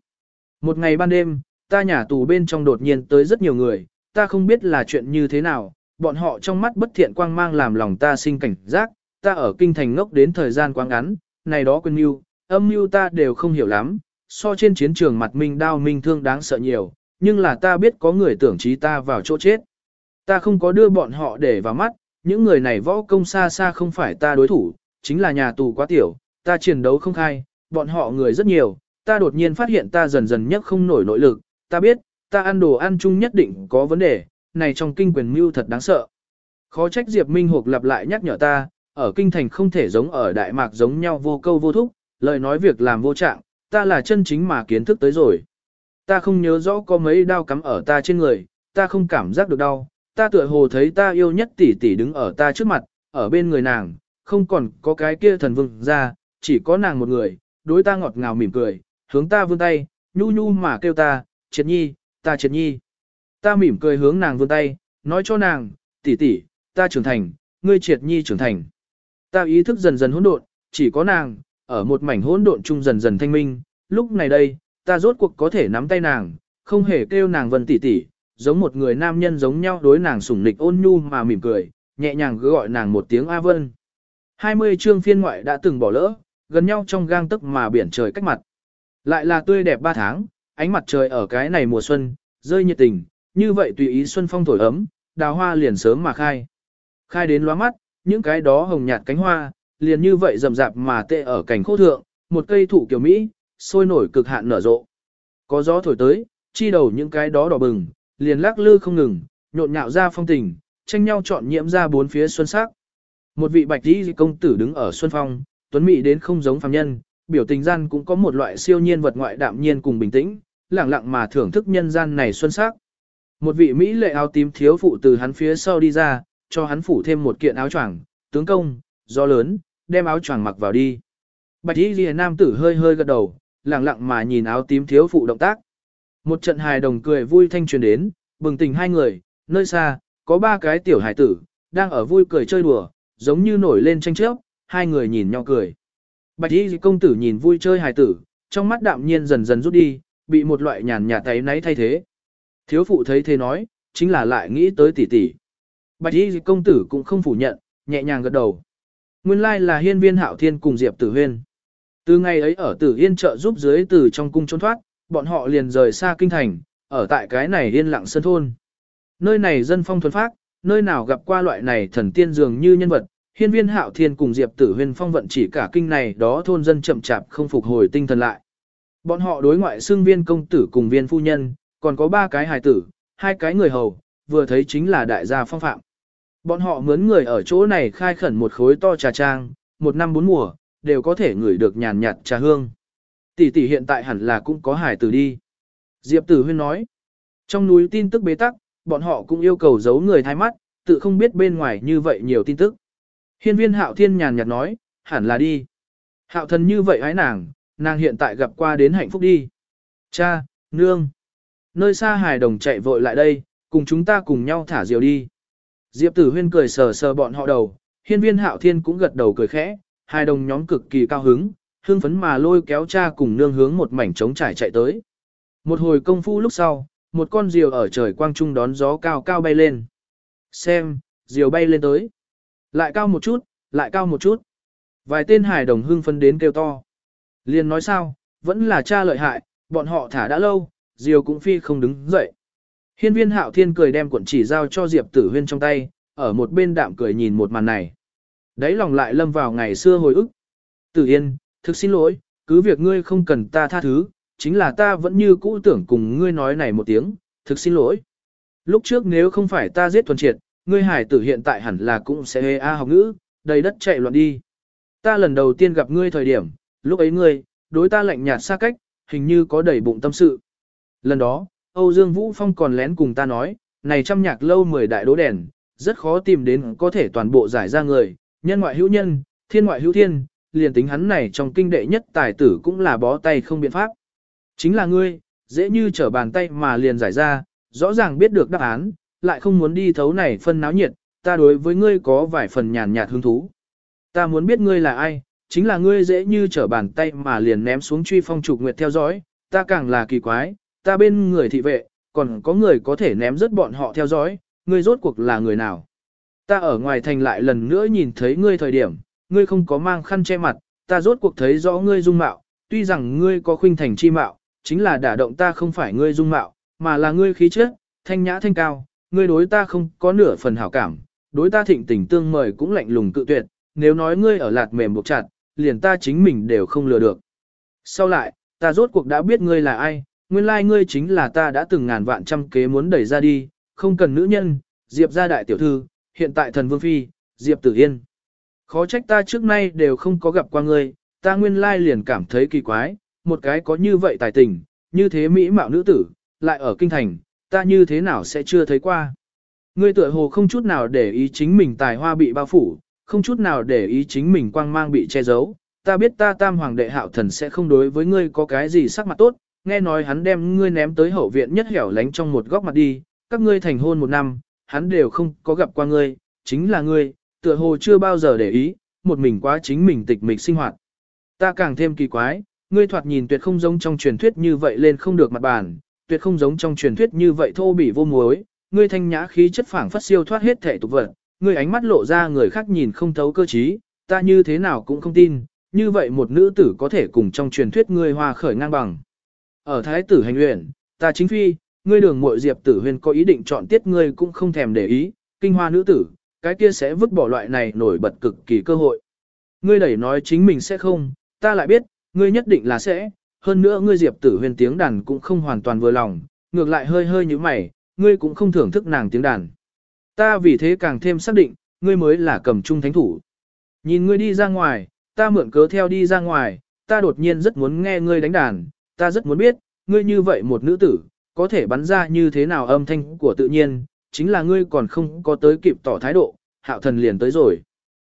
Một ngày ban đêm, ta nhà tù bên trong đột nhiên tới rất nhiều người, ta không biết là chuyện như thế nào, bọn họ trong mắt bất thiện quang mang làm lòng ta sinh cảnh giác, ta ở kinh thành ngốc đến thời gian quá ngắn, này đó quân mưu, âm mưu ta đều không hiểu lắm, so trên chiến trường mặt minh đao minh thương đáng sợ nhiều, nhưng là ta biết có người tưởng trí ta vào chỗ chết. Ta không có đưa bọn họ để vào mắt, những người này võ công xa xa không phải ta đối thủ, chính là nhà tù quá tiểu, ta chiến đấu không khai, bọn họ người rất nhiều, ta đột nhiên phát hiện ta dần dần nhất không nổi nội lực, ta biết, ta ăn đồ ăn chung nhất định có vấn đề, này trong kinh quyền mưu thật đáng sợ. Khó trách Diệp Minh Hục lặp lại nhắc nhở ta, ở kinh thành không thể giống ở Đại Mạc giống nhau vô câu vô thúc, lời nói việc làm vô trạng, ta là chân chính mà kiến thức tới rồi. Ta không nhớ rõ có mấy đau cắm ở ta trên người, ta không cảm giác được đau, ta tựa hồ thấy ta yêu nhất tỷ tỷ đứng ở ta trước mặt, ở bên người nàng, không còn có cái kia thần vương ra, chỉ có nàng một người, đối ta ngọt ngào mỉm cười, hướng ta vươn tay, nhu nhu mà kêu ta, triệt nhi, ta triệt nhi. Ta mỉm cười hướng nàng vươn tay, nói cho nàng, tỷ tỷ, ta trưởng thành, ngươi triệt nhi trưởng thành. Ta ý thức dần dần hỗn độn, chỉ có nàng, ở một mảnh hỗn độn chung dần dần thanh minh, lúc này đây, ta rốt cuộc có thể nắm tay nàng, không hề kêu nàng vân tỷ tỷ, giống một người nam nhân giống nhau đối nàng sủng nịch ôn nhu mà mỉm cười, nhẹ nhàng gọi nàng một tiếng A Vân. 20 chương phiên ngoại đã từng bỏ lỡ, gần nhau trong gang tức mà biển trời cách mặt. Lại là tươi đẹp ba tháng, ánh mặt trời ở cái này mùa xuân, rơi nhiệt tình, như vậy tùy ý xuân phong thổi ấm, đào hoa liền sớm mà khai. Khai đến lóa mắt, những cái đó hồng nhạt cánh hoa, liền như vậy rậm rạp mà tệ ở cảnh khô thượng, một cây thủ kiểu Mỹ, sôi nổi cực hạn nở rộ. Có gió thổi tới, chi đầu những cái đó đỏ bừng, liền lắc lư không ngừng, nhộn nhạo ra phong tình, tranh nhau chọn nhiễm ra bốn phía xuân sắc. Một vị bạch tí công tử đứng ở xuân phong, tuấn mỹ đến không giống phàm nhân, biểu tình gian cũng có một loại siêu nhiên vật ngoại đạm nhiên cùng bình tĩnh, lặng lặng mà thưởng thức nhân gian này xuân sắc. Một vị mỹ lệ áo tím thiếu phụ từ hắn phía sau đi ra, cho hắn phủ thêm một kiện áo choàng, tướng công, gió lớn, đem áo choàng mặc vào đi. Bạch y lìa nam tử hơi hơi gật đầu, lặng lặng mà nhìn áo tím thiếu phụ động tác. Một trận hài đồng cười vui thanh truyền đến, bừng tỉnh hai người, nơi xa, có ba cái tiểu hài tử, đang ở vui cười chơi đùa, giống như nổi lên tranh chấp, hai người nhìn nhau cười. Bạch y công tử nhìn vui chơi hài tử, trong mắt đạm nhiên dần dần rút đi, bị một loại nhàn nhạt tay náy thay thế. Thiếu phụ thấy thế nói, chính là lại nghĩ tới tỷ tỷ. Bạch y công tử cũng không phủ nhận, nhẹ nhàng gật đầu. Nguyên lai là hiên viên hạo thiên cùng Diệp Tử Huyên. Từ ngày ấy ở Tử Yên trợ giúp dưới từ trong cung trốn thoát, bọn họ liền rời xa kinh thành, ở tại cái này yên lặng sân thôn. Nơi này dân phong thuần phác, nơi nào gặp qua loại này thần tiên dường như nhân vật, hiên viên hạo thiên cùng Diệp tử huyên phong vận chỉ cả kinh này đó thôn dân chậm chạp không phục hồi tinh thần lại. Bọn họ đối ngoại xưng viên công tử cùng viên phu nhân, còn có ba cái hài tử, hai cái người hầu, vừa thấy chính là đại gia phong phạm. Bọn họ mướn người ở chỗ này khai khẩn một khối to trà trang, một năm bốn mùa, đều có thể ngửi được nhàn nhạt trà hương. Tỷ tỷ hiện tại hẳn là cũng có hài tử đi. Diệp tử huyên nói, trong núi tin tức bế tắc, bọn họ cũng yêu cầu giấu người thay mắt, tự không biết bên ngoài như vậy nhiều tin tức. Hiên viên hạo thiên nhàn nhạt nói, hẳn là đi. Hạo thần như vậy hái nàng, nàng hiện tại gặp qua đến hạnh phúc đi. Cha, nương. Nơi xa hài đồng chạy vội lại đây, cùng chúng ta cùng nhau thả diều đi. Diệp tử huyên cười sờ sờ bọn họ đầu, hiên viên hạo thiên cũng gật đầu cười khẽ, hài đồng nhóm cực kỳ cao hứng, hương phấn mà lôi kéo cha cùng nương hướng một mảnh trống trải chạy tới. Một hồi công phu lúc sau, một con diều ở trời quang trung đón gió cao cao bay lên. Xem, diều bay lên tới. Lại cao một chút, lại cao một chút. Vài tên hải đồng hưng phấn đến kêu to. Liền nói sao, vẫn là cha lợi hại, bọn họ thả đã lâu, diều cũng phi không đứng dậy. Hiên viên hạo thiên cười đem cuộn chỉ giao cho Diệp tử huyên trong tay, ở một bên đạm cười nhìn một màn này. Đấy lòng lại lâm vào ngày xưa hồi ức. Tử yên, thực xin lỗi, cứ việc ngươi không cần ta tha thứ, chính là ta vẫn như cũ tưởng cùng ngươi nói này một tiếng, thực xin lỗi. Lúc trước nếu không phải ta giết thuần triệt, ngươi hải tử hiện tại hẳn là cũng sẽ hê a học ngữ, đầy đất chạy loạn đi. Ta lần đầu tiên gặp ngươi thời điểm, lúc ấy ngươi, đối ta lạnh nhạt xa cách, hình như có đầy bụng tâm sự. Lần đó, Âu Dương Vũ Phong còn lén cùng ta nói, này trăm nhạc lâu mười đại đố đèn, rất khó tìm đến có thể toàn bộ giải ra người, nhân ngoại hữu nhân, thiên ngoại hữu thiên, liền tính hắn này trong kinh đệ nhất tài tử cũng là bó tay không biện pháp. Chính là ngươi, dễ như trở bàn tay mà liền giải ra, rõ ràng biết được đáp án, lại không muốn đi thấu này phân náo nhiệt, ta đối với ngươi có vài phần nhàn nhạt hứng thú. Ta muốn biết ngươi là ai, chính là ngươi dễ như trở bàn tay mà liền ném xuống truy phong trục nguyệt theo dõi, ta càng là kỳ quái, ta bên người thị vệ, còn có người có thể ném rất bọn họ theo dõi, ngươi rốt cuộc là người nào. Ta ở ngoài thành lại lần nữa nhìn thấy ngươi thời điểm, ngươi không có mang khăn che mặt, ta rốt cuộc thấy rõ ngươi dung mạo, tuy rằng ngươi có khuynh thành chi mạo, chính là đả động ta không phải ngươi dung mạo, mà là ngươi khí chất, thanh nhã thanh cao, ngươi đối ta không có nửa phần hảo cảm, đối ta thịnh tình tương mời cũng lạnh lùng cự tuyệt, nếu nói ngươi ở lạt mềm buộc chặt, liền ta chính mình đều không lừa được. Sau lại, ta rốt cuộc đã biết ngươi là ai, nguyên lai ngươi chính là ta đã từng ngàn vạn trăm kế muốn đẩy ra đi, không cần nữ nhân, Diệp gia đại tiểu thư, hiện tại thần vương phi, Diệp tử yên. Khó trách ta trước nay đều không có gặp qua ngươi, ta nguyên lai liền cảm thấy kỳ quái, một cái có như vậy tài tình, như thế mỹ mạo nữ tử, lại ở kinh thành, ta như thế nào sẽ chưa thấy qua. Ngươi tựa hồ không chút nào để ý chính mình tài hoa bị bao phủ, không chút nào để ý chính mình quang mang bị che giấu. Ta biết ta tam hoàng đệ hạo thần sẽ không đối với ngươi có cái gì sắc mặt tốt, nghe nói hắn đem ngươi ném tới hậu viện nhất hẻo lánh trong một góc mặt đi, các ngươi thành hôn một năm, hắn đều không có gặp qua ngươi, chính là ngươi, tựa hồ chưa bao giờ để ý, một mình quá chính mình tịch mịch sinh hoạt. Ta càng thêm kỳ quái, ngươi thoạt nhìn tuyệt không giống trong truyền thuyết như vậy lên không được mặt bàn, tuyệt không giống trong truyền thuyết như vậy thô bỉ vô muối, ngươi thanh nhã khí chất phảng phất siêu thoát hết thể tục vật, ngươi ánh mắt lộ ra người khác nhìn không thấu cơ trí, ta như thế nào cũng không tin, như vậy một nữ tử có thể cùng trong truyền thuyết ngươi hoa khởi ngang bằng. Ở thái tử hành luyện, ta chính phi, ngươi đường muội diệp tử huyền có ý định chọn tiết ngươi cũng không thèm để ý, kinh hoa nữ tử, cái kia sẽ vứt bỏ loại này nổi bật cực kỳ cơ hội. Ngươi đẩy nói chính mình sẽ không, ta lại biết, ngươi nhất định là sẽ, hơn nữa ngươi diệp tử huyền tiếng đàn cũng không hoàn toàn vừa lòng, ngược lại hơi hơi như mày, ngươi cũng không thưởng thức nàng tiếng đàn. Ta vì thế càng thêm xác định, ngươi mới là cầm trung thánh thủ. Nhìn ngươi đi ra ngoài, ta mượn cớ theo đi ra ngoài, ta đột nhiên rất muốn nghe ngươi đánh đàn, ta rất muốn biết, ngươi như vậy một nữ tử, có thể bắn ra như thế nào âm thanh của tự nhiên, chính là ngươi còn không có tới kịp tỏ thái độ, hạo thần liền tới rồi.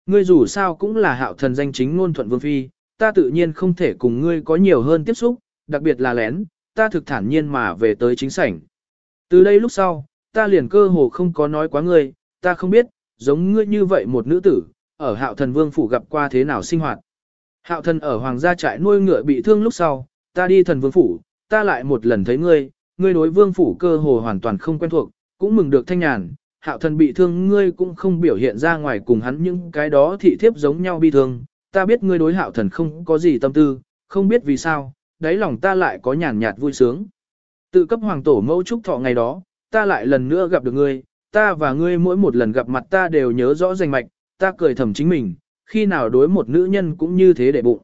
Ngươi dù sao cũng là hạo thần danh chính ngôn thuận vương phi, ta tự nhiên không thể cùng ngươi có nhiều hơn tiếp xúc, đặc biệt là lén, ta thực thản nhiên mà về tới chính sảnh. Từ đây lúc sau, ta liền cơ hồ không có nói quá ngươi, ta không biết, giống ngươi như vậy một nữ tử, ở hạo thần vương phủ gặp qua thế nào sinh hoạt. Hạo thần ở hoàng gia trại nuôi ngựa bị thương lúc sau, ta đi thần vương phủ, ta lại một lần thấy ngươi, ngươi đối vương phủ cơ hồ hoàn toàn không quen thuộc, cũng mừng được thanh nhàn, hạo thần bị thương ngươi cũng không biểu hiện ra ngoài cùng hắn những cái đó thị thiếp giống nhau bi thương, ta biết ngươi đối hạo thần không có gì tâm tư, không biết vì sao, đáy lòng ta lại có nhàn nhạt vui sướng. Tự cấp hoàng tổ mẫu trúc thọ ngày đó, ta lại lần nữa gặp được ngươi, ta và ngươi mỗi một lần gặp mặt ta đều nhớ rõ danh mạch, ta cười thầm chính mình, khi nào đối một nữ nhân cũng như thế để bụng.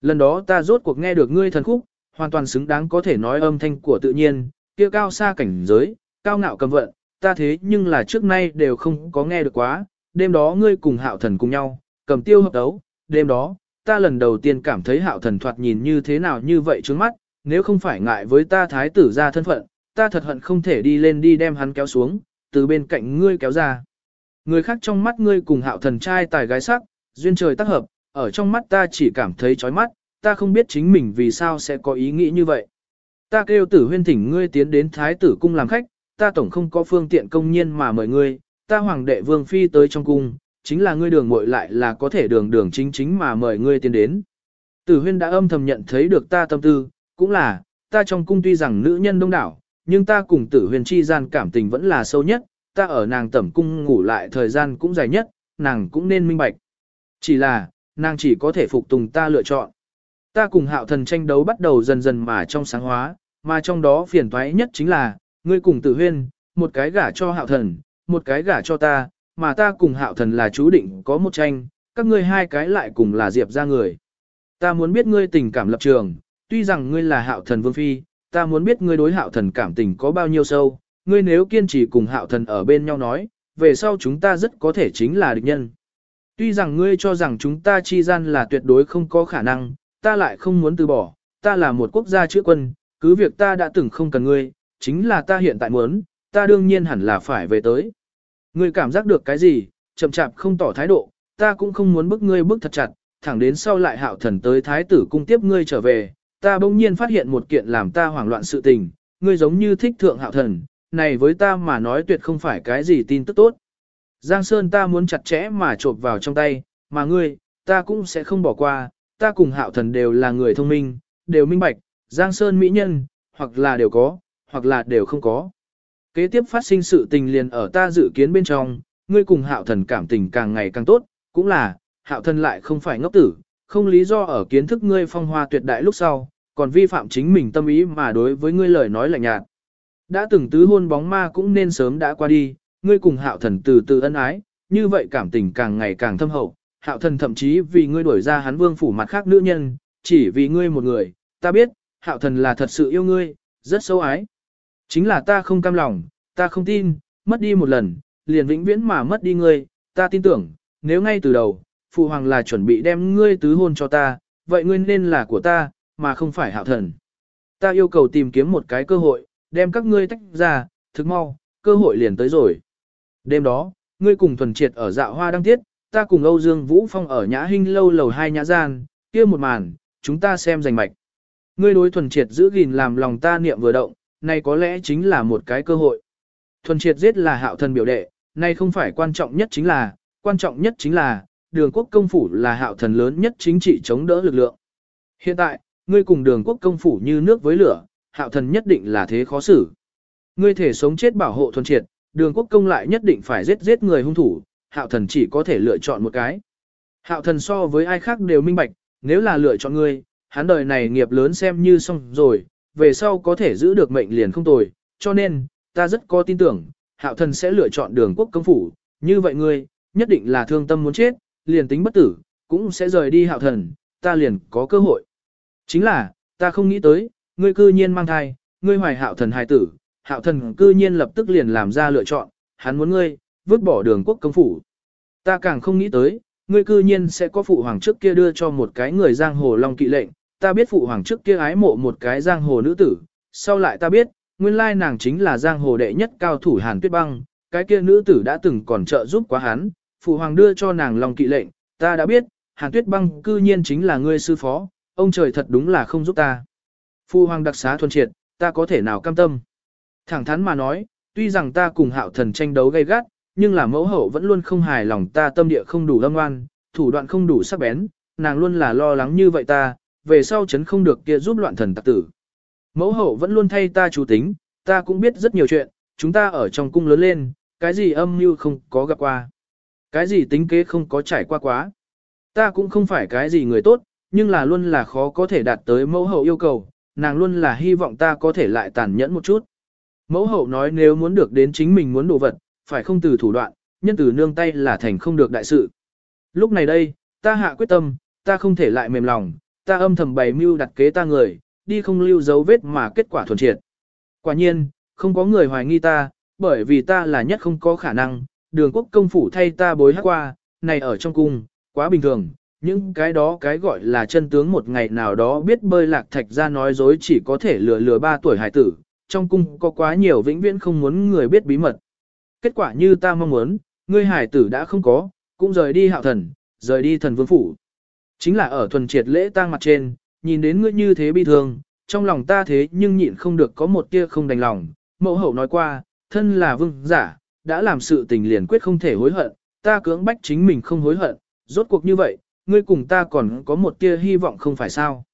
Lần đó ta rốt cuộc nghe được ngươi thần khúc, hoàn toàn xứng đáng có thể nói âm thanh của tự nhiên, kia cao xa cảnh giới, cao ngạo cầm vận, ta thế nhưng là trước nay đều không có nghe được quá, đêm đó ngươi cùng hạo thần cùng nhau, cầm tiêu hợp đấu, đêm đó, ta lần đầu tiên cảm thấy hạo thần thoạt nhìn như thế nào như vậy trước mắt, nếu không phải ngại với ta thái tử ra thân phận, ta thật hận không thể đi lên đi đem hắn kéo xuống, từ bên cạnh ngươi kéo ra. Người khác trong mắt ngươi cùng hạo thần trai tài gái sắc, duyên trời tác hợp, ở trong mắt ta chỉ cảm thấy chói mắt, ta không biết chính mình vì sao sẽ có ý nghĩ như vậy. Ta kêu tử huyên thỉnh ngươi tiến đến thái tử cung làm khách, ta tổng không có phương tiện công nhiên mà mời ngươi, ta hoàng đệ vương phi tới trong cung, chính là ngươi đường muội lại là có thể đường đường chính chính mà mời ngươi tiến đến. Tử huyên đã âm thầm nhận thấy được ta tâm tư, cũng là, ta trong cung tuy rằng nữ nhân đông đảo, nhưng ta cùng tử Huyền chi gian cảm tình vẫn là sâu nhất, ta ở nàng tẩm cung ngủ lại thời gian cũng dài nhất, nàng cũng nên minh bạch. Chỉ là, nàng chỉ có thể phục tùng ta lựa chọn. Ta cùng hạo thần tranh đấu bắt đầu dần dần mà trong sáng hóa, mà trong đó phiền toái nhất chính là, ngươi cùng tử huyên, một cái gả cho hạo thần, một cái gả cho ta, mà ta cùng hạo thần là chú định có một tranh, các ngươi hai cái lại cùng là diệp ra người. Ta muốn biết ngươi tình cảm lập trường, tuy rằng ngươi là hạo thần vương phi, ta muốn biết ngươi đối hạo thần cảm tình có bao nhiêu sâu, ngươi nếu kiên trì cùng hạo thần ở bên nhau nói, về sau chúng ta rất có thể chính là địch nhân. Tuy rằng ngươi cho rằng chúng ta chi gian là tuyệt đối không có khả năng, ta lại không muốn từ bỏ, ta là một quốc gia chữa quân, cứ việc ta đã từng không cần ngươi, chính là ta hiện tại muốn, ta đương nhiên hẳn là phải về tới. Ngươi cảm giác được cái gì, chậm chạp không tỏ thái độ, ta cũng không muốn bức ngươi bức thật chặt, thẳng đến sau lại hạo thần tới thái tử cung tiếp ngươi trở về, ta bỗng nhiên phát hiện một kiện làm ta hoảng loạn sự tình, ngươi giống như thích thượng hạo thần, này với ta mà nói tuyệt không phải cái gì tin tức tốt. Giang Sơn ta muốn chặt chẽ mà trộp vào trong tay, mà ngươi, ta cũng sẽ không bỏ qua, ta cùng hạo thần đều là người thông minh, đều minh bạch, Giang Sơn mỹ nhân, hoặc là đều có, hoặc là đều không có. Kế tiếp phát sinh sự tình liền ở ta dự kiến bên trong, ngươi cùng hạo thần cảm tình càng ngày càng tốt, cũng là, hạo thần lại không phải ngốc tử, không lý do ở kiến thức ngươi phong hoa tuyệt đại lúc sau, còn vi phạm chính mình tâm ý mà đối với ngươi lời nói lạnh nhạt. Đã từng tứ hôn bóng ma cũng nên sớm đã qua đi, ngươi cùng hạo thần từ từ ân ái, như vậy cảm tình càng ngày càng thâm hậu, hạo thần thậm chí vì ngươi đuổi ra hắn vương phủ mặt khác nữ nhân, chỉ vì ngươi một người, ta biết, hạo thần là thật sự yêu ngươi, rất sâu ái. Chính là ta không cam lòng, ta không tin, mất đi một lần, liền vĩnh viễn mà mất đi ngươi, ta tin tưởng, nếu ngay từ đầu, phụ hoàng là chuẩn bị đem ngươi tứ hôn cho ta, vậy ngươi nên là của ta, mà không phải hạo thần. Ta yêu cầu tìm kiếm một cái cơ hội, đem các ngươi tách ra, thức mau, cơ hội liền tới rồi. Đêm đó, ngươi cùng thuần triệt ở dạo hoa đăng tiết, ta cùng Âu Dương Vũ Phong ở nhã hinh lâu lầu hai nhã gian, kia một màn, chúng ta xem rành mạch. Ngươi đối thuần triệt giữ gìn làm lòng ta niệm vừa động, này có lẽ chính là một cái cơ hội. Thuần triệt giết là hạo thần biểu đệ, này không phải quan trọng nhất chính là, quan trọng nhất chính là, đường quốc công phủ là hạo thần lớn nhất chính trị chống đỡ lực lượng. Hiện tại, ngươi cùng đường quốc công phủ như nước với lửa, hạo thần nhất định là thế khó xử. Ngươi thể sống chết bảo hộ thuần triệt, đường quốc công lại nhất định phải giết giết người hung thủ, hạo thần chỉ có thể lựa chọn một cái. Hạo thần so với ai khác đều minh bạch, nếu là lựa chọn ngươi, hắn đời này nghiệp lớn xem như xong rồi, về sau có thể giữ được mệnh liền không tồi, cho nên, ta rất có tin tưởng, hạo thần sẽ lựa chọn đường quốc công phủ, như vậy ngươi, nhất định là thương tâm muốn chết, liền tính bất tử, cũng sẽ rời đi hạo thần, ta liền có cơ hội. Chính là, ta không nghĩ tới, ngươi cư nhiên mang thai, ngươi hoài hạo thần hài tử, hạo thần cư nhiên lập tức liền làm ra lựa chọn, hắn muốn ngươi, vứt bỏ đường quốc công phủ. Ta càng không nghĩ tới, ngươi cư nhiên sẽ có phụ hoàng trước kia đưa cho một cái người giang hồ long kỵ lệnh, ta biết phụ hoàng trước kia ái mộ một cái giang hồ nữ tử, sau lại ta biết, nguyên lai nàng chính là giang hồ đệ nhất cao thủ Hàn Tuyết Băng, cái kia nữ tử đã từng còn trợ giúp quá hắn, phụ hoàng đưa cho nàng lòng kỵ lệnh, ta đã biết, Hàn Tuyết Băng cư nhiên chính là ngươi sư phó, ông trời thật đúng là không giúp ta. Phụ hoàng đặc xá thuần triệt, ta có thể nào cam tâm. Thẳng thắn mà nói, tuy rằng ta cùng hạo thần tranh đấu gay gắt, nhưng là mẫu hậu vẫn luôn không hài lòng ta tâm địa không đủ lâm ngoan, thủ đoạn không đủ sắc bén, nàng luôn là lo lắng như vậy ta, về sau chấn không được kia giúp loạn thần tặc tử. Mẫu hậu vẫn luôn thay ta chú tính, ta cũng biết rất nhiều chuyện, chúng ta ở trong cung lớn lên, cái gì âm mưu không có gặp qua. Cái gì tính kế không có trải qua quá. Ta cũng không phải cái gì người tốt, nhưng là luôn là khó có thể đạt tới mẫu hậu yêu cầu, nàng luôn là hy vọng ta có thể lại tàn nhẫn một chút. Mẫu hậu nói nếu muốn được đến chính mình muốn đồ vật, phải không từ thủ đoạn, nhân từ nương tay là thành không được đại sự. Lúc này đây, ta hạ quyết tâm, ta không thể lại mềm lòng, ta âm thầm bày mưu đặt kế ta người, đi không lưu dấu vết mà kết quả thuần triệt. Quả nhiên, không có người hoài nghi ta, bởi vì ta là nhất không có khả năng, đường quốc công phủ thay ta bối hát qua, này ở trong cung, quá bình thường, những cái đó cái gọi là chân tướng một ngày nào đó biết bơi lạc thạch ra nói dối chỉ có thể lừa lừa ba tuổi hải tử, trong cung có quá nhiều vĩnh viễn không muốn người biết bí mật. Kết quả như ta mong muốn, ngươi hải tử đã không có, cũng rời đi hạo thần, rời đi thần vương phủ. Chính là ở thuần triệt lễ tang mặt trên, nhìn đến ngươi như thế bi thương, trong lòng ta thế nhưng nhịn không được có một tia không đành lòng. Mẫu hậu nói qua, thân là vương giả, đã làm sự tình liền quyết không thể hối hận, ta cưỡng bách chính mình không hối hận, rốt cuộc như vậy, ngươi cùng ta còn có một tia hy vọng không phải sao.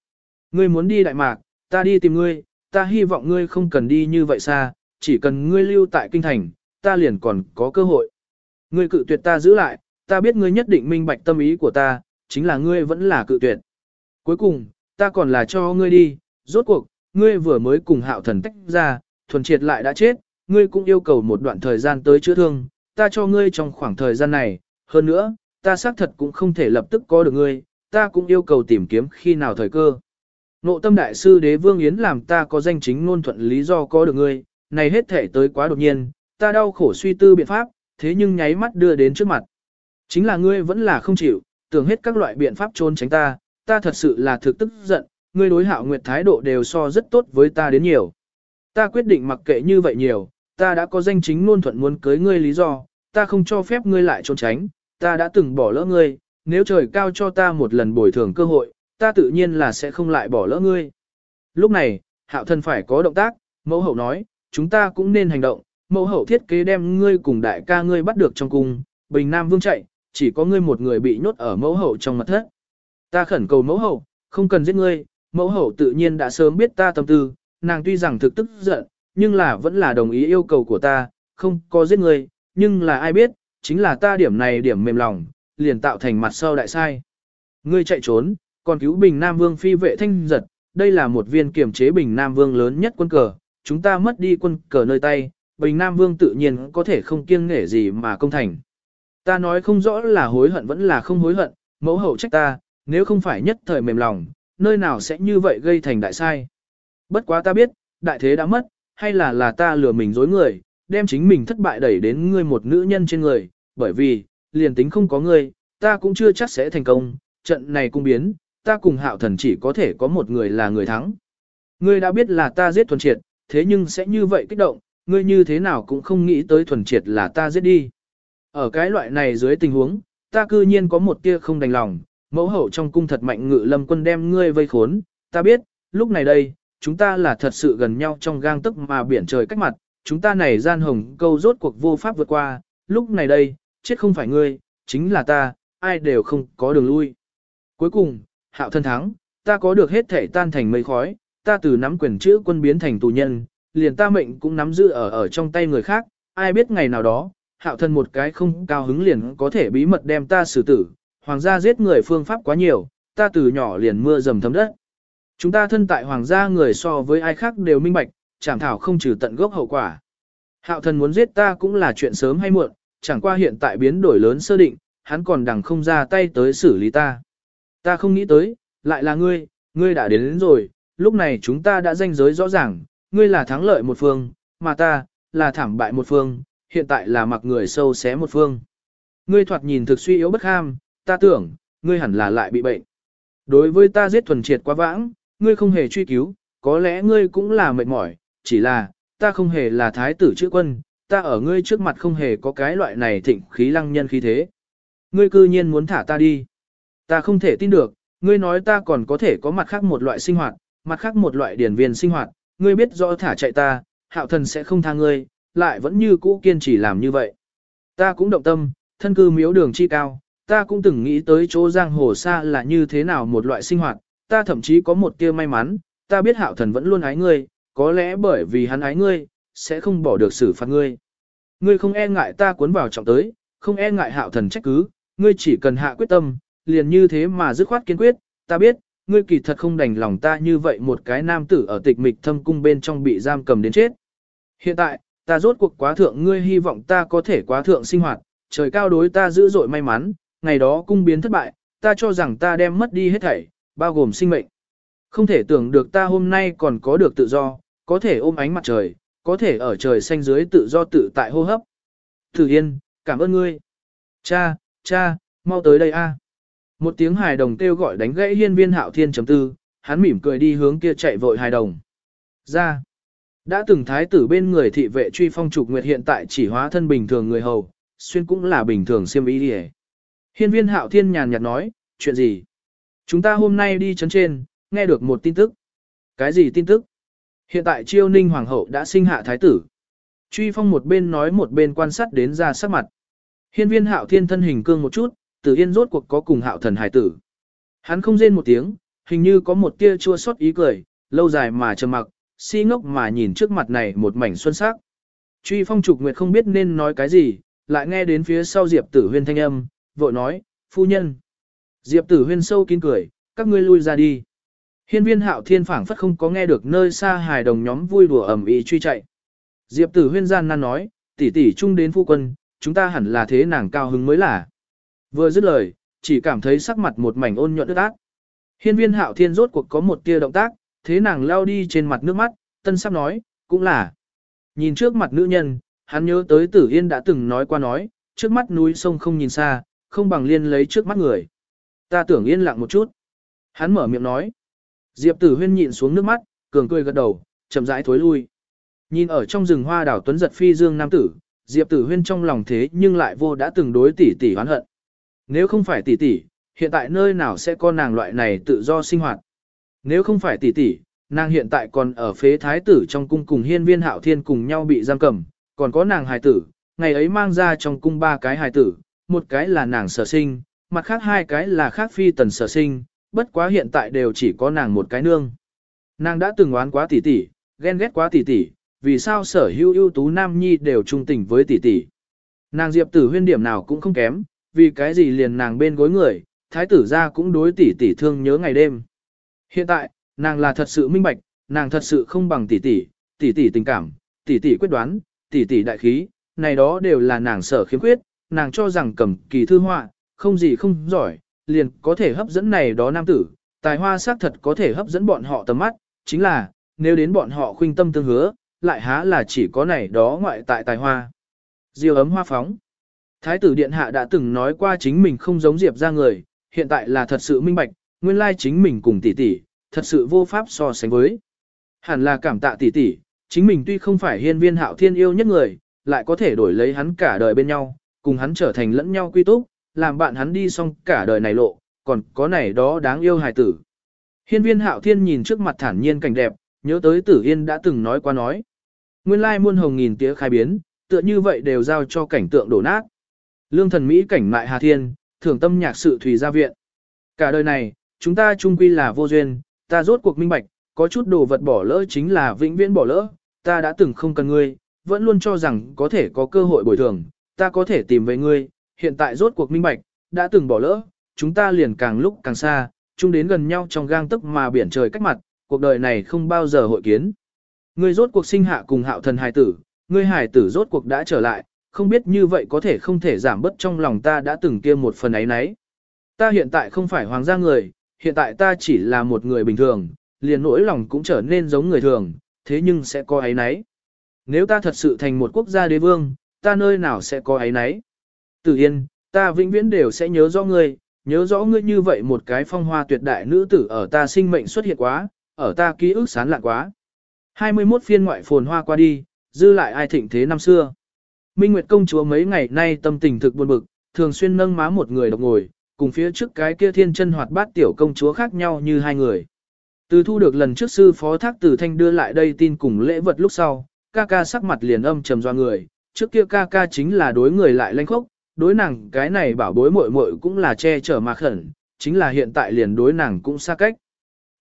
Ngươi muốn đi Đại Mạc, ta đi tìm ngươi, ta hy vọng ngươi không cần đi như vậy xa, chỉ cần ngươi lưu tại kinh thành, ta liền còn có cơ hội. Ngươi cự tuyệt ta giữ lại, ta biết ngươi nhất định minh bạch tâm ý của ta, chính là ngươi vẫn là cự tuyệt. Cuối cùng, ta còn là cho ngươi đi, rốt cuộc, ngươi vừa mới cùng hạo thần tách ra, thuần triệt lại đã chết, ngươi cũng yêu cầu một đoạn thời gian tới chữa thương, ta cho ngươi trong khoảng thời gian này, hơn nữa, ta xác thật cũng không thể lập tức có được ngươi, ta cũng yêu cầu tìm kiếm khi nào thời cơ. Nộ tâm đại sư đế vương yến làm ta có danh chính ngôn thuận lý do có được ngươi, này hết thể tới quá đột nhiên, ta đau khổ suy tư biện pháp, thế nhưng nháy mắt đưa đến trước mặt. Chính là ngươi vẫn là không chịu, tưởng hết các loại biện pháp trốn tránh ta, ta thật sự là thực tức giận, ngươi đối hạo nguyệt thái độ đều so rất tốt với ta đến nhiều. Ta quyết định mặc kệ như vậy nhiều, ta đã có danh chính ngôn thuận muốn cưới ngươi lý do, ta không cho phép ngươi lại trốn tránh, ta đã từng bỏ lỡ ngươi, nếu trời cao cho ta một lần bồi thường cơ hội, ta tự nhiên là sẽ không lại bỏ lỡ ngươi. Lúc này, hạo thần phải có động tác, mẫu hậu nói, chúng ta cũng nên hành động, mẫu hậu thiết kế đem ngươi cùng đại ca ngươi bắt được trong cung, bình nam vương chạy, chỉ có ngươi một người bị nhốt ở mẫu hậu trong mật thất. Ta khẩn cầu mẫu hậu, không cần giết ngươi, mẫu hậu tự nhiên đã sớm biết ta tâm tư, nàng tuy rằng thực tức giận, nhưng là vẫn là đồng ý yêu cầu của ta, không có giết ngươi, nhưng là ai biết, chính là ta điểm này điểm mềm lòng, liền tạo thành mặt sau đại sai. Ngươi chạy trốn, còn cứu Bình Nam Vương phi vệ thanh giật, đây là một viên kiểm chế Bình Nam Vương lớn nhất quân cờ, chúng ta mất đi quân cờ nơi tay, Bình Nam Vương tự nhiên có thể không kiêng nể gì mà công thành. Ta nói không rõ là hối hận vẫn là không hối hận, mẫu hậu trách ta, nếu không phải nhất thời mềm lòng, nơi nào sẽ như vậy gây thành đại sai. Bất quá ta biết, đại thế đã mất, hay là là ta lừa mình dối người, đem chính mình thất bại đẩy đến ngươi một nữ nhân trên người, bởi vì, liền tính không có ngươi, ta cũng chưa chắc sẽ thành công, trận này cung biến, ta cùng hạo thần chỉ có thể có một người là người thắng. Ngươi đã biết là ta giết thuần triệt, thế nhưng sẽ như vậy kích động, ngươi như thế nào cũng không nghĩ tới thuần triệt là ta giết đi. Ở cái loại này dưới tình huống, ta cư nhiên có một tia không đành lòng, mẫu hậu trong cung thật mạnh ngự lâm quân đem ngươi vây khốn, ta biết, lúc này đây, chúng ta là thật sự gần nhau trong gang tức mà biển trời cách mặt, chúng ta này gian hồng câu rốt cuộc vô pháp vượt qua, lúc này đây, chết không phải ngươi, chính là ta, ai đều không có đường lui. Cuối cùng, hạo thân thắng, ta có được hết thể tan thành mây khói, ta từ nắm quyền chữ quân biến thành tù nhân, liền ta mệnh cũng nắm giữ ở ở trong tay người khác, ai biết ngày nào đó, hạo thân một cái không cao hứng liền có thể bí mật đem ta xử tử, hoàng gia giết người phương pháp quá nhiều, ta từ nhỏ liền mưa dầm thấm đất. Chúng ta thân tại hoàng gia người so với ai khác đều minh bạch, chẳng thảo không trừ tận gốc hậu quả. Hạo thần muốn giết ta cũng là chuyện sớm hay muộn, chẳng qua hiện tại biến đổi lớn sơ định, hắn còn đằng không ra tay tới xử lý ta. Ta không nghĩ tới, lại là ngươi, ngươi đã đến, đến rồi, lúc này chúng ta đã danh giới rõ ràng, ngươi là thắng lợi một phương, mà ta, là thảm bại một phương, hiện tại là mặc người sâu xé một phương. Ngươi thoạt nhìn thực suy yếu bất ham, ta tưởng, ngươi hẳn là lại bị bệnh. Đối với ta giết thuần triệt quá vãng, ngươi không hề truy cứu, có lẽ ngươi cũng là mệt mỏi, chỉ là, ta không hề là thái tử chữ quân, ta ở ngươi trước mặt không hề có cái loại này thịnh khí lăng nhân khí thế. Ngươi cư nhiên muốn thả ta đi. Ta không thể tin được, ngươi nói ta còn có thể có mặt khác một loại sinh hoạt, mặt khác một loại điển viên sinh hoạt, ngươi biết rõ thả chạy ta, hạo thần sẽ không tha ngươi, lại vẫn như cũ kiên trì làm như vậy. Ta cũng động tâm, thân cư miếu đường chi cao, ta cũng từng nghĩ tới chỗ giang hồ xa là như thế nào một loại sinh hoạt, ta thậm chí có một tia may mắn, ta biết hạo thần vẫn luôn ái ngươi, có lẽ bởi vì hắn ái ngươi, sẽ không bỏ được xử phạt ngươi. Ngươi không e ngại ta cuốn vào trọng tới, không e ngại hạo thần trách cứ, ngươi chỉ cần hạ quyết tâm, liền như thế mà dứt khoát kiên quyết, ta biết, ngươi kỳ thật không đành lòng ta như vậy một cái nam tử ở tịch mịch thâm cung bên trong bị giam cầm đến chết. Hiện tại, ta rốt cuộc quá thượng ngươi hy vọng ta có thể quá thượng sinh hoạt, trời cao đối ta dữ dội may mắn, ngày đó cung biến thất bại, ta cho rằng ta đem mất đi hết thảy, bao gồm sinh mệnh. Không thể tưởng được ta hôm nay còn có được tự do, có thể ôm ánh mặt trời, có thể ở trời xanh dưới tự do tự tại hô hấp. Thử Yên, cảm ơn ngươi. Cha, cha, mau tới đây a. Một tiếng hài đồng kêu gọi đánh gãy hiên viên hạo thiên chấm tư, hắn mỉm cười đi hướng kia chạy vội hài đồng. Ra. Đã từng thái tử bên người thị vệ truy phong trục nguyệt hiện tại chỉ hóa thân bình thường người hầu, xuyên cũng là bình thường siêm ý đi Hiên viên hạo thiên nhàn nhạt nói, chuyện gì? Chúng ta hôm nay đi chấn trên, nghe được một tin tức. Cái gì tin tức? Hiện tại chiêu ninh hoàng hậu đã sinh hạ thái tử. Truy phong một bên nói một bên quan sát đến ra sắc mặt. Hiên viên hạo thiên thân hình cương một chút, tử yên rốt cuộc có cùng hạo thần hải tử. Hắn không rên một tiếng, hình như có một tia chua xót ý cười, lâu dài mà trầm mặc, si ngốc mà nhìn trước mặt này một mảnh xuân sắc. Truy phong trục nguyệt không biết nên nói cái gì, lại nghe đến phía sau Diệp tử huyên thanh âm, vội nói, phu nhân. Diệp tử huyên sâu kín cười, các ngươi lui ra đi. Hiên viên hạo thiên phảng phất không có nghe được nơi xa hài đồng nhóm vui đùa ẩm ý truy chạy. Diệp tử huyên gian nan nói, tỷ tỷ chung đến phu quân, chúng ta hẳn là thế nàng cao hứng mới là. Vừa dứt lời, chỉ cảm thấy sắc mặt một mảnh ôn nhuận ướt át. Hiên viên hạo thiên rốt cuộc có một tia động tác, thế nàng lao đi trên mặt nước mắt, tân sắp nói, cũng là. Nhìn trước mặt nữ nhân, hắn nhớ tới tử yên đã từng nói qua nói, trước mắt núi sông không nhìn xa, không bằng liên lấy trước mắt người. Ta tưởng yên lặng một chút. Hắn mở miệng nói. Diệp tử huyên nhịn xuống nước mắt, cường cười gật đầu, chậm rãi thối lui. Nhìn ở trong rừng hoa đảo tuấn giật phi dương nam tử, Diệp tử huyên trong lòng thế nhưng lại vô đã từng đối tỷ tỷ oán hận. Nếu không phải tỷ tỷ, hiện tại nơi nào sẽ có nàng loại này tự do sinh hoạt. Nếu không phải tỷ tỷ, nàng hiện tại còn ở phế thái tử trong cung cùng hiên viên hạo thiên cùng nhau bị giam cầm, còn có nàng hài tử, ngày ấy mang ra trong cung ba cái hài tử, một cái là nàng sở sinh, mặt khác hai cái là khác phi tần sở sinh, bất quá hiện tại đều chỉ có nàng một cái nương. Nàng đã từng oán quá tỷ tỷ, ghen ghét quá tỷ tỷ, vì sao sở hữu ưu tú nam nhi đều trung tình với tỷ tỷ. Nàng Diệp Tử huyên điểm nào cũng không kém, vì cái gì liền nàng bên gối người, thái tử ra cũng đối tỷ tỷ thương nhớ ngày đêm. Hiện tại, nàng là thật sự minh bạch, nàng thật sự không bằng tỷ tỷ, tỷ tỷ tình cảm, tỷ tỷ quyết đoán, tỷ tỷ đại khí, này đó đều là nàng sở khiếm khuyết, nàng cho rằng cầm kỳ thư họa, không gì không giỏi, liền có thể hấp dẫn này đó nam tử, tài hoa xác thật có thể hấp dẫn bọn họ tầm mắt, chính là, nếu đến bọn họ khuynh tâm tương hứa, lại há là chỉ có này đó ngoại tại tài hoa. Diêu ấm hoa phóng. Thái tử Điện Hạ đã từng nói qua chính mình không giống Diệp ra người, hiện tại là thật sự minh bạch, nguyên lai chính mình cùng tỷ tỷ, thật sự vô pháp so sánh với. Hẳn là cảm tạ tỷ tỷ, chính mình tuy không phải hiên viên hạo thiên yêu nhất người, lại có thể đổi lấy hắn cả đời bên nhau, cùng hắn trở thành lẫn nhau quy túc, làm bạn hắn đi xong cả đời này lộ, còn có này đó đáng yêu hài tử. Hiên viên hạo thiên nhìn trước mặt thản nhiên cảnh đẹp, nhớ tới tử yên đã từng nói qua nói. Nguyên lai muôn hồng nghìn tía khai biến, tựa như vậy đều giao cho cảnh tượng đổ nát. Lương thần Mỹ cảnh mại Hà Thiên, thưởng tâm nhạc sự Thủy gia viện. Cả đời này, chúng ta chung quy là vô duyên, ta rốt cuộc minh bạch, có chút đồ vật bỏ lỡ chính là vĩnh viễn bỏ lỡ, ta đã từng không cần ngươi, vẫn luôn cho rằng có thể có cơ hội bồi thường, ta có thể tìm về ngươi, hiện tại rốt cuộc minh bạch, đã từng bỏ lỡ, chúng ta liền càng lúc càng xa, chung đến gần nhau trong gang tức mà biển trời cách mặt, cuộc đời này không bao giờ hội kiến. Ngươi rốt cuộc sinh hạ cùng hạo thần hài tử, ngươi hài tử rốt cuộc đã trở lại, không biết như vậy có thể không thể giảm bớt trong lòng ta đã từng kia một phần ấy nấy. Ta hiện tại không phải hoàng gia người, hiện tại ta chỉ là một người bình thường, liền nỗi lòng cũng trở nên giống người thường, thế nhưng sẽ có ấy nấy. Nếu ta thật sự thành một quốc gia đế vương, ta nơi nào sẽ có ấy nấy. Tử Yên, ta vĩnh viễn đều sẽ nhớ rõ ngươi, nhớ rõ ngươi như vậy một cái phong hoa tuyệt đại nữ tử ở ta sinh mệnh xuất hiện quá, ở ta ký ức sán lạn quá. 21 phiên ngoại phồn hoa qua đi, dư lại ai thịnh thế năm xưa. Minh Nguyệt công chúa mấy ngày nay tâm tình thực buồn bực, thường xuyên nâng má một người độc ngồi, cùng phía trước cái kia thiên chân hoạt bát tiểu công chúa khác nhau như hai người. Từ thu được lần trước sư phó thác tử thanh đưa lại đây tin cùng lễ vật lúc sau, ca ca sắc mặt liền âm trầm doa người, trước kia ca ca chính là đối người lại lanh khốc, đối nàng cái này bảo bối muội muội cũng là che chở mà khẩn, chính là hiện tại liền đối nàng cũng xa cách.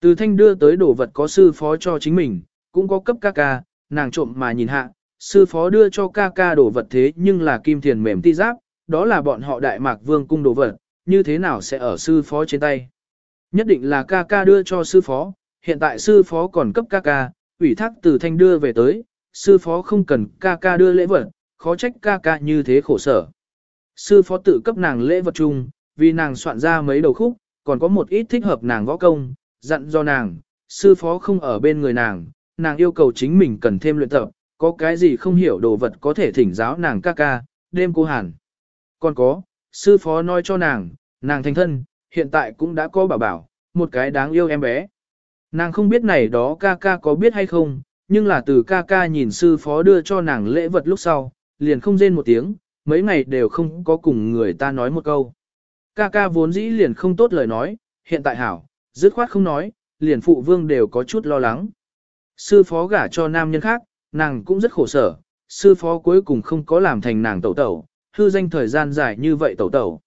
Từ thanh đưa tới đồ vật có sư phó cho chính mình, cũng có cấp ca ca, nàng trộm mà nhìn hạ, sư phó đưa cho ca ca đồ vật thế nhưng là kim thiền mềm ti giáp, đó là bọn họ đại mạc vương cung đồ vật, như thế nào sẽ ở sư phó trên tay. Nhất định là ca ca đưa cho sư phó, hiện tại sư phó còn cấp ca ca, ủy thác từ thanh đưa về tới, sư phó không cần ca ca đưa lễ vật, khó trách ca ca như thế khổ sở. Sư phó tự cấp nàng lễ vật chung, vì nàng soạn ra mấy đầu khúc, còn có một ít thích hợp nàng võ công, dặn do nàng, sư phó không ở bên người nàng, nàng yêu cầu chính mình cần thêm luyện tập, có cái gì không hiểu đồ vật có thể thỉnh giáo nàng ca ca, đêm cô hàn. Còn có, sư phó nói cho nàng, nàng thành thân, hiện tại cũng đã có bảo bảo, một cái đáng yêu em bé. Nàng không biết này đó ca ca có biết hay không, nhưng là từ ca ca nhìn sư phó đưa cho nàng lễ vật lúc sau, liền không rên một tiếng, mấy ngày đều không có cùng người ta nói một câu. Ca ca vốn dĩ liền không tốt lời nói, hiện tại hảo, dứt khoát không nói, liền phụ vương đều có chút lo lắng. Sư phó gả cho nam nhân khác, nàng cũng rất khổ sở, sư phó cuối cùng không có làm thành nàng tẩu tẩu, hư danh thời gian dài như vậy tẩu tẩu.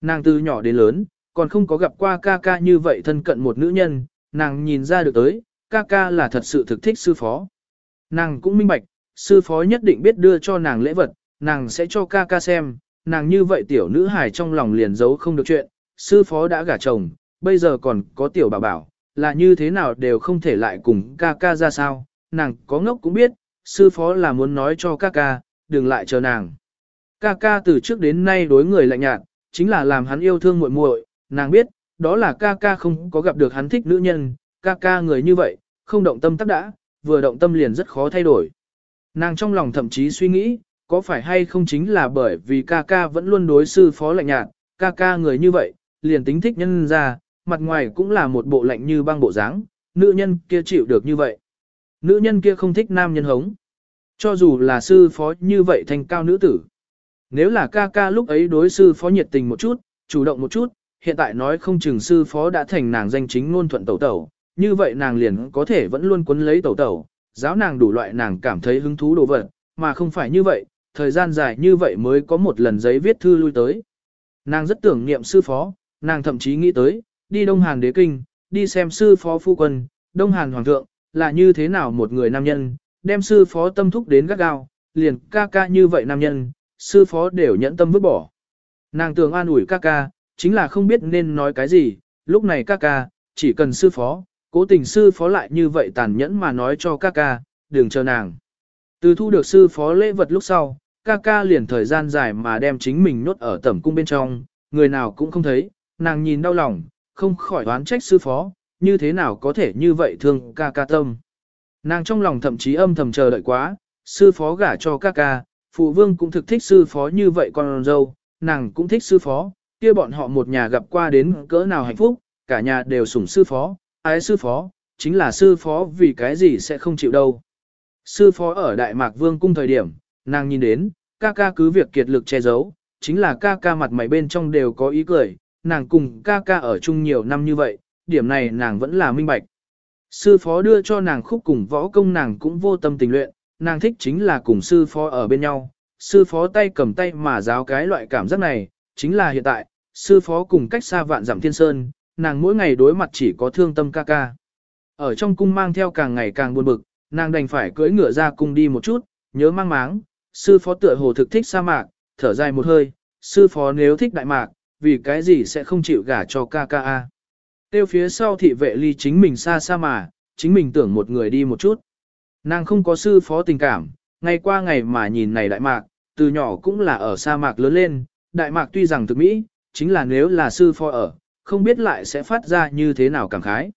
Nàng từ nhỏ đến lớn, còn không có gặp qua ca ca như vậy thân cận một nữ nhân, nàng nhìn ra được tới, ca ca là thật sự thực thích sư phó. Nàng cũng minh bạch, sư phó nhất định biết đưa cho nàng lễ vật, nàng sẽ cho ca ca xem, nàng như vậy tiểu nữ hài trong lòng liền giấu không được chuyện, sư phó đã gả chồng, bây giờ còn có tiểu bảo bảo, là như thế nào đều không thể lại cùng ca ca ra sao, nàng có ngốc cũng biết, sư phó là muốn nói cho ca ca, đừng lại chờ nàng. Ca ca từ trước đến nay đối người lạnh nhạt, chính là làm hắn yêu thương muội muội, nàng biết, đó là ca ca không có gặp được hắn thích nữ nhân, ca ca người như vậy, không động tâm tắc đã, vừa động tâm liền rất khó thay đổi. Nàng trong lòng thậm chí suy nghĩ, có phải hay không chính là bởi vì ca ca vẫn luôn đối sư phó lạnh nhạt, ca ca người như vậy, liền tính thích nhân ra, mặt ngoài cũng là một bộ lạnh như băng bộ dáng, nữ nhân kia chịu được như vậy. Nữ nhân kia không thích nam nhân hống. Cho dù là sư phó như vậy thành cao nữ tử. Nếu là ca ca lúc ấy đối sư phó nhiệt tình một chút, chủ động một chút, hiện tại nói không chừng sư phó đã thành nàng danh chính ngôn thuận tẩu tẩu, như vậy nàng liền có thể vẫn luôn quấn lấy tẩu tẩu, giáo nàng đủ loại nàng cảm thấy hứng thú đồ vật, mà không phải như vậy, thời gian dài như vậy mới có một lần giấy viết thư lui tới. Nàng rất tưởng niệm sư phó, nàng thậm chí nghĩ tới, đi Đông Hàn đế kinh, đi xem sư phó phu quân, Đông Hàn hoàng thượng, là như thế nào một người nam nhân, đem sư phó tâm thúc đến gắt gao, liền ca ca như vậy nam nhân, sư phó đều nhẫn tâm vứt bỏ. Nàng tưởng an ủi ca ca, chính là không biết nên nói cái gì, lúc này ca ca, chỉ cần sư phó, cố tình sư phó lại như vậy tàn nhẫn mà nói cho ca ca, đừng chờ nàng. Từ thu được sư phó lễ vật lúc sau, ca ca liền thời gian dài mà đem chính mình nốt ở tẩm cung bên trong, người nào cũng không thấy, nàng nhìn đau lòng, không khỏi đoán trách sư phó, như thế nào có thể như vậy thương ca ca tâm. Nàng trong lòng thậm chí âm thầm chờ đợi quá, sư phó gả cho ca ca, phụ vương cũng thực thích sư phó như vậy con dâu, nàng cũng thích sư phó, kia bọn họ một nhà gặp qua đến cỡ nào hạnh phúc, cả nhà đều sủng sư phó, ái sư phó, chính là sư phó vì cái gì sẽ không chịu đâu. Sư phó ở Đại Mạc Vương cung thời điểm, nàng nhìn đến, ca ca cứ việc kiệt lực che giấu, chính là ca ca mặt mày bên trong đều có ý cười, nàng cùng ca ca ở chung nhiều năm như vậy, điểm này nàng vẫn là minh bạch. Sư phó đưa cho nàng khúc cùng võ công nàng cũng vô tâm tình luyện, nàng thích chính là cùng sư phó ở bên nhau, sư phó tay cầm tay mà giáo cái loại cảm giác này, chính là hiện tại, sư phó cùng cách xa vạn dặm thiên sơn, nàng mỗi ngày đối mặt chỉ có thương tâm ca ca. Ở trong cung mang theo càng ngày càng buồn bực, nàng đành phải cưỡi ngựa ra cung đi một chút, nhớ mang máng, sư phó tựa hồ thực thích sa mạc, thở dài một hơi, sư phó nếu thích đại mạc, vì cái gì sẽ không chịu gả cho ca ca a. Tiêu phía sau thị vệ ly chính mình xa xa mà, chính mình tưởng một người đi một chút. Nàng không có sư phó tình cảm, ngày qua ngày mà nhìn này đại mạc, từ nhỏ cũng là ở sa mạc lớn lên, đại mạc tuy rằng thực mỹ, chính là nếu là sư phó ở, không biết lại sẽ phát ra như thế nào cảm khái.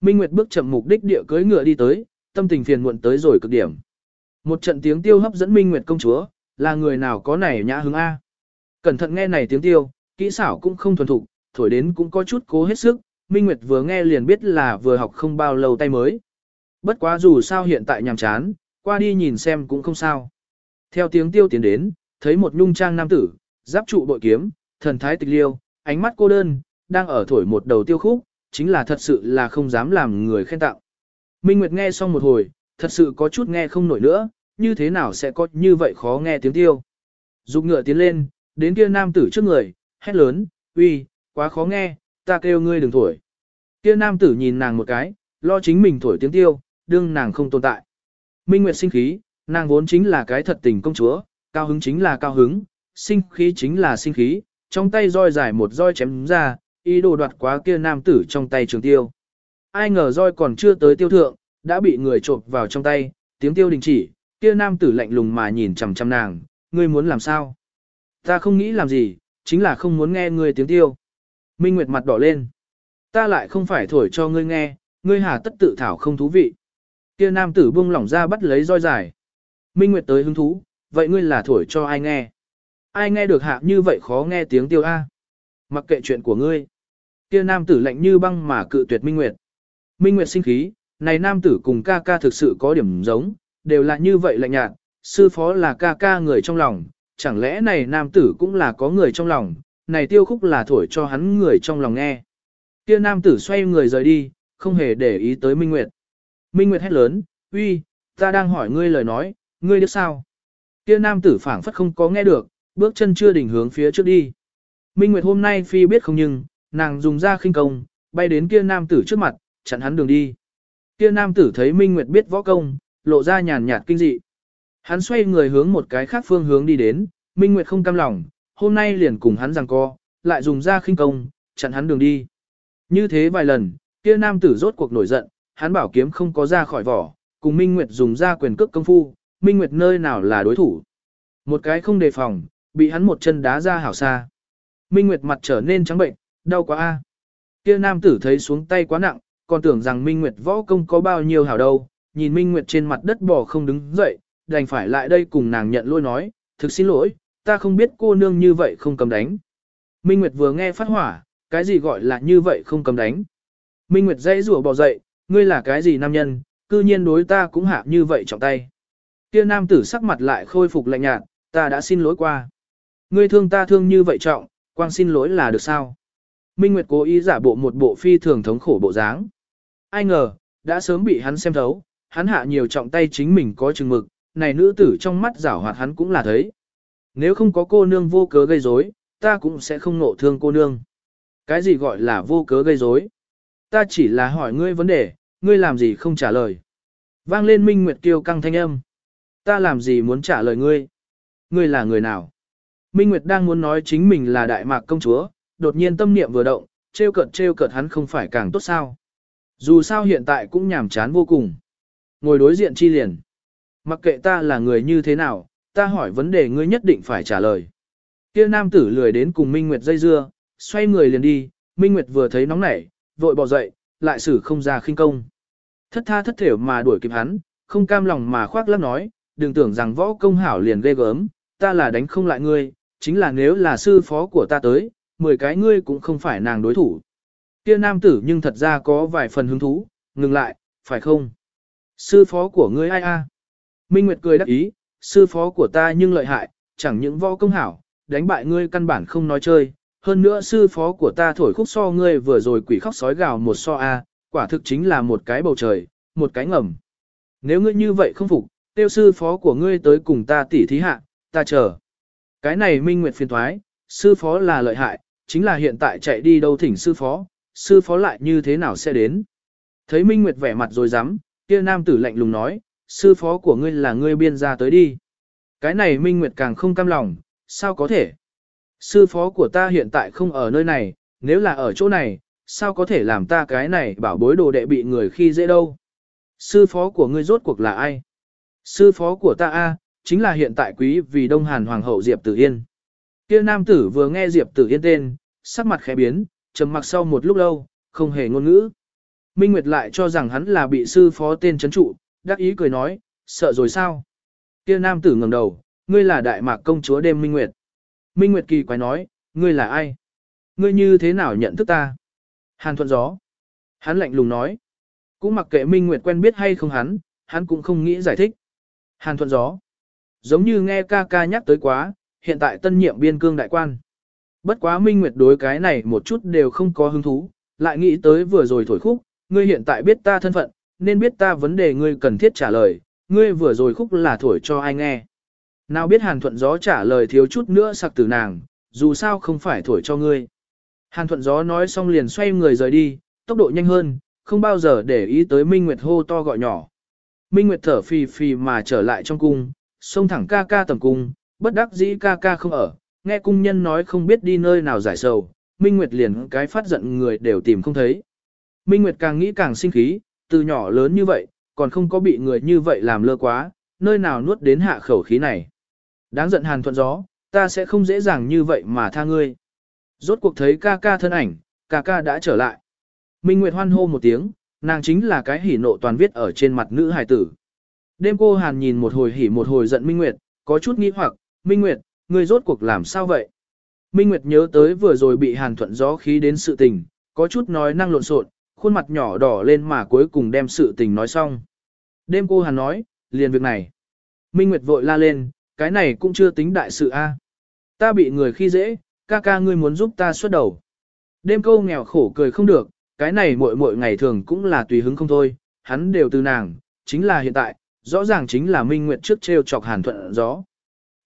Minh Nguyệt bước chậm mục đích địa cưới ngựa đi tới, tâm tình phiền muộn tới rồi cực điểm. Một trận tiếng tiêu hấp dẫn Minh Nguyệt công chúa, là người nào có này nhã hứng A. Cẩn thận nghe này tiếng tiêu, kỹ xảo cũng không thuần thục, thổi đến cũng có chút cố hết sức, Minh Nguyệt vừa nghe liền biết là vừa học không bao lâu tay mới. Bất quá dù sao hiện tại nhàm chán, qua đi nhìn xem cũng không sao. Theo tiếng tiêu tiến đến, thấy một nhung trang nam tử, giáp trụ bội kiếm, thần thái tịch liêu, ánh mắt cô đơn, đang ở thổi một đầu tiêu khúc, chính là thật sự là không dám làm người khen tạo. Minh Nguyệt nghe xong một hồi, thật sự có chút nghe không nổi nữa, như thế nào sẽ có như vậy khó nghe tiếng tiêu. Dục ngựa tiến lên, đến kia nam tử trước người, hét lớn, uy, quá khó nghe, ta kêu ngươi đừng thổi. Kia nam tử nhìn nàng một cái, lo chính mình thổi tiếng tiêu, đương nàng không tồn tại. Minh Nguyệt sinh khí, nàng vốn chính là cái thật tình công chúa, cao hứng chính là cao hứng, sinh khí chính là sinh khí, trong tay roi dài một roi chém ra, ý đồ đoạt quá kia nam tử trong tay trường tiêu. Ai ngờ roi còn chưa tới tiêu thượng, đã bị người trộm vào trong tay, tiếng tiêu đình chỉ, Kia nam tử lạnh lùng mà nhìn chằm chằm nàng, ngươi muốn làm sao? Ta không nghĩ làm gì, chính là không muốn nghe ngươi tiếng tiêu. Minh Nguyệt mặt đỏ lên. Ta lại không phải thổi cho ngươi nghe, ngươi hà tất tự thảo không thú vị. Kia nam tử buông lỏng ra bắt lấy roi dài. Minh Nguyệt tới hứng thú, vậy ngươi là thổi cho ai nghe? Ai nghe được hạ như vậy khó nghe tiếng tiêu A? Mặc kệ chuyện của ngươi. Kia nam tử lạnh như băng mà cự tuyệt Minh Nguyệt. Minh Nguyệt sinh khí, này nam tử cùng ca ca thực sự có điểm giống, đều là như vậy lạnh nhạt, sư phó là ca ca người trong lòng, chẳng lẽ này nam tử cũng là có người trong lòng, này tiêu khúc là thổi cho hắn người trong lòng nghe. Kia nam tử xoay người rời đi, không hề để ý tới Minh Nguyệt. Minh Nguyệt hét lớn, uy, ta đang hỏi ngươi lời nói, ngươi biết sao? Kia nam tử phảng phất không có nghe được, bước chân chưa đỉnh hướng phía trước đi. Minh Nguyệt hôm nay phi biết không nhưng, nàng dùng ra khinh công, bay đến kia nam tử trước mặt, chặn hắn đường đi. Kia nam tử thấy Minh Nguyệt biết võ công, lộ ra nhàn nhạt kinh dị. Hắn xoay người hướng một cái khác phương hướng đi đến, Minh Nguyệt không cam lòng, hôm nay liền cùng hắn giằng co, lại dùng ra khinh công, chặn hắn đường đi. Như thế vài lần, kia nam tử rốt cuộc nổi giận, hắn bảo kiếm không có ra khỏi vỏ, cùng Minh Nguyệt dùng ra quyền cước công phu, Minh Nguyệt nơi nào là đối thủ. Một cái không đề phòng, bị hắn một chân đá ra hảo xa. Minh Nguyệt mặt trở nên trắng bệnh, đau quá a. Kia nam tử thấy xuống tay quá nặng, còn tưởng rằng Minh Nguyệt võ công có bao nhiêu hảo đâu, nhìn Minh Nguyệt trên mặt đất bò không đứng dậy, đành phải lại đây cùng nàng nhận lỗi nói, thực xin lỗi, ta không biết cô nương như vậy không cầm đánh. Minh Nguyệt vừa nghe phát hỏa, cái gì gọi là như vậy không cầm đánh. Minh Nguyệt dãy rủa bò dậy, ngươi là cái gì nam nhân, cư nhiên đối ta cũng hạ như vậy trọng tay. Kia nam tử sắc mặt lại khôi phục lạnh nhạt, ta đã xin lỗi qua. Ngươi thương ta thương như vậy trọng, quang xin lỗi là được sao? Minh Nguyệt cố ý giả bộ một bộ phi thường thống khổ bộ dáng. Ai ngờ, đã sớm bị hắn xem thấu, hắn hạ nhiều trọng tay chính mình có chừng mực, này nữ tử trong mắt giảo hoạt hắn cũng là thấy. Nếu không có cô nương vô cớ gây rối, ta cũng sẽ không nộ thương cô nương. Cái gì gọi là vô cớ gây rối? Ta chỉ là hỏi ngươi vấn đề, ngươi làm gì không trả lời. Vang lên Minh Nguyệt Kiêu căng thanh âm. Ta làm gì muốn trả lời ngươi? Ngươi là người nào? Minh Nguyệt đang muốn nói chính mình là đại mạc công chúa, đột nhiên tâm niệm vừa động, trêu cợt trêu cợt hắn không phải càng tốt sao. Dù sao hiện tại cũng nhàm chán vô cùng. Ngồi đối diện chi liền. Mặc kệ ta là người như thế nào, ta hỏi vấn đề ngươi nhất định phải trả lời. Kia nam tử lười đến cùng Minh Nguyệt dây dưa, xoay người liền đi, Minh Nguyệt vừa thấy nóng nảy, vội bỏ dậy, lại xử không ra khinh công. Thất tha thất thểu mà đuổi kịp hắn, không cam lòng mà khoác lắc nói, đừng tưởng rằng võ công hảo liền ghê gớm, ta là đánh không lại ngươi, chính là nếu là sư phó của ta tới, 10 cái ngươi cũng không phải nàng đối thủ. Kia nam tử nhưng thật ra có vài phần hứng thú, ngừng lại, phải không? Sư phó của ngươi ai a? Minh Nguyệt cười đắc ý, sư phó của ta nhưng lợi hại, chẳng những võ công hảo, đánh bại ngươi căn bản không nói chơi. Hơn nữa sư phó của ta thổi khúc so ngươi vừa rồi quỷ khóc sói gào một so a, quả thực chính là một cái bầu trời, một cái ngầm. Nếu ngươi như vậy không phục, tiêu sư phó của ngươi tới cùng ta tỉ thí hạ, ta chờ. Cái này Minh Nguyệt phiền thoái, sư phó là lợi hại, chính là hiện tại chạy đi đâu thỉnh sư phó, sư phó lại như thế nào sẽ đến. Thấy Minh Nguyệt vẻ mặt rồi dám, kia nam tử lạnh lùng nói, sư phó của ngươi là ngươi biên ra tới đi. Cái này Minh Nguyệt càng không cam lòng, sao có thể? Sư phó của ta hiện tại không ở nơi này, nếu là ở chỗ này, sao có thể làm ta cái này bảo bối đồ đệ bị người khi dễ đâu? Sư phó của ngươi rốt cuộc là ai? Sư phó của ta a, chính là hiện tại quý vì Đông Hàn Hoàng hậu Diệp Tử Yên. Kia nam tử vừa nghe Diệp Tử Yên tên, sắc mặt khẽ biến, trầm mặc sau một lúc lâu, không hề ngôn ngữ. Minh Nguyệt lại cho rằng hắn là bị sư phó tên chấn trụ, đắc ý cười nói, sợ rồi sao? Kia nam tử ngẩng đầu, ngươi là đại mạc công chúa đêm Minh Nguyệt. Minh Nguyệt kỳ quái nói, ngươi là ai? Ngươi như thế nào nhận thức ta? Hàn thuận gió. Hắn lạnh lùng nói. Cũng mặc kệ Minh Nguyệt quen biết hay không hắn, hắn cũng không nghĩ giải thích. Hàn thuận gió. Giống như nghe ca ca nhắc tới quá, hiện tại tân nhiệm biên cương đại quan. Bất quá Minh Nguyệt đối cái này một chút đều không có hứng thú, lại nghĩ tới vừa rồi thổi khúc, ngươi hiện tại biết ta thân phận, nên biết ta vấn đề ngươi cần thiết trả lời, ngươi vừa rồi khúc là thổi cho ai nghe. Nào biết Hàn Thuận Gió trả lời thiếu chút nữa sặc từ nàng, dù sao không phải thổi cho ngươi. Hàn Thuận Gió nói xong liền xoay người rời đi, tốc độ nhanh hơn, không bao giờ để ý tới Minh Nguyệt hô to gọi nhỏ. Minh Nguyệt thở phì phì mà trở lại trong cung, xông thẳng ca ca tầm cung, bất đắc dĩ ca ca không ở, nghe cung nhân nói không biết đi nơi nào giải sầu, Minh Nguyệt liền cái phát giận người đều tìm không thấy. Minh Nguyệt càng nghĩ càng sinh khí, từ nhỏ lớn như vậy, còn không có bị người như vậy làm lơ quá, nơi nào nuốt đến hạ khẩu khí này. Đáng giận hàn thuận gió, ta sẽ không dễ dàng như vậy mà tha ngươi. Rốt cuộc thấy ca ca thân ảnh, ca ca đã trở lại. Minh Nguyệt hoan hô một tiếng, nàng chính là cái hỉ nộ toàn viết ở trên mặt nữ hài tử. Đêm cô Hàn nhìn một hồi hỉ một hồi giận Minh Nguyệt, có chút nghi hoặc, Minh Nguyệt, ngươi rốt cuộc làm sao vậy? Minh Nguyệt nhớ tới vừa rồi bị Hàn Thuận gió khí đến sự tình, có chút nói năng lộn xộn, khuôn mặt nhỏ đỏ lên mà cuối cùng đem sự tình nói xong. Đêm cô Hàn nói, liền việc này. Minh Nguyệt vội la lên, cái này cũng chưa tính đại sự a. Ta bị người khi dễ, ca ca ngươi muốn giúp ta xuất đầu. Đêm câu nghèo khổ cười không được, cái này muội muội ngày thường cũng là tùy hứng không thôi, hắn đều từ nàng, chính là hiện tại, rõ ràng chính là Minh Nguyệt trước treo chọc Hàn Thuận Gió.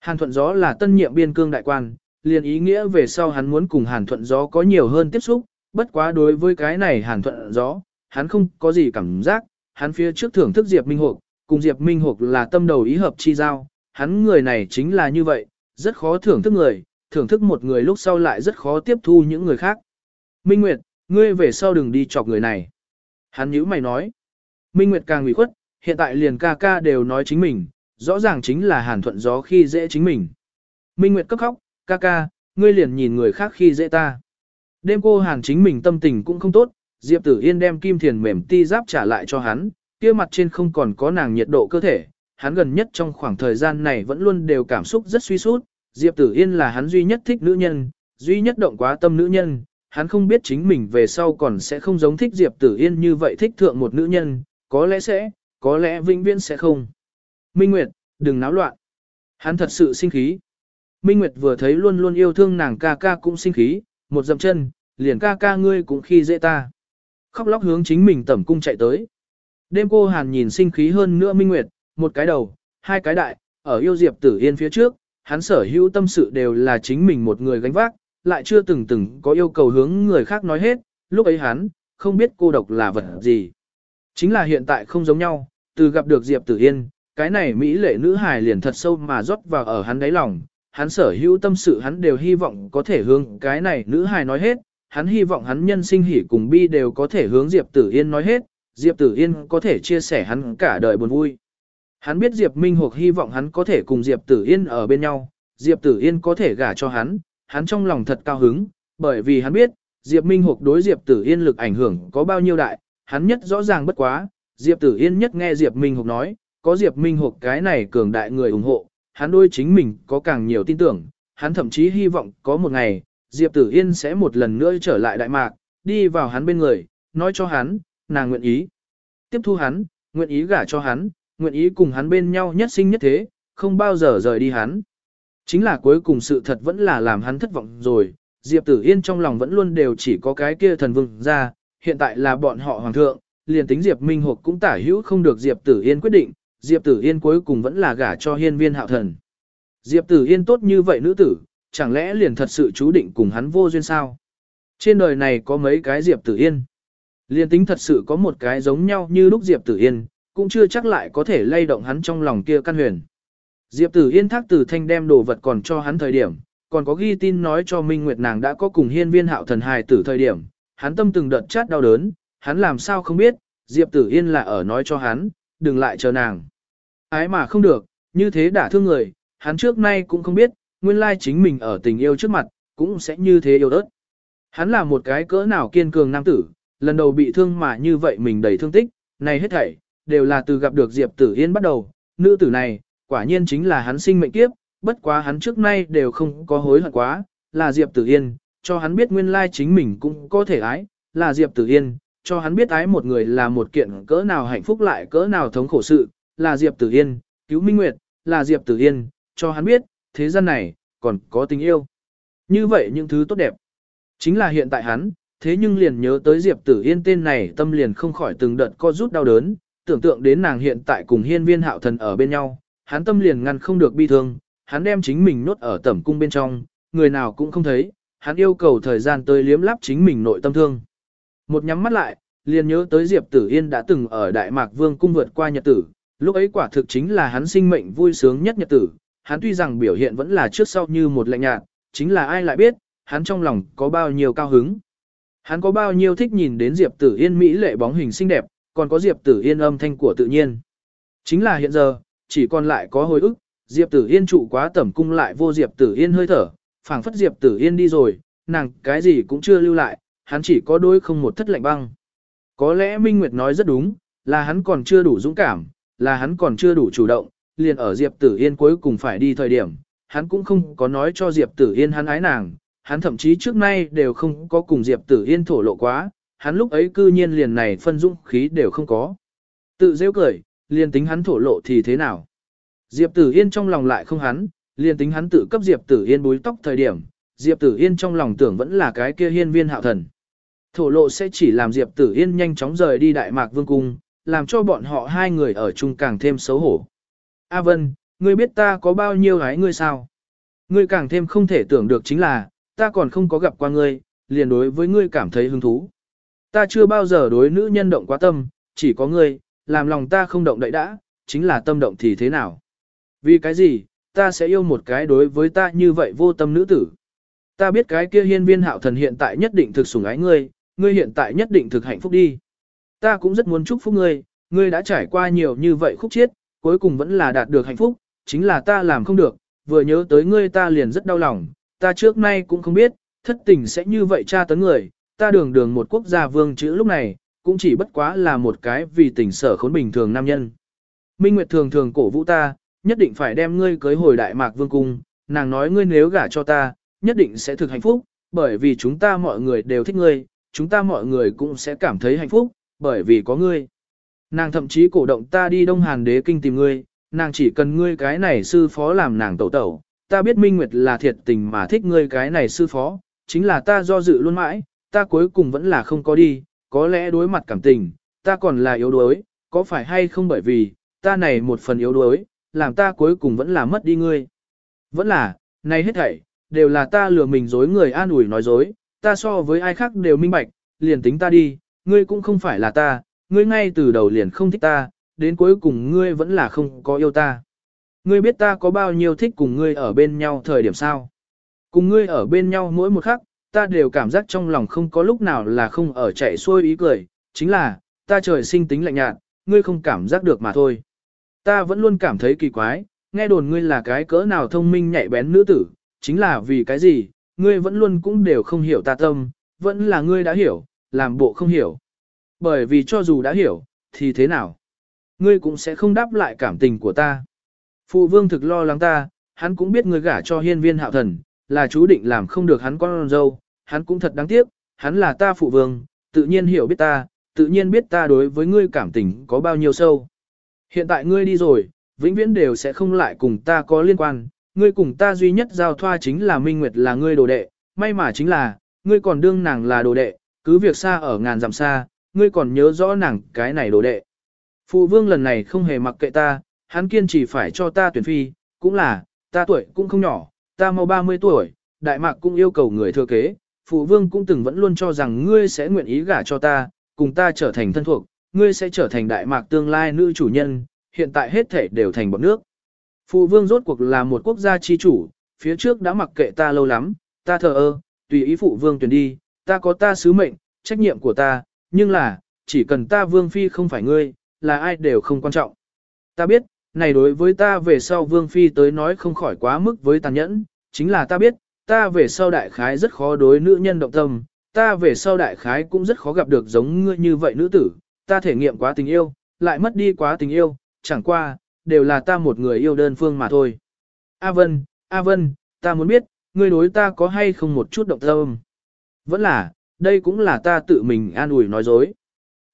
Hàn Thuận Gió là tân nhiệm biên cương đại quan, liền ý nghĩa về sau hắn muốn cùng Hàn Thuận Gió có nhiều hơn tiếp xúc, bất quá đối với cái này Hàn Thuận Gió, hắn không có gì cảm giác, hắn phía trước thưởng thức Diệp Minh Hục, cùng Diệp Minh Hục là tâm đầu ý hợp chi giao, hắn người này chính là như vậy, rất khó thưởng thức người, thưởng thức một người lúc sau lại rất khó tiếp thu những người khác. Minh Nguyệt, ngươi về sau đừng đi chọc người này. Hắn nhíu mày nói. Minh Nguyệt càng ủy khuất, hiện tại liền ca ca đều nói chính mình, rõ ràng chính là hàn thuận gió khi dễ chính mình. Minh Nguyệt cấp khóc, ca ca, ngươi liền nhìn người khác khi dễ ta. Đêm cô hàn chính mình tâm tình cũng không tốt, Diệp Tử Yên đem kim thiền mềm ti giáp trả lại cho hắn, kia mặt trên không còn có nàng nhiệt độ cơ thể. Hắn gần nhất trong khoảng thời gian này vẫn luôn đều cảm xúc rất suy sút. Diệp Tử Yên là hắn duy nhất thích nữ nhân, duy nhất động quá tâm nữ nhân. Hắn không biết chính mình về sau còn sẽ không giống thích Diệp Tử Yên như vậy thích thượng một nữ nhân, có lẽ sẽ, có lẽ vĩnh viễn sẽ không. Minh Nguyệt, đừng náo loạn. Hắn thật sự sinh khí. Minh Nguyệt vừa thấy luôn luôn yêu thương nàng ca ca cũng sinh khí, một dậm chân, liền ca ca ngươi cũng khi dễ ta. Khóc lóc hướng chính mình tẩm cung chạy tới. Đêm cô Hàn nhìn sinh khí hơn nữa Minh Nguyệt, một cái đầu, hai cái đại, ở yêu Diệp Tử Yên phía trước, hắn sở hữu tâm sự đều là chính mình một người gánh vác, lại chưa từng từng có yêu cầu hướng người khác nói hết, lúc ấy hắn, không biết cô độc là vật gì. Chính là hiện tại không giống nhau, từ gặp được Diệp Tử Yên, cái này Mỹ lệ nữ hài liền thật sâu mà rót vào ở hắn đáy lòng, hắn sở hữu tâm sự hắn đều hy vọng có thể hướng cái này nữ hài nói hết, hắn hy vọng hắn nhân sinh hỉ cùng bi đều có thể hướng Diệp Tử Yên nói hết, Diệp Tử Yên có thể chia sẻ hắn cả đời buồn vui. Hắn biết Diệp Minh Hục hy vọng hắn có thể cùng Diệp Tử Yên ở bên nhau, Diệp Tử Yên có thể gả cho hắn, hắn trong lòng thật cao hứng, bởi vì hắn biết, Diệp Minh Hục đối Diệp Tử Yên lực ảnh hưởng có bao nhiêu đại, hắn nhất rõ ràng bất quá, Diệp Tử Yên nhất nghe Diệp Minh Hục nói, có Diệp Minh Hục cái này cường đại người ủng hộ, hắn đôi chính mình có càng nhiều tin tưởng, hắn thậm chí hy vọng có một ngày, Diệp Tử Yên sẽ một lần nữa trở lại Đại Mạc, đi vào hắn bên người, nói cho hắn, nàng nguyện ý. Tiếp thu hắn, nguyện ý gả cho hắn, nguyện ý cùng hắn bên nhau nhất sinh nhất thế, không bao giờ rời đi hắn. Chính là cuối cùng sự thật vẫn là làm hắn thất vọng rồi, Diệp Tử Yên trong lòng vẫn luôn đều chỉ có cái kia thần vương ra, hiện tại là bọn họ hoàng thượng, liền tính Diệp Minh Hục cũng tả hữu không được Diệp Tử Yên quyết định, Diệp Tử Yên cuối cùng vẫn là gả cho hiên viên hạo thần. Diệp Tử Yên tốt như vậy nữ tử, chẳng lẽ liền thật sự chú định cùng hắn vô duyên sao? Trên đời này có mấy cái Diệp Tử Yên. Liên tính thật sự có một cái giống nhau như lúc Diệp Tử Yên, cũng chưa chắc lại có thể lay động hắn trong lòng kia căn huyền. Diệp Tử Yên thác tử thanh đem đồ vật còn cho hắn thời điểm, còn có ghi tin nói cho Minh Nguyệt nàng đã có cùng hiên viên hạo thần hài tử thời điểm, hắn tâm từng đợt chát đau đớn, hắn làm sao không biết, Diệp Tử Yên là ở nói cho hắn, đừng lại chờ nàng. Ái mà không được, như thế đã thương người, hắn trước nay cũng không biết, nguyên lai chính mình ở tình yêu trước mặt, cũng sẽ như thế yêu đất. Hắn là một cái cỡ nào kiên cường nam tử, lần đầu bị thương mà như vậy mình đầy thương tích, này hết thảy, đều là từ gặp được Diệp Tử Yên bắt đầu, nữ tử này, quả nhiên chính là hắn sinh mệnh kiếp, bất quá hắn trước nay đều không có hối hận quá, là Diệp Tử Yên, cho hắn biết nguyên lai chính mình cũng có thể ái, là Diệp Tử Yên, cho hắn biết ái một người là một kiện cỡ nào hạnh phúc lại cỡ nào thống khổ sự, là Diệp Tử Yên, cứu Minh Nguyệt, là Diệp Tử Yên, cho hắn biết, thế gian này, còn có tình yêu. Như vậy những thứ tốt đẹp, chính là hiện tại hắn, thế nhưng liền nhớ tới Diệp Tử Yên tên này tâm liền không khỏi từng đợt co rút đau đớn, tưởng tượng đến nàng hiện tại cùng hiên viên hạo thần ở bên nhau, hắn tâm liền ngăn không được bi thương, hắn đem chính mình nốt ở tẩm cung bên trong, người nào cũng không thấy, hắn yêu cầu thời gian tới liếm lắp chính mình nội tâm thương. Một nhắm mắt lại, liền nhớ tới Diệp Tử Yên đã từng ở Đại Mạc Vương cung vượt qua nhật tử, lúc ấy quả thực chính là hắn sinh mệnh vui sướng nhất nhật tử, hắn tuy rằng biểu hiện vẫn là trước sau như một lạnh nhạt, chính là ai lại biết, hắn trong lòng có bao nhiêu cao hứng. Hắn có bao nhiêu thích nhìn đến Diệp Tử Yên mỹ lệ bóng hình xinh đẹp, còn có Diệp Tử Yên âm thanh của tự nhiên. Chính là hiện giờ, chỉ còn lại có hồi ức, Diệp Tử Yên trụ quá tẩm cung lại vô Diệp Tử Yên hơi thở, phảng phất Diệp Tử Yên đi rồi, nàng cái gì cũng chưa lưu lại, hắn chỉ có đôi không một thất lạnh băng. Có lẽ Minh Nguyệt nói rất đúng, là hắn còn chưa đủ dũng cảm, là hắn còn chưa đủ chủ động, liền ở Diệp Tử Yên cuối cùng phải đi thời điểm, hắn cũng không có nói cho Diệp Tử Yên hắn ái nàng, hắn thậm chí trước nay đều không có cùng Diệp Tử Yên thổ lộ quá, hắn lúc ấy cư nhiên liền này phân dũng khí đều không có. Tự rêu cười, liền tính hắn thổ lộ thì thế nào? Diệp Tử Yên trong lòng lại không hắn, liền tính hắn tự cấp Diệp Tử Yên búi tóc thời điểm, Diệp Tử Yên trong lòng tưởng vẫn là cái kia hiên viên hạo thần. Thổ lộ sẽ chỉ làm Diệp Tử Yên nhanh chóng rời đi Đại Mạc Vương Cung, làm cho bọn họ hai người ở chung càng thêm xấu hổ. A Vân, ngươi biết ta có bao nhiêu gái ngươi sao? Ngươi càng thêm không thể tưởng được chính là, ta còn không có gặp qua ngươi, liền đối với ngươi cảm thấy hứng thú. Ta chưa bao giờ đối nữ nhân động quá tâm, chỉ có ngươi, làm lòng ta không động đậy đã, chính là tâm động thì thế nào? Vì cái gì, ta sẽ yêu một cái đối với ta như vậy vô tâm nữ tử? Ta biết cái kia hiên viên hạo thần hiện tại nhất định thực sủng ái ngươi, ngươi hiện tại nhất định thực hạnh phúc đi. Ta cũng rất muốn chúc phúc ngươi, ngươi đã trải qua nhiều như vậy khúc chiết, cuối cùng vẫn là đạt được hạnh phúc, chính là ta làm không được, vừa nhớ tới ngươi ta liền rất đau lòng, ta trước nay cũng không biết, thất tình sẽ như vậy tra tấn người, ta đường đường một quốc gia vương chữ lúc này, cũng chỉ bất quá là một cái vì tình sở khốn bình thường nam nhân. Minh Nguyệt thường thường cổ vũ ta, nhất định phải đem ngươi cưới hồi Đại Mạc Vương Cung, nàng nói ngươi nếu gả cho ta, nhất định sẽ thực hạnh phúc, bởi vì chúng ta mọi người đều thích ngươi, chúng ta mọi người cũng sẽ cảm thấy hạnh phúc, bởi vì có ngươi. Nàng thậm chí cổ động ta đi Đông Hàn đế kinh tìm ngươi, nàng chỉ cần ngươi cái này sư phó làm nàng tẩu tẩu. Ta biết Minh Nguyệt là thiệt tình mà thích ngươi cái này sư phó, chính là ta do dự luôn mãi, ta cuối cùng vẫn là không có đi, có lẽ đối mặt cảm tình, ta còn là yếu đuối, có phải hay không bởi vì, ta này một phần yếu đuối, làm ta cuối cùng vẫn là mất đi ngươi. Vẫn là, này hết thảy, đều là ta lừa mình dối người an ủi nói dối, ta so với ai khác đều minh bạch, liền tính ta đi, ngươi cũng không phải là ta, ngươi ngay từ đầu liền không thích ta, đến cuối cùng ngươi vẫn là không có yêu ta. Ngươi biết ta có bao nhiêu thích cùng ngươi ở bên nhau thời điểm sao? Cùng ngươi ở bên nhau mỗi một khắc, ta đều cảm giác trong lòng không có lúc nào là không ở chạy xuôi ý cười, chính là, ta trời sinh tính lạnh nhạt, ngươi không cảm giác được mà thôi. Ta vẫn luôn cảm thấy kỳ quái, nghe đồn ngươi là cái cỡ nào thông minh nhạy bén nữ tử, chính là vì cái gì, ngươi vẫn luôn cũng đều không hiểu ta tâm, vẫn là ngươi đã hiểu, làm bộ không hiểu. Bởi vì cho dù đã hiểu, thì thế nào? Ngươi cũng sẽ không đáp lại cảm tình của ta. Phụ vương thực lo lắng ta, hắn cũng biết ngươi gả cho hiên viên hạo thần, là chú định làm không được hắn con dâu, hắn cũng thật đáng tiếc, hắn là ta phụ vương, tự nhiên hiểu biết ta, tự nhiên biết ta đối với ngươi cảm tình có bao nhiêu sâu. Hiện tại ngươi đi rồi, vĩnh viễn đều sẽ không lại cùng ta có liên quan, ngươi cùng ta duy nhất giao thoa chính là Minh Nguyệt là ngươi đồ đệ, may mà chính là, ngươi còn đương nàng là đồ đệ, cứ việc xa ở ngàn dặm xa, ngươi còn nhớ rõ nàng cái này đồ đệ. Phụ vương lần này không hề mặc kệ ta, hắn kiên trì phải cho ta tuyển phi, cũng là, ta tuổi cũng không nhỏ, ta mau 30 tuổi, Đại Mạc cũng yêu cầu người thừa kế, phụ vương cũng từng vẫn luôn cho rằng ngươi sẽ nguyện ý gả cho ta, cùng ta trở thành thân thuộc, ngươi sẽ trở thành Đại Mạc tương lai nữ chủ nhân, hiện tại hết thể đều thành bọn nước. Phụ vương rốt cuộc là một quốc gia chi chủ, phía trước đã mặc kệ ta lâu lắm, ta thờ ơ, tùy ý phụ vương tuyển đi, ta có ta sứ mệnh, trách nhiệm của ta, nhưng là, chỉ cần ta vương phi không phải ngươi, là ai đều không quan trọng. Ta biết, này đối với ta về sau vương phi tới nói không khỏi quá mức với tàn nhẫn, chính là ta biết, ta về sau đại khái rất khó đối nữ nhân động tâm, ta về sau đại khái cũng rất khó gặp được giống ngươi như vậy nữ tử, ta thể nghiệm quá tình yêu, lại mất đi quá tình yêu, chẳng qua, đều là ta một người yêu đơn phương mà thôi. A Vân, A Vân, ta muốn biết, ngươi đối ta có hay không một chút động tâm. Vẫn là, đây cũng là ta tự mình an ủi nói dối.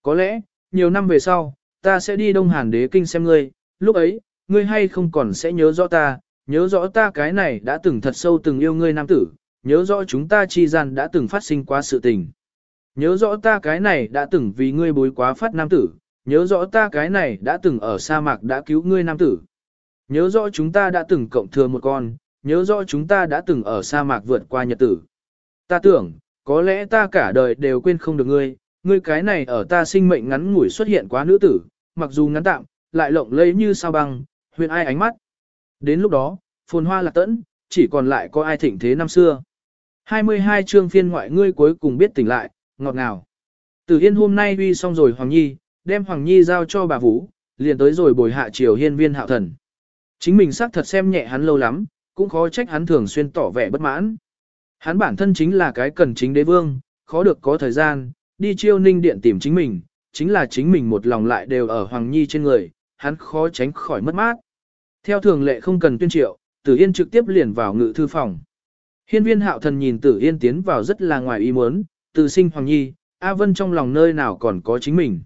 Có lẽ, nhiều năm về sau, ta sẽ đi Đông Hàn đế kinh xem ngươi, lúc ấy, ngươi hay không còn sẽ nhớ rõ ta, nhớ rõ ta cái này đã từng thật sâu từng yêu ngươi nam tử, nhớ rõ chúng ta chi gian đã từng phát sinh quá sự tình. Nhớ rõ ta cái này đã từng vì ngươi bối quá phát nam tử, nhớ rõ ta cái này đã từng ở sa mạc đã cứu ngươi nam tử. Nhớ rõ chúng ta đã từng cộng thừa một con, nhớ rõ chúng ta đã từng ở sa mạc vượt qua nhật tử. Ta tưởng, có lẽ ta cả đời đều quên không được ngươi, ngươi cái này ở ta sinh mệnh ngắn ngủi xuất hiện quá nữ tử, mặc dù ngắn tạm, lại lộng lẫy như sao băng, huyền ai ánh mắt. Đến lúc đó, phồn hoa lạc tẫn, chỉ còn lại có ai thịnh thế năm xưa. 22 chương phiên ngoại ngươi cuối cùng biết tỉnh lại, ngọt ngào. Tử Yên hôm nay uy xong rồi Hoàng Nhi, đem Hoàng Nhi giao cho bà Vũ, liền tới rồi bồi hạ triều hiên viên hạo thần. Chính mình xác thật xem nhẹ hắn lâu lắm, cũng khó trách hắn thường xuyên tỏ vẻ bất mãn. Hắn bản thân chính là cái cần chính đế vương, khó được có thời gian, đi chiêu ninh điện tìm chính mình, chính là chính mình một lòng lại đều ở Hoàng Nhi trên người, hắn khó tránh khỏi mất mát. Theo thường lệ không cần tuyên triệu, Tử Yên trực tiếp liền vào ngự thư phòng. Hiên viên hạo thần nhìn Tử Yên tiến vào rất là ngoài ý muốn, từ sinh Hoàng Nhi, A Vân trong lòng nơi nào còn có chính mình.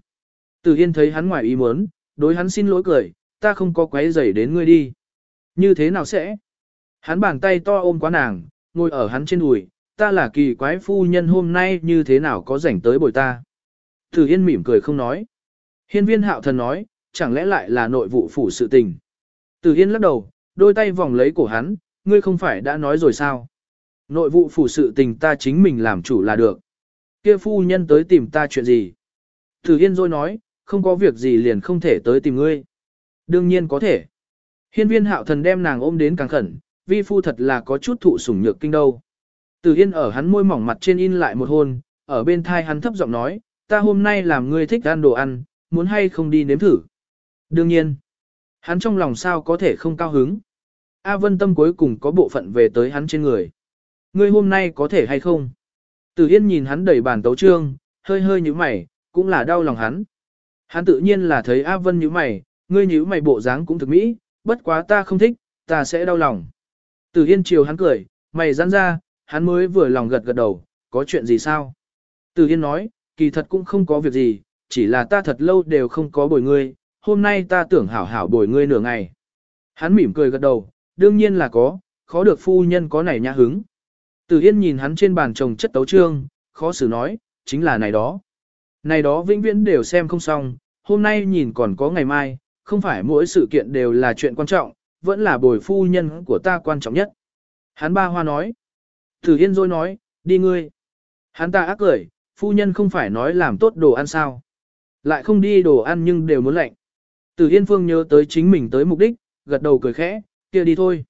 Tử Yên thấy hắn ngoài ý muốn, đối hắn xin lỗi cười, ta không có quấy rầy đến ngươi đi. Như thế nào sẽ? Hắn bàn tay to ôm quá nàng, ngồi ở hắn trên đùi, ta là kỳ quái phu nhân hôm nay như thế nào có rảnh tới bồi ta. Tử Yên mỉm cười không nói. Hiên viên hạo thần nói, chẳng lẽ lại là nội vụ phủ sự tình. Tử Yên lắc đầu, đôi tay vòng lấy cổ hắn, ngươi không phải đã nói rồi sao? Nội vụ phủ sự tình ta chính mình làm chủ là được. Kia phu nhân tới tìm ta chuyện gì? Tử Yên rồi nói, không có việc gì liền không thể tới tìm ngươi. Đương nhiên có thể. Hiên viên hạo thần đem nàng ôm đến càng khẩn, vi phu thật là có chút thụ sủng nhược kinh đâu. từ Yên ở hắn môi mỏng mặt trên in lại một hôn, ở bên thai hắn thấp giọng nói, ta hôm nay làm ngươi thích ăn đồ ăn, muốn hay không đi nếm thử. Đương nhiên, hắn trong lòng sao có thể không cao hứng. A Vân Tâm cuối cùng có bộ phận về tới hắn trên người. Ngươi hôm nay có thể hay không? từ Yên nhìn hắn đẩy bàn tấu trương, hơi hơi như mày, cũng là đau lòng hắn. Hắn tự nhiên là thấy A Vân nhíu mày, ngươi nhíu mày bộ dáng cũng thực mỹ, bất quá ta không thích, ta sẽ đau lòng. Từ Yên chiều hắn cười, mày giãn ra, hắn mới vừa lòng gật gật đầu, có chuyện gì sao? Từ Yên nói, kỳ thật cũng không có việc gì, chỉ là ta thật lâu đều không có bồi ngươi, hôm nay ta tưởng hảo hảo bồi ngươi nửa ngày. Hắn mỉm cười gật đầu, đương nhiên là có, khó được phu nhân có này nhã hứng. Từ Yên nhìn hắn trên bàn chồng chất tấu trương, khó xử nói, chính là này đó. Này đó vĩnh viễn đều xem không xong, hôm nay nhìn còn có ngày mai, không phải mỗi sự kiện đều là chuyện quan trọng, vẫn là bồi phu nhân của ta quan trọng nhất. Hắn ba hoa nói. Tử Yên rồi nói, đi ngươi. Hắn ta ác cười, phu nhân không phải nói làm tốt đồ ăn sao. Lại không đi đồ ăn nhưng đều muốn lạnh. Tử Yên Phương nhớ tới chính mình tới mục đích, gật đầu cười khẽ, kia đi thôi.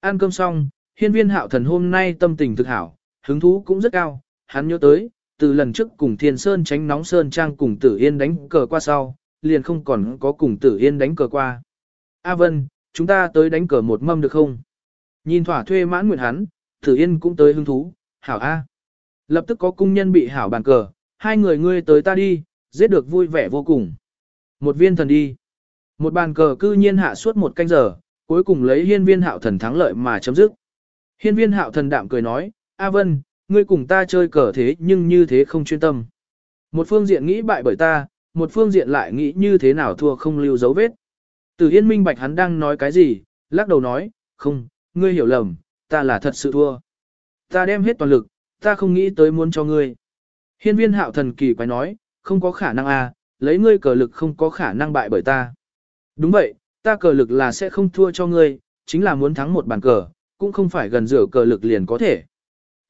Ăn cơm xong, hiên viên hạo thần hôm nay tâm tình thực hảo, hứng thú cũng rất cao, hắn nhớ tới, từ lần trước cùng Thiên Sơn tránh nóng Sơn Trang cùng Tử Yên đánh cờ qua sau, liền không còn có cùng Tử Yên đánh cờ qua. A Vân, chúng ta tới đánh cờ một mâm được không? Nhìn thỏa thuê mãn nguyện hắn, Tử Yên cũng tới hứng thú, hảo A. Lập tức có cung nhân bị hảo bàn cờ, hai người ngươi tới ta đi, giết được vui vẻ vô cùng. Một viên thần đi. Một bàn cờ cư nhiên hạ suốt một canh giờ, cuối cùng lấy hiên viên hạo thần thắng lợi mà chấm dứt. Hiên viên hạo thần đạm cười nói, A Vân, ngươi cùng ta chơi cờ thế nhưng như thế không chuyên tâm. Một phương diện nghĩ bại bởi ta, một phương diện lại nghĩ như thế nào thua không lưu dấu vết. Từ Yên minh bạch hắn đang nói cái gì, lắc đầu nói, không, ngươi hiểu lầm, ta là thật sự thua. Ta đem hết toàn lực, ta không nghĩ tới muốn cho ngươi. Hiên viên hạo thần kỳ quái nói, không có khả năng à, lấy ngươi cờ lực không có khả năng bại bởi ta. Đúng vậy, ta cờ lực là sẽ không thua cho ngươi, chính là muốn thắng một bàn cờ, cũng không phải gần rửa cờ lực liền có thể.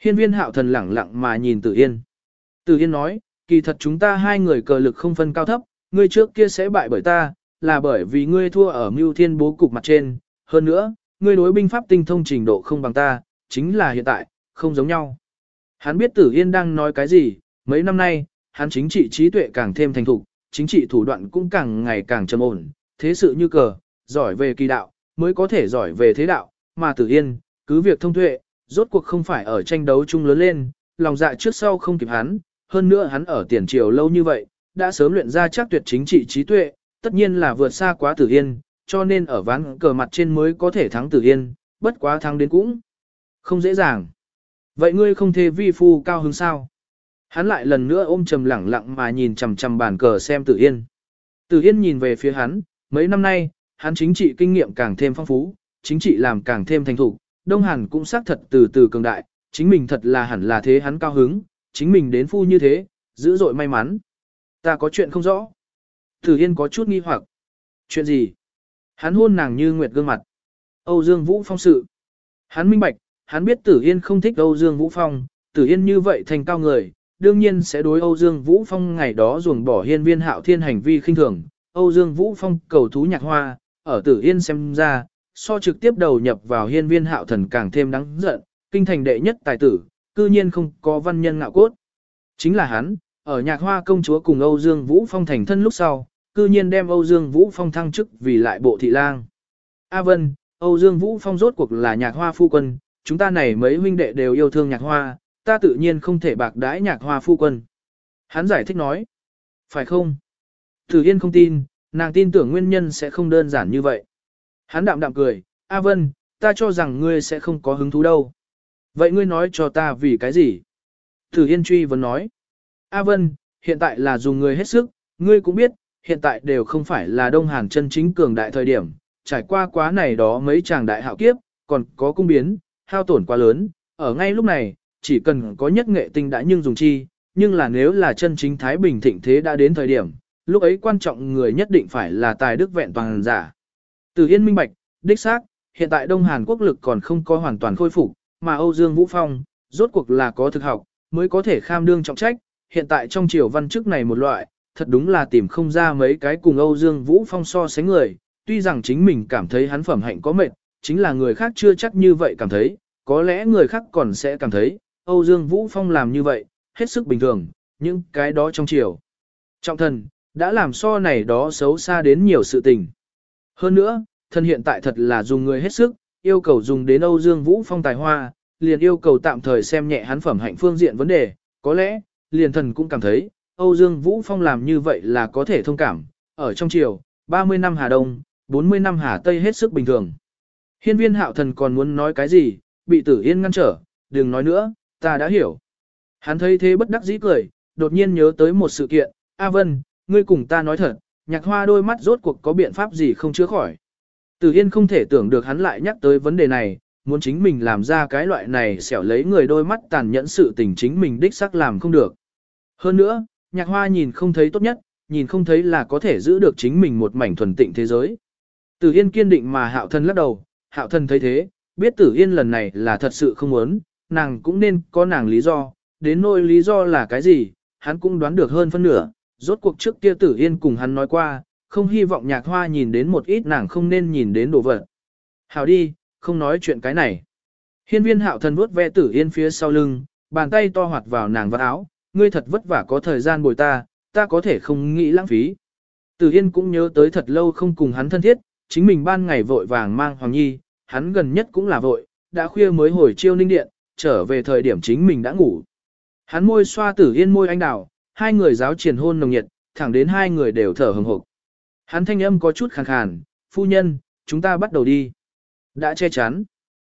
Hiên viên hạo thần lẳng lặng mà nhìn Tử Yên. Tử Yên nói, kỳ thật chúng ta hai người cờ lực không phân cao thấp, ngươi trước kia sẽ bại bởi ta, là bởi vì ngươi thua ở mưu thiên bố cục mặt trên. Hơn nữa, ngươi đối binh pháp tinh thông trình độ không bằng ta, chính là hiện tại, không giống nhau. Hắn biết Tử Yên đang nói cái gì, mấy năm nay, hắn chính trị trí tuệ càng thêm thành thục, chính trị thủ đoạn cũng càng ngày càng trầm ổn, thế sự như cờ, giỏi về kỳ đạo, mới có thể giỏi về thế đạo, mà Tử Yên, cứ việc thông tuệ, rốt cuộc không phải ở tranh đấu chung lớn lên, lòng dạ trước sau không kịp hắn, hơn nữa hắn ở tiền triều lâu như vậy, đã sớm luyện ra chắc tuyệt chính trị trí tuệ, tất nhiên là vượt xa quá Tử Yên, cho nên ở ván cờ mặt trên mới có thể thắng Tử Yên, bất quá thắng đến cũng không dễ dàng. Vậy ngươi không thể vi phu cao hứng sao? Hắn lại lần nữa ôm trầm lẳng lặng mà nhìn chằm chằm bàn cờ xem Tử Yên. Tử Yên nhìn về phía hắn, mấy năm nay, hắn chính trị kinh nghiệm càng thêm phong phú, chính trị làm càng thêm thành thục, Đông Hàn cũng xác thật từ từ cường đại, chính mình thật là hẳn là thế hắn cao hứng, chính mình đến phu như thế, dữ dội may mắn. Ta có chuyện không rõ. Tử Yên có chút nghi hoặc. Chuyện gì? Hắn hôn nàng như nguyệt gương mặt. Âu Dương Vũ Phong sự. Hắn minh bạch, hắn biết Tử Yên không thích Âu Dương Vũ Phong, Tử Yên như vậy thành cao người, đương nhiên sẽ đối Âu Dương Vũ Phong ngày đó ruồng bỏ hiên viên hạo thiên hành vi khinh thường. Âu Dương Vũ Phong cầu thú nhạc hoa, ở Tử Yên xem ra, so trực tiếp đầu nhập vào hiên viên hạo thần càng thêm đáng giận, kinh thành đệ nhất tài tử, cư nhiên không có văn nhân ngạo cốt. Chính là hắn, ở nhạc hoa công chúa cùng Âu Dương Vũ Phong thành thân lúc sau, cư nhiên đem Âu Dương Vũ Phong thăng chức vì lại bộ thị lang. A Vân, Âu Dương Vũ Phong rốt cuộc là nhạc hoa phu quân, chúng ta này mấy huynh đệ đều yêu thương nhạc hoa, ta tự nhiên không thể bạc đãi nhạc hoa phu quân. Hắn giải thích nói. Phải không? Tử Yên không tin, nàng tin tưởng nguyên nhân sẽ không đơn giản như vậy. Hắn đạm đạm cười, A Vân, ta cho rằng ngươi sẽ không có hứng thú đâu. Vậy ngươi nói cho ta vì cái gì? Tử Yên truy vấn nói. A Vân, hiện tại là dùng người hết sức, ngươi cũng biết, hiện tại đều không phải là Đông Hàn chân chính cường đại thời điểm, trải qua quá này đó mấy chàng đại hạo kiếp, còn có cung biến, hao tổn quá lớn, ở ngay lúc này, chỉ cần có nhất nghệ tinh đã nhưng dùng chi, nhưng là nếu là chân chính Thái Bình thịnh thế đã đến thời điểm, lúc ấy quan trọng người nhất định phải là tài đức vẹn toàn giả. Từ Yên minh bạch, đích xác, hiện tại Đông Hàn quốc lực còn không có hoàn toàn khôi phục, mà Âu Dương Vũ Phong, rốt cuộc là có thực học, mới có thể kham đương trọng trách, hiện tại trong triều văn chức này một loại, thật đúng là tìm không ra mấy cái cùng Âu Dương Vũ Phong so sánh người, tuy rằng chính mình cảm thấy hắn phẩm hạnh có mệt, chính là người khác chưa chắc như vậy cảm thấy, có lẽ người khác còn sẽ cảm thấy, Âu Dương Vũ Phong làm như vậy, hết sức bình thường, nhưng cái đó trong triều. Trọng thần, đã làm so này đó xấu xa đến nhiều sự tình. Hơn nữa, thần hiện tại thật là dùng người hết sức, yêu cầu dùng đến Âu Dương Vũ Phong tài hoa, liền yêu cầu tạm thời xem nhẹ hắn phẩm hạnh phương diện vấn đề, có lẽ, liền thần cũng cảm thấy, Âu Dương Vũ Phong làm như vậy là có thể thông cảm, ở trong chiều, 30 năm Hà Đông, 40 năm Hà Tây hết sức bình thường. Hiên viên hạo thần còn muốn nói cái gì, bị tử yên ngăn trở, đừng nói nữa, ta đã hiểu. Hắn thấy thế bất đắc dĩ cười, đột nhiên nhớ tới một sự kiện, A Vân, ngươi cùng ta nói thật, nhạc hoa đôi mắt rốt cuộc có biện pháp gì không chữa khỏi. Tử Yên không thể tưởng được hắn lại nhắc tới vấn đề này, muốn chính mình làm ra cái loại này xẻo lấy người đôi mắt tàn nhẫn sự tình chính mình đích xác làm không được. Hơn nữa, nhạc hoa nhìn không thấy tốt nhất, nhìn không thấy là có thể giữ được chính mình một mảnh thuần tịnh thế giới. Tử Yên kiên định mà hạo thân lắc đầu, hạo thân thấy thế, biết Tử Yên lần này là thật sự không muốn, nàng cũng nên có nàng lý do, đến nỗi lý do là cái gì, hắn cũng đoán được hơn phân nửa, rốt cuộc trước kia Tử Yên cùng hắn nói qua, không hy vọng nhạc hoa nhìn đến một ít nàng không nên nhìn đến đồ vật. Hảo đi, không nói chuyện cái này. Hiên viên hạo thần vuốt ve Tử Yên phía sau lưng, bàn tay to hoạt vào nàng vắt áo, ngươi thật vất vả có thời gian bồi ta, ta có thể không nghĩ lãng phí. Tử Yên cũng nhớ tới thật lâu không cùng hắn thân thiết, chính mình ban ngày vội vàng mang Hoàng Nhi, hắn gần nhất cũng là vội, đã khuya mới hồi chiêu ninh điện, trở về thời điểm chính mình đã ngủ. Hắn môi xoa Tử Yên môi anh đào, hai người giáo triển hôn nồng nhiệt, thẳng đến hai người đều thở hừng hực. Hắn thanh âm có chút khàn khàn, phu nhân, chúng ta bắt đầu đi. Đã che chắn.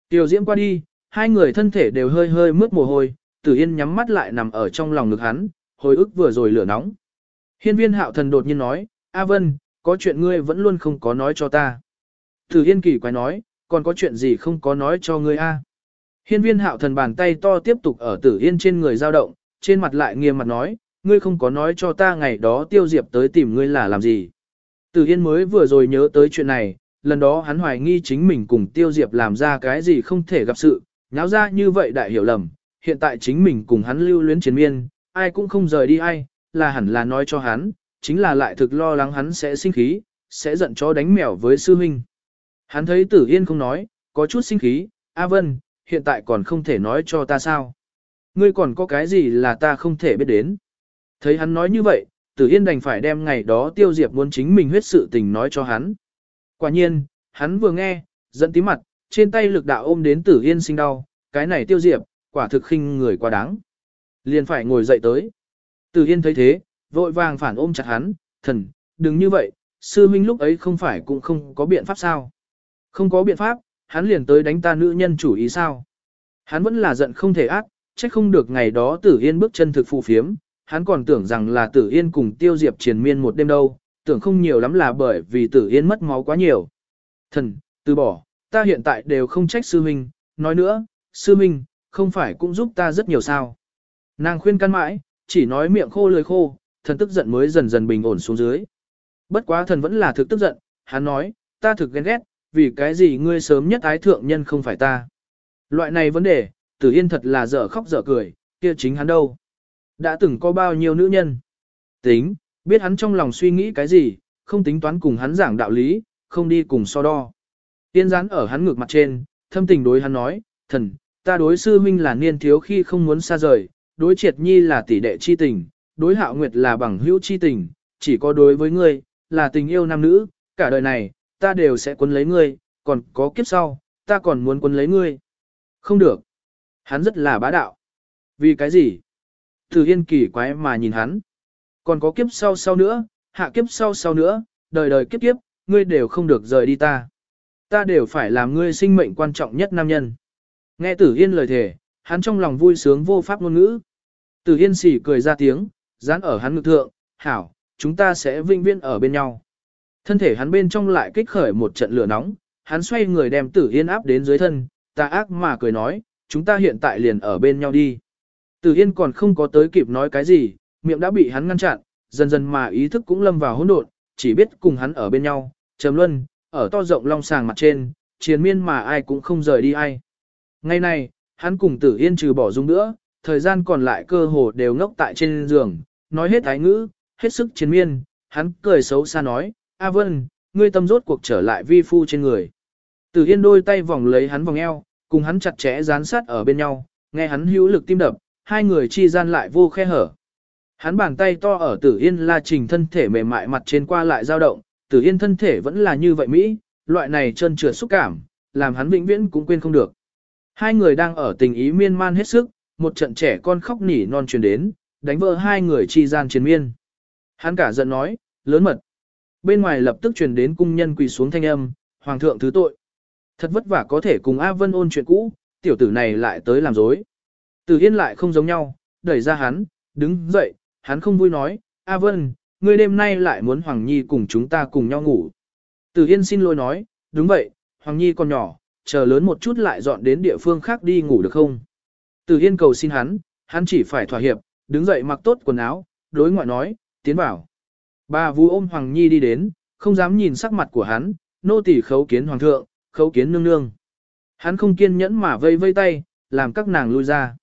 Tiểu diễm qua đi, hai người thân thể đều hơi hơi mướt mồ hôi, tử yên nhắm mắt lại nằm ở trong lòng ngực hắn, hồi ức vừa rồi lửa nóng. Hiên viên hạo thần đột nhiên nói, A Vân, có chuyện ngươi vẫn luôn không có nói cho ta. Tử yên kỳ quái nói, còn có chuyện gì không có nói cho ngươi a? Hiên viên hạo thần bàn tay to tiếp tục ở tử yên trên người dao động, trên mặt lại nghiêm mặt nói, ngươi không có nói cho ta ngày đó tiêu diệp tới tìm ngươi là làm gì. Tử yên mới vừa rồi nhớ tới chuyện này, lần đó hắn hoài nghi chính mình cùng tiêu diệp làm ra cái gì không thể gặp sự, nháo ra như vậy đại hiểu lầm, hiện tại chính mình cùng hắn lưu luyến chiến miên, ai cũng không rời đi ai, là hẳn là nói cho hắn, chính là lại thực lo lắng hắn sẽ sinh khí, sẽ giận cho đánh mèo với sư huynh. Hắn thấy tử yên không nói, có chút sinh khí, A Vân, hiện tại còn không thể nói cho ta sao. Ngươi còn có cái gì là ta không thể biết đến. Thấy hắn nói như vậy, tử yên đành phải đem ngày đó tiêu diệp muốn chính mình huyết sự tình nói cho hắn. Quả nhiên, hắn vừa nghe, giận tí mặt, trên tay lực đạo ôm đến tử yên sinh đau, cái này tiêu diệp, quả thực khinh người quá đáng. Liền phải ngồi dậy tới. Tử yên thấy thế, vội vàng phản ôm chặt hắn, thần, đừng như vậy, sư minh lúc ấy không phải cũng không có biện pháp sao. Không có biện pháp, hắn liền tới đánh ta nữ nhân chủ ý sao. Hắn vẫn là giận không thể ác, trách không được ngày đó tử yên bước chân thực phù phiếm, hắn còn tưởng rằng là tử yên cùng tiêu diệp triền miên một đêm đâu, tưởng không nhiều lắm là bởi vì tử yên mất máu quá nhiều. Thần, từ bỏ, ta hiện tại đều không trách sư minh, nói nữa, sư minh, không phải cũng giúp ta rất nhiều sao. Nàng khuyên can mãi, chỉ nói miệng khô lưỡi khô, thần tức giận mới dần dần bình ổn xuống dưới. Bất quá thần vẫn là thực tức giận, hắn nói, ta thực ghen ghét, vì cái gì ngươi sớm nhất ái thượng nhân không phải ta. Loại này vấn đề, tử yên thật là dở khóc dở cười, kia chính hắn đâu. Đã từng có bao nhiêu nữ nhân. Tính, biết hắn trong lòng suy nghĩ cái gì, không tính toán cùng hắn giảng đạo lý, không đi cùng so đo. Tiên gián ở hắn ngược mặt trên, thâm tình đối hắn nói, thần, ta đối sư huynh là niên thiếu khi không muốn xa rời, đối triệt nhi là tỷ đệ chi tình, đối hạo nguyệt là bằng hữu chi tình, chỉ có đối với ngươi, là tình yêu nam nữ, cả đời này, ta đều sẽ quấn lấy ngươi, còn có kiếp sau, ta còn muốn quấn lấy ngươi. Không được. Hắn rất là bá đạo. Vì cái gì? Tử Yên kỳ quái mà nhìn hắn. Còn có kiếp sau sau nữa, hạ kiếp sau sau nữa, đời đời kiếp kiếp, ngươi đều không được rời đi ta. Ta đều phải làm ngươi sinh mệnh quan trọng nhất nam nhân. Nghe Tử Yên lời thề, hắn trong lòng vui sướng vô pháp ngôn ngữ. Tử Yên sỉ cười ra tiếng, dán ở hắn ngực thượng, hảo, chúng ta sẽ vinh viên ở bên nhau. Thân thể hắn bên trong lại kích khởi một trận lửa nóng, hắn xoay người đem Tử Yên áp đến dưới thân, ta ác mà cười nói, chúng ta hiện tại liền ở bên nhau đi. Tử Yên còn không có tới kịp nói cái gì, miệng đã bị hắn ngăn chặn, dần dần mà ý thức cũng lâm vào hỗn độn, chỉ biết cùng hắn ở bên nhau, trầm luân, ở to rộng long sàng mặt trên, chiến miên mà ai cũng không rời đi ai. Ngày này, hắn cùng Tử Yên trừ bỏ dung nữa, thời gian còn lại cơ hồ đều ngốc tại trên giường, nói hết ái ngữ, hết sức chiến miên, hắn cười xấu xa nói, A Vân, ngươi tâm rốt cuộc trở lại vi phu trên người. Tử Yên đôi tay vòng lấy hắn vòng eo, cùng hắn chặt chẽ dán sát ở bên nhau, nghe hắn hữu lực tim đập, hai người chi gian lại vô khe hở. Hắn bàn tay to ở Tử Yên La Trình thân thể mềm mại mặt trên qua lại dao động, Tử Yên thân thể vẫn là như vậy Mỹ, loại này chân trượt xúc cảm, làm hắn vĩnh viễn cũng quên không được. Hai người đang ở tình ý miên man hết sức, một trận trẻ con khóc nỉ non truyền đến, đánh vỡ hai người chi gian chiến miên. Hắn cả giận nói, lớn mật. Bên ngoài lập tức truyền đến cung nhân quỳ xuống thanh âm, hoàng thượng thứ tội. Thật vất vả có thể cùng A Vân ôn chuyện cũ, tiểu tử này lại tới làm dối. Tử Yên lại không giống nhau, đẩy ra hắn, đứng dậy, hắn không vui nói, A Vân, ngươi đêm nay lại muốn Hoàng Nhi cùng chúng ta cùng nhau ngủ. Tử Yên xin lỗi nói, đúng vậy, Hoàng Nhi còn nhỏ, chờ lớn một chút lại dọn đến địa phương khác đi ngủ được không? Tử Yên cầu xin hắn, hắn chỉ phải thỏa hiệp, đứng dậy mặc tốt quần áo, đối ngoại nói, tiến vào. Bà Vũ ôm Hoàng Nhi đi đến, không dám nhìn sắc mặt của hắn, nô tỳ khấu kiến Hoàng thượng, khấu kiến nương nương. Hắn không kiên nhẫn mà vây vây tay, làm các nàng lui ra.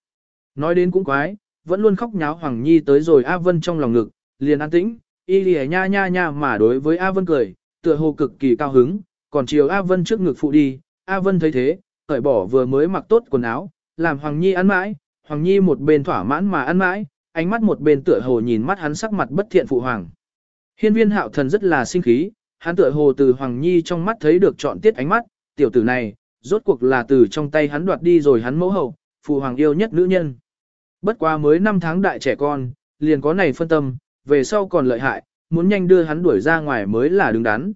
Nói đến cũng quái, vẫn luôn khóc nháo Hoàng Nhi tới rồi A Vân trong lòng ngực, liền an tĩnh, y lìa nha nha nha mà đối với A Vân cười, tựa hồ cực kỳ cao hứng, còn chiều A Vân trước ngực phụ đi, A Vân thấy thế, cởi bỏ vừa mới mặc tốt quần áo, làm Hoàng Nhi ăn mãi, Hoàng Nhi một bên thỏa mãn mà ăn mãi, ánh mắt một bên tựa hồ nhìn mắt hắn sắc mặt bất thiện phụ hoàng. Hiên viên hạo thần rất là sinh khí, hắn tựa hồ từ Hoàng Nhi trong mắt thấy được chọn tiết ánh mắt, tiểu tử này, rốt cuộc là từ trong tay hắn đoạt đi rồi hắn mẫu hậu, phụ hoàng yêu nhất nữ nhân. Bất quá mới 5 tháng đại trẻ con, liền có này phân tâm, về sau còn lợi hại, muốn nhanh đưa hắn đuổi ra ngoài mới là đứng đắn.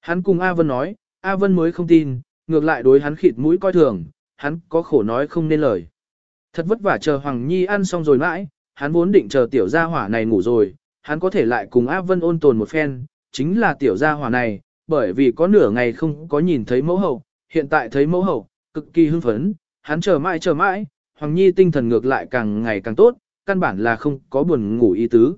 Hắn cùng A Vân nói, A Vân mới không tin, ngược lại đối hắn khịt mũi coi thường, hắn có khổ nói không nên lời. Thật vất vả chờ Hoàng Nhi ăn xong rồi mãi, hắn vốn định chờ tiểu gia hỏa này ngủ rồi, hắn có thể lại cùng A Vân ôn tồn một phen, chính là tiểu gia hỏa này, bởi vì có nửa ngày không có nhìn thấy mẫu hậu, hiện tại thấy mẫu hậu, cực kỳ hưng phấn, hắn chờ mãi chờ mãi, Hoàng Nhi tinh thần ngược lại càng ngày càng tốt, căn bản là không có buồn ngủ ý tứ.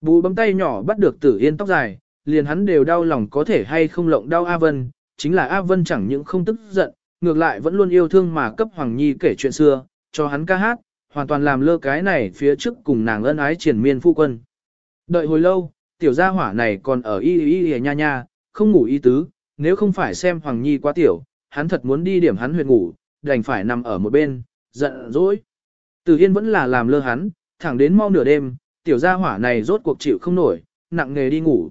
Bù bấm tay nhỏ bắt được tử yên tóc dài, liền hắn đều đau lòng có thể hay không lộng đau A Vân, chính là A Vân chẳng những không tức giận, ngược lại vẫn luôn yêu thương mà cấp Hoàng Nhi kể chuyện xưa, cho hắn ca hát, hoàn toàn làm lơ cái này phía trước cùng nàng ân ái triển miên phu quân. Đợi hồi lâu, tiểu gia hỏa này còn ở y y y nha nha, không ngủ ý tứ, nếu không phải xem Hoàng Nhi quá tiểu, hắn thật muốn đi điểm hắn huyệt ngủ, đành phải nằm ở một bên, giận dỗi. Từ Yên vẫn là làm lơ hắn, thẳng đến mau nửa đêm, tiểu gia hỏa này rốt cuộc chịu không nổi, nặng nghề đi ngủ.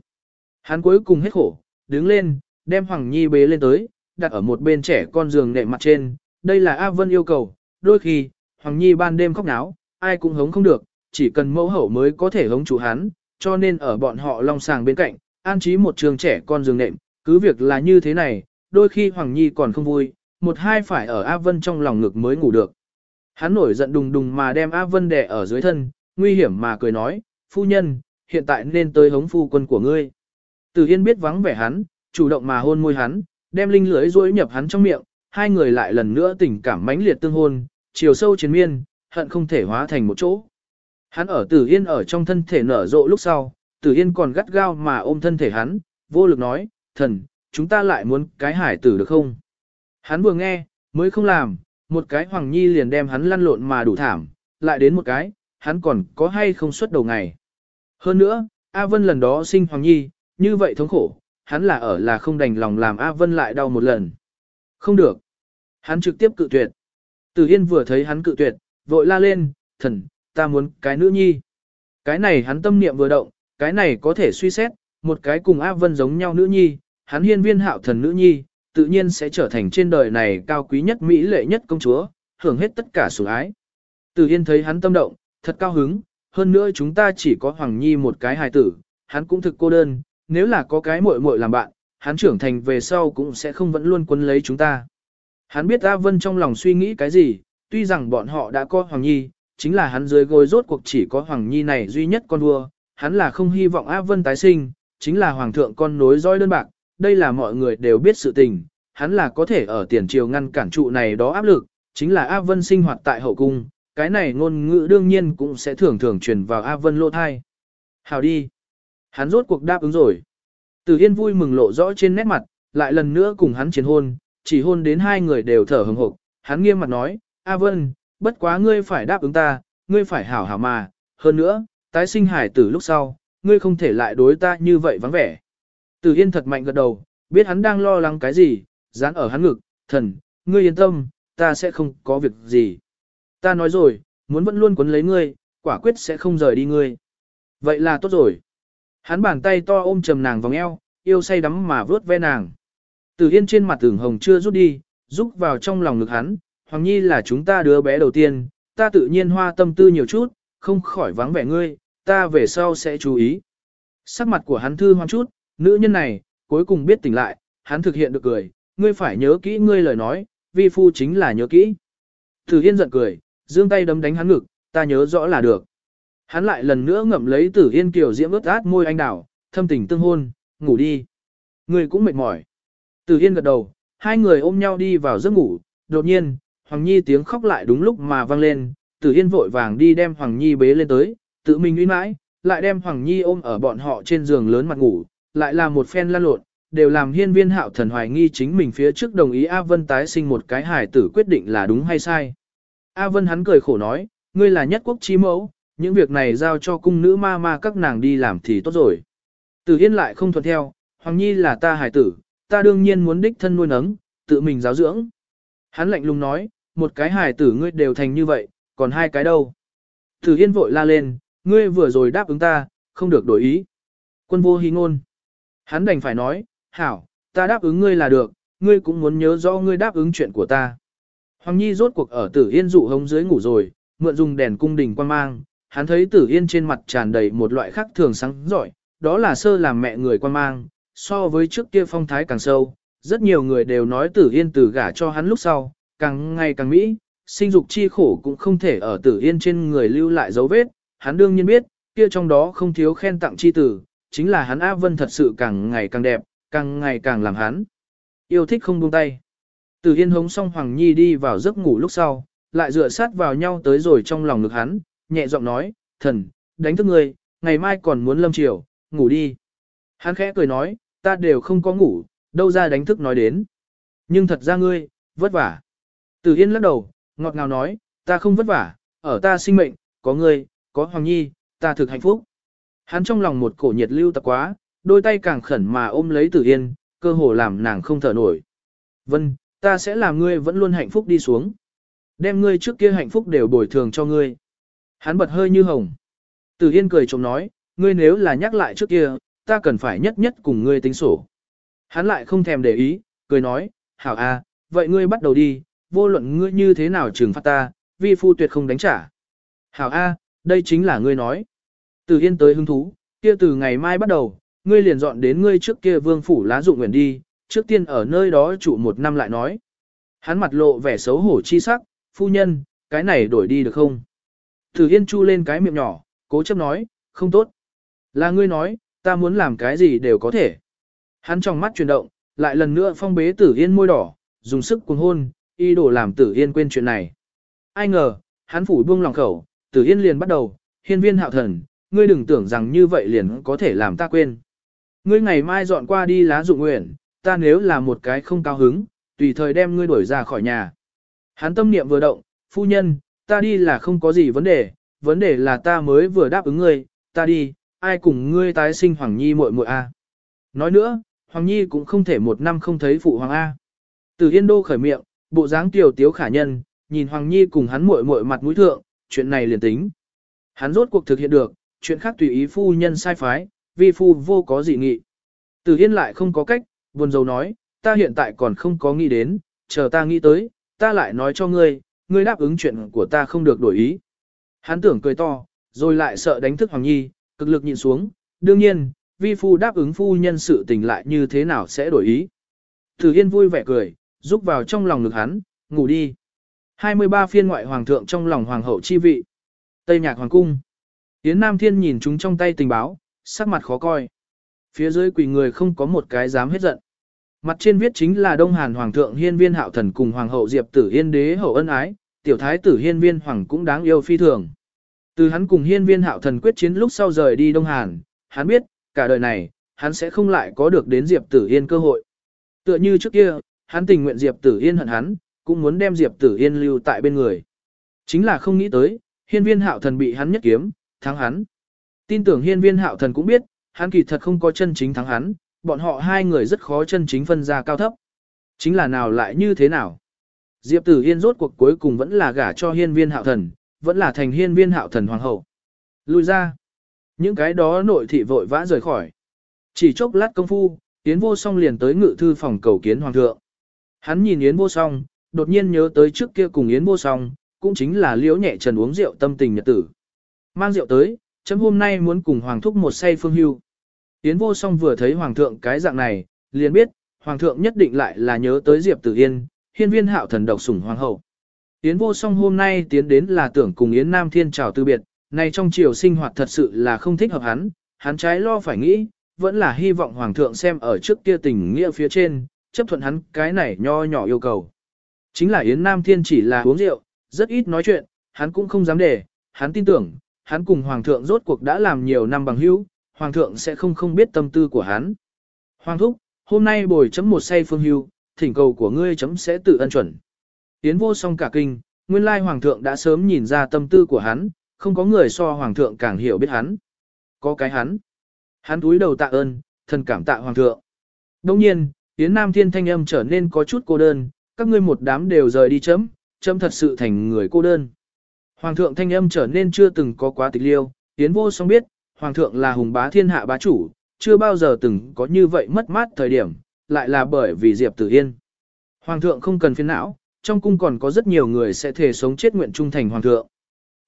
Hắn cuối cùng hết khổ, đứng lên, đem Hoàng Nhi bế lên tới, đặt ở một bên trẻ con giường nệm mặt trên. Đây là A Vân yêu cầu, đôi khi, Hoàng Nhi ban đêm khóc náo, ai cũng hống không được, chỉ cần mẫu hậu mới có thể hống chủ hắn, cho nên ở bọn họ long sàng bên cạnh, an trí một trường trẻ con giường nệm, cứ việc là như thế này, đôi khi Hoàng Nhi còn không vui, một hai phải ở A Vân trong lòng ngực mới ngủ được. Hắn nổi giận đùng đùng mà đem A Vân đè ở dưới thân, nguy hiểm mà cười nói, phu nhân, hiện tại nên tới hống phu quân của ngươi. Từ Yên biết vắng vẻ hắn, chủ động mà hôn môi hắn, đem linh lưới rối nhập hắn trong miệng, hai người lại lần nữa tình cảm mãnh liệt tương hôn, chiều sâu chiến miên, hận không thể hóa thành một chỗ. Hắn ở Tử Yên ở trong thân thể nở rộ lúc sau, Tử Yên còn gắt gao mà ôm thân thể hắn, vô lực nói, thần, chúng ta lại muốn cái hải tử được không? Hắn vừa nghe, mới không làm, một cái Hoàng Nhi liền đem hắn lăn lộn mà đủ thảm, lại đến một cái, hắn còn có hay không xuất đầu ngày. Hơn nữa, A Vân lần đó sinh Hoàng Nhi, như vậy thống khổ, hắn là ở là không đành lòng làm A Vân lại đau một lần. Không được. Hắn trực tiếp cự tuyệt. Từ Yên vừa thấy hắn cự tuyệt, vội la lên, thần, ta muốn cái nữ nhi. Cái này hắn tâm niệm vừa động, cái này có thể suy xét, một cái cùng A Vân giống nhau nữ nhi, hắn hiên viên hạo thần nữ nhi, tự nhiên sẽ trở thành trên đời này cao quý nhất mỹ lệ nhất công chúa, hưởng hết tất cả sủng ái. Từ Yên thấy hắn tâm động, thật cao hứng, hơn nữa chúng ta chỉ có Hoàng Nhi một cái hài tử, hắn cũng thực cô đơn, nếu là có cái muội muội làm bạn, hắn trưởng thành về sau cũng sẽ không vẫn luôn quấn lấy chúng ta. Hắn biết A Vân trong lòng suy nghĩ cái gì, tuy rằng bọn họ đã có Hoàng Nhi, chính là hắn dưới gối rốt cuộc chỉ có Hoàng Nhi này duy nhất con vua, hắn là không hy vọng A Vân tái sinh, chính là Hoàng thượng con nối dõi đơn bạc, đây là mọi người đều biết sự tình, hắn là có thể ở tiền triều ngăn cản trụ này đó áp lực, chính là A Vân sinh hoạt tại hậu cung, cái này ngôn ngữ đương nhiên cũng sẽ thường thường truyền vào A Vân lỗ thai. Hào đi. Hắn rốt cuộc đáp ứng rồi. Từ Yên vui mừng lộ rõ trên nét mặt, lại lần nữa cùng hắn chiến hôn, chỉ hôn đến hai người đều thở hừng hực. Hắn nghiêm mặt nói, A Vân, bất quá ngươi phải đáp ứng ta, ngươi phải hảo hảo mà, hơn nữa, tái sinh hải tử lúc sau, ngươi không thể lại đối ta như vậy vắng vẻ. Từ Yên thật mạnh gật đầu, biết hắn đang lo lắng cái gì, dán ở hắn ngực, thần, ngươi yên tâm, ta sẽ không có việc gì. Ta nói rồi, muốn vẫn luôn quấn lấy ngươi, quả quyết sẽ không rời đi ngươi. Vậy là tốt rồi. Hắn bàn tay to ôm trầm nàng vòng eo, yêu say đắm mà vớt ve nàng. Từ Yên trên mặt tưởng hồng chưa rút đi, rúc vào trong lòng ngực hắn, Hoàng Nhi là chúng ta đứa bé đầu tiên, ta tự nhiên hoa tâm tư nhiều chút, không khỏi vắng vẻ ngươi, ta về sau sẽ chú ý. Sắc mặt của hắn thư hoang chút, nữ nhân này, cuối cùng biết tỉnh lại, hắn thực hiện được cười, ngươi phải nhớ kỹ ngươi lời nói, vi phu chính là nhớ kỹ. Tử Yên giận cười, giương tay đấm đánh hắn ngực, ta nhớ rõ là được. Hắn lại lần nữa ngậm lấy Tử Yên kiều diễm ướt át môi anh đảo, thâm tình tương hôn, ngủ đi. Ngươi cũng mệt mỏi. Tử Yên gật đầu, hai người ôm nhau đi vào giấc ngủ, đột nhiên, Hoàng Nhi tiếng khóc lại đúng lúc mà vang lên, Tử Yên vội vàng đi đem Hoàng Nhi bế lên tới, tự mình uy mãi, lại đem Hoàng Nhi ôm ở bọn họ trên giường lớn mặt ngủ, lại là một phen lan lộn, đều làm hiên viên hạo thần hoài nghi chính mình phía trước đồng ý A Vân tái sinh một cái hài tử quyết định là đúng hay sai. A Vân hắn cười khổ nói, ngươi là nhất quốc chi mẫu, những việc này giao cho cung nữ ma ma các nàng đi làm thì tốt rồi. Tử Yên lại không thuận theo, Hoàng Nhi là ta hài tử, ta đương nhiên muốn đích thân nuôi nấng, tự mình giáo dưỡng. Hắn lạnh lùng nói, một cái hài tử ngươi đều thành như vậy, còn hai cái đâu. Tử Yên vội la lên, ngươi vừa rồi đáp ứng ta, không được đổi ý. Quân vô hí ngôn. Hắn đành phải nói, hảo, ta đáp ứng ngươi là được, ngươi cũng muốn nhớ rõ ngươi đáp ứng chuyện của ta. Hoàng Nhi rốt cuộc ở tử yên dụ hống dưới ngủ rồi, mượn dùng đèn cung đình quan mang, hắn thấy tử yên trên mặt tràn đầy một loại khác thường sáng giỏi, đó là sơ làm mẹ người quan mang, so với trước kia phong thái càng sâu, rất nhiều người đều nói tử yên từ gả cho hắn lúc sau, càng ngày càng mỹ, sinh dục chi khổ cũng không thể ở tử yên trên người lưu lại dấu vết, hắn đương nhiên biết, kia trong đó không thiếu khen tặng chi tử, chính là hắn A Vân thật sự càng ngày càng đẹp, càng ngày càng làm hắn. Yêu thích không buông tay. Từ Yên hống xong Hoàng Nhi đi vào giấc ngủ lúc sau, lại dựa sát vào nhau tới rồi trong lòng ngực hắn, nhẹ giọng nói, thần, đánh thức ngươi, ngày mai còn muốn lâm chiều, ngủ đi. Hắn khẽ cười nói, ta đều không có ngủ, đâu ra đánh thức nói đến. Nhưng thật ra ngươi, vất vả. Từ Yên lắc đầu, ngọt ngào nói, ta không vất vả, ở ta sinh mệnh, có ngươi, có Hoàng Nhi, ta thực hạnh phúc. Hắn trong lòng một cổ nhiệt lưu tập quá, đôi tay càng khẩn mà ôm lấy Tử Yên, cơ hồ làm nàng không thở nổi. Vân, ta sẽ làm ngươi vẫn luôn hạnh phúc đi xuống. Đem ngươi trước kia hạnh phúc đều bồi thường cho ngươi. Hắn bật hơi như hồng. Tử Yên cười trộm nói, ngươi nếu là nhắc lại trước kia, ta cần phải nhất nhất cùng ngươi tính sổ. Hắn lại không thèm để ý, cười nói, hảo a, vậy ngươi bắt đầu đi, vô luận ngươi như thế nào trừng phạt ta, vi phu tuyệt không đánh trả. Hảo a, đây chính là ngươi nói. Từ Yên tới hứng thú, kia từ ngày mai bắt đầu, ngươi liền dọn đến ngươi trước kia vương phủ lá dụng nguyện đi, trước tiên ở nơi đó trụ một năm lại nói. Hắn mặt lộ vẻ xấu hổ chi sắc, phu nhân, cái này đổi đi được không? Từ Yên chu lên cái miệng nhỏ, cố chấp nói, không tốt. Là ngươi nói, ta muốn làm cái gì đều có thể. Hắn trong mắt chuyển động, lại lần nữa phong bế Tử Yên môi đỏ, dùng sức cuồng hôn, y đổ làm Tử Yên quên chuyện này. Ai ngờ, hắn phủ buông lòng khẩu, Tử Yên liền bắt đầu, hiên viên hạo thần, ngươi đừng tưởng rằng như vậy liền có thể làm ta quên. Ngươi ngày mai dọn qua đi lá dụng nguyện, ta nếu là một cái không cao hứng, tùy thời đem ngươi đuổi ra khỏi nhà. Hắn tâm niệm vừa động, phu nhân, ta đi là không có gì vấn đề, vấn đề là ta mới vừa đáp ứng ngươi, ta đi, ai cùng ngươi tái sinh Hoàng Nhi muội muội a. Nói nữa, Hoàng Nhi cũng không thể một năm không thấy phụ Hoàng A. Từ Yên Đô khởi miệng, bộ dáng tiểu tiếu khả nhân, nhìn Hoàng Nhi cùng hắn muội muội mặt mũi thượng, chuyện này liền tính. Hắn rốt cuộc thực hiện được, chuyện khác tùy ý phu nhân sai phái, vi phu vô có gì nghị. Từ Yên lại không có cách, buồn rầu nói, ta hiện tại còn không có nghĩ đến, chờ ta nghĩ tới, ta lại nói cho ngươi, ngươi đáp ứng chuyện của ta không được đổi ý. Hắn tưởng cười to, rồi lại sợ đánh thức Hoàng Nhi, cực lực nhìn xuống, đương nhiên, vi phu đáp ứng phu nhân sự tình lại như thế nào sẽ đổi ý. Từ Yên vui vẻ cười, rúc vào trong lòng ngực hắn, ngủ đi. 23 phiên ngoại hoàng thượng trong lòng hoàng hậu chi vị. Tây nhạc hoàng cung. Yến Nam Thiên nhìn chúng trong tay tình báo, sắc mặt khó coi. Phía dưới quỳ người không có một cái dám hết giận. Mặt trên viết chính là Đông Hàn Hoàng thượng Hiên Viên Hạo Thần cùng Hoàng hậu Diệp Tử Hiên đế hậu ân ái, tiểu thái tử Hiên Viên Hoàng cũng đáng yêu phi thường. Từ hắn cùng Hiên Viên Hạo Thần quyết chiến lúc sau rời đi Đông Hàn, hắn biết, cả đời này, hắn sẽ không lại có được đến Diệp Tử Hiên cơ hội. Tựa như trước kia, hắn tình nguyện Diệp Tử Hiên hận hắn, cũng muốn đem Diệp Tử Hiên lưu tại bên người. Chính là không nghĩ tới, Hiên Viên Hạo Thần bị hắn nhất kiếm, thắng hắn. Tin tưởng Hiên Viên Hạo Thần cũng biết, hắn kỳ thật không có chân chính thắng hắn, bọn họ hai người rất khó chân chính phân ra cao thấp. Chính là nào lại như thế nào? Diệp Tử Hiên rốt cuộc cuối cùng vẫn là gả cho hiên viên hạo thần, vẫn là thành hiên viên hạo thần hoàng hậu. Lùi ra. Những cái đó nội thị vội vã rời khỏi. Chỉ chốc lát công phu, Yến vô song liền tới ngự thư phòng cầu kiến hoàng thượng. Hắn nhìn Yến vô song, đột nhiên nhớ tới trước kia cùng Yến vô song, cũng chính là liễu nhẹ trần uống rượu tâm tình nhật tử. Mang rượu tới, chấm hôm nay muốn cùng hoàng thúc một say phương hưu. Yến vô song vừa thấy hoàng thượng cái dạng này, liền biết, hoàng thượng nhất định lại là nhớ tới Diệp Tử Yên, hiên viên hạo thần độc sủng hoàng hậu. Yến vô song hôm nay tiến đến là tưởng cùng Yến Nam Thiên chào từ biệt, nay trong chiều sinh hoạt thật sự là không thích hợp hắn, hắn trái lo phải nghĩ, vẫn là hy vọng hoàng thượng xem ở trước kia tình nghĩa phía trên, chấp thuận hắn cái này nho nhỏ yêu cầu. Chính là Yến Nam Thiên chỉ là uống rượu, rất ít nói chuyện, hắn cũng không dám để, hắn tin tưởng, hắn cùng hoàng thượng rốt cuộc đã làm nhiều năm bằng hữu, hoàng thượng sẽ không không biết tâm tư của hắn. Hoàng thúc, hôm nay bồi chấm một say phương hưu, thỉnh cầu của ngươi chấm sẽ tự ân chuẩn. Tiến vô song cả kinh, nguyên lai hoàng thượng đã sớm nhìn ra tâm tư của hắn, không có người so hoàng thượng càng hiểu biết hắn. Có cái hắn. Hắn túi đầu tạ ơn, thần cảm tạ hoàng thượng. Đồng nhiên, Yến Nam Thiên thanh âm trở nên có chút cô đơn, các ngươi một đám đều rời đi chấm, chấm thật sự thành người cô đơn. Hoàng thượng thanh âm trở nên chưa từng có quá tịch liêu, Yến vô song biết, hoàng thượng là hùng bá thiên hạ bá chủ, chưa bao giờ từng có như vậy mất mát thời điểm, lại là bởi vì Diệp Tử Yên. Hoàng thượng không cần phiền não, trong cung còn có rất nhiều người sẽ thể sống chết nguyện trung thành hoàng thượng.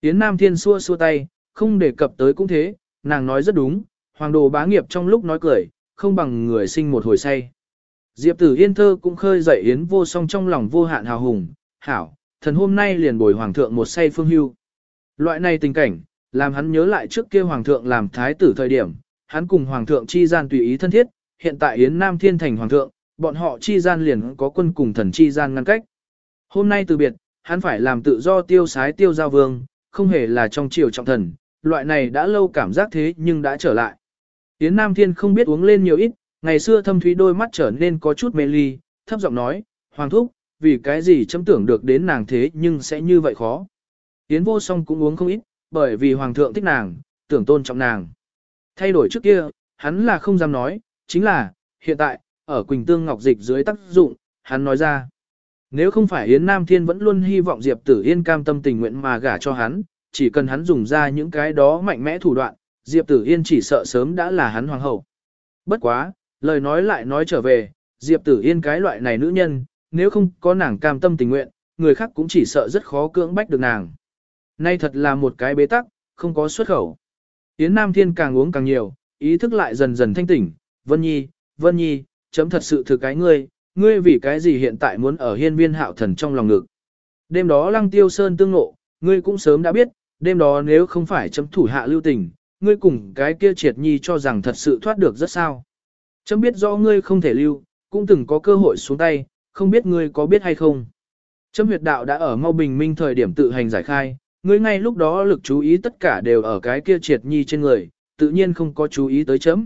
Yến Nam Thiên xua xua tay, không đề cập tới cũng thế, nàng nói rất đúng, hoàng đồ bá nghiệp trong lúc nói cười, không bằng người sinh một hồi say. Diệp Tử Yên thơ cũng khơi dậy Yến vô song trong lòng vô hạn hào hùng, hảo, thần hôm nay liền bồi hoàng thượng một say phương hưu. Loại này tình cảnh, làm hắn nhớ lại trước kia hoàng thượng làm thái tử thời điểm, hắn cùng hoàng thượng chi gian tùy ý thân thiết, hiện tại Yến Nam Thiên thành hoàng thượng, bọn họ chi gian liền có quân cùng thần chi gian ngăn cách. Hôm nay từ biệt, hắn phải làm tự do tiêu sái tiêu giao vương, không hề là trong triều trọng thần, loại này đã lâu cảm giác thế nhưng đã trở lại. Yến Nam Thiên không biết uống lên nhiều ít, ngày xưa thâm thúy đôi mắt trở nên có chút mê ly, thấp giọng nói, Hoàng thúc, vì cái gì chấm tưởng được đến nàng thế nhưng sẽ như vậy khó. Yến vô song cũng uống không ít, bởi vì hoàng thượng thích nàng, tưởng tôn trọng nàng. Thay đổi trước kia, hắn là không dám nói, chính là, hiện tại, ở Quỳnh Tương Ngọc Dịch dưới tác dụng, hắn nói ra. Nếu không phải Yến Nam Thiên vẫn luôn hy vọng Diệp Tử Yên cam tâm tình nguyện mà gả cho hắn, chỉ cần hắn dùng ra những cái đó mạnh mẽ thủ đoạn, Diệp Tử Yên chỉ sợ sớm đã là hắn hoàng hậu. Bất quá, lời nói lại nói trở về, Diệp Tử Yên cái loại này nữ nhân, nếu không có nàng cam tâm tình nguyện, người khác cũng chỉ sợ rất khó cưỡng bách được nàng. Nay thật là một cái bế tắc, không có xuất khẩu. Yến Nam Thiên càng uống càng nhiều, ý thức lại dần dần thanh tỉnh, Vân Nhi, Vân Nhi, chấm thật sự thực cái ngươi, ngươi vì cái gì hiện tại muốn ở hiên viên hạo thần trong lòng ngực. Đêm đó lăng tiêu sơn tương ngộ, ngươi cũng sớm đã biết, đêm đó nếu không phải chấm thủ hạ lưu tình, ngươi cùng cái kia triệt nhi cho rằng thật sự thoát được rất sao. Chấm biết rõ ngươi không thể lưu, cũng từng có cơ hội xuống tay, không biết ngươi có biết hay không. Chấm huyệt đạo đã ở mau bình minh thời điểm tự hành giải khai, Ngươi ngay lúc đó lực chú ý tất cả đều ở cái kia triệt nhi trên người, tự nhiên không có chú ý tới chấm.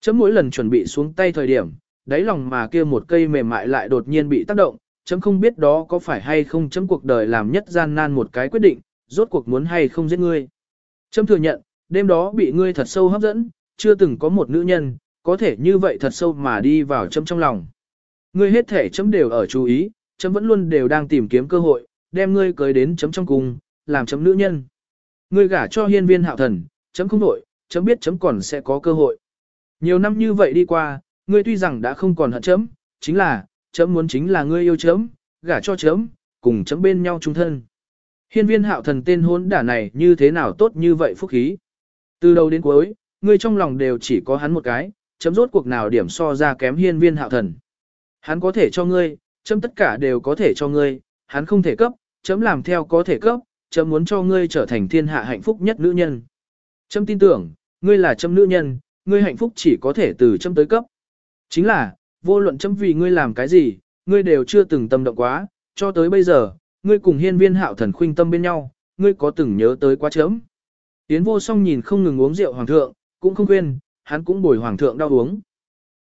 Chấm mỗi lần chuẩn bị xuống tay thời điểm, đáy lòng mà kia một cây mềm mại lại đột nhiên bị tác động, chấm không biết đó có phải hay không chấm cuộc đời làm nhất gian nan một cái quyết định, rốt cuộc muốn hay không giết ngươi. Chấm thừa nhận, đêm đó bị ngươi thật sâu hấp dẫn, chưa từng có một nữ nhân, có thể như vậy thật sâu mà đi vào chấm trong lòng. Ngươi hết thể chấm đều ở chú ý, chấm vẫn luôn đều đang tìm kiếm cơ hội, đem ngươi cưới đến chấm trong cung, làm chấm nữ nhân. Ngươi gả cho hiên viên hạo thần, chấm không đổi, chấm biết chấm còn sẽ có cơ hội. Nhiều năm như vậy đi qua, ngươi tuy rằng đã không còn hận chấm, chính là, chấm muốn chính là ngươi yêu chấm, gả cho chấm, cùng chấm bên nhau chung thân. Hiên viên hạo thần tên hôn đả này như thế nào tốt như vậy phúc khí. Từ đầu đến cuối, ngươi trong lòng đều chỉ có hắn một cái, chấm rốt cuộc nào điểm so ra kém hiên viên hạo thần. Hắn có thể cho ngươi, chấm tất cả đều có thể cho ngươi, hắn không thể cấp, chấm làm theo có thể cấp, chấm muốn cho ngươi trở thành thiên hạ hạnh phúc nhất nữ nhân. Chấm tin tưởng, ngươi là chấm nữ nhân, ngươi hạnh phúc chỉ có thể từ chấm tới cấp. Chính là, vô luận chấm vì ngươi làm cái gì, ngươi đều chưa từng tâm động quá, cho tới bây giờ, ngươi cùng hiên viên hạo thần khuynh tâm bên nhau, ngươi có từng nhớ tới quá chấm. Tiến vô song nhìn không ngừng uống rượu hoàng thượng, cũng không quên, hắn cũng bồi hoàng thượng đau uống.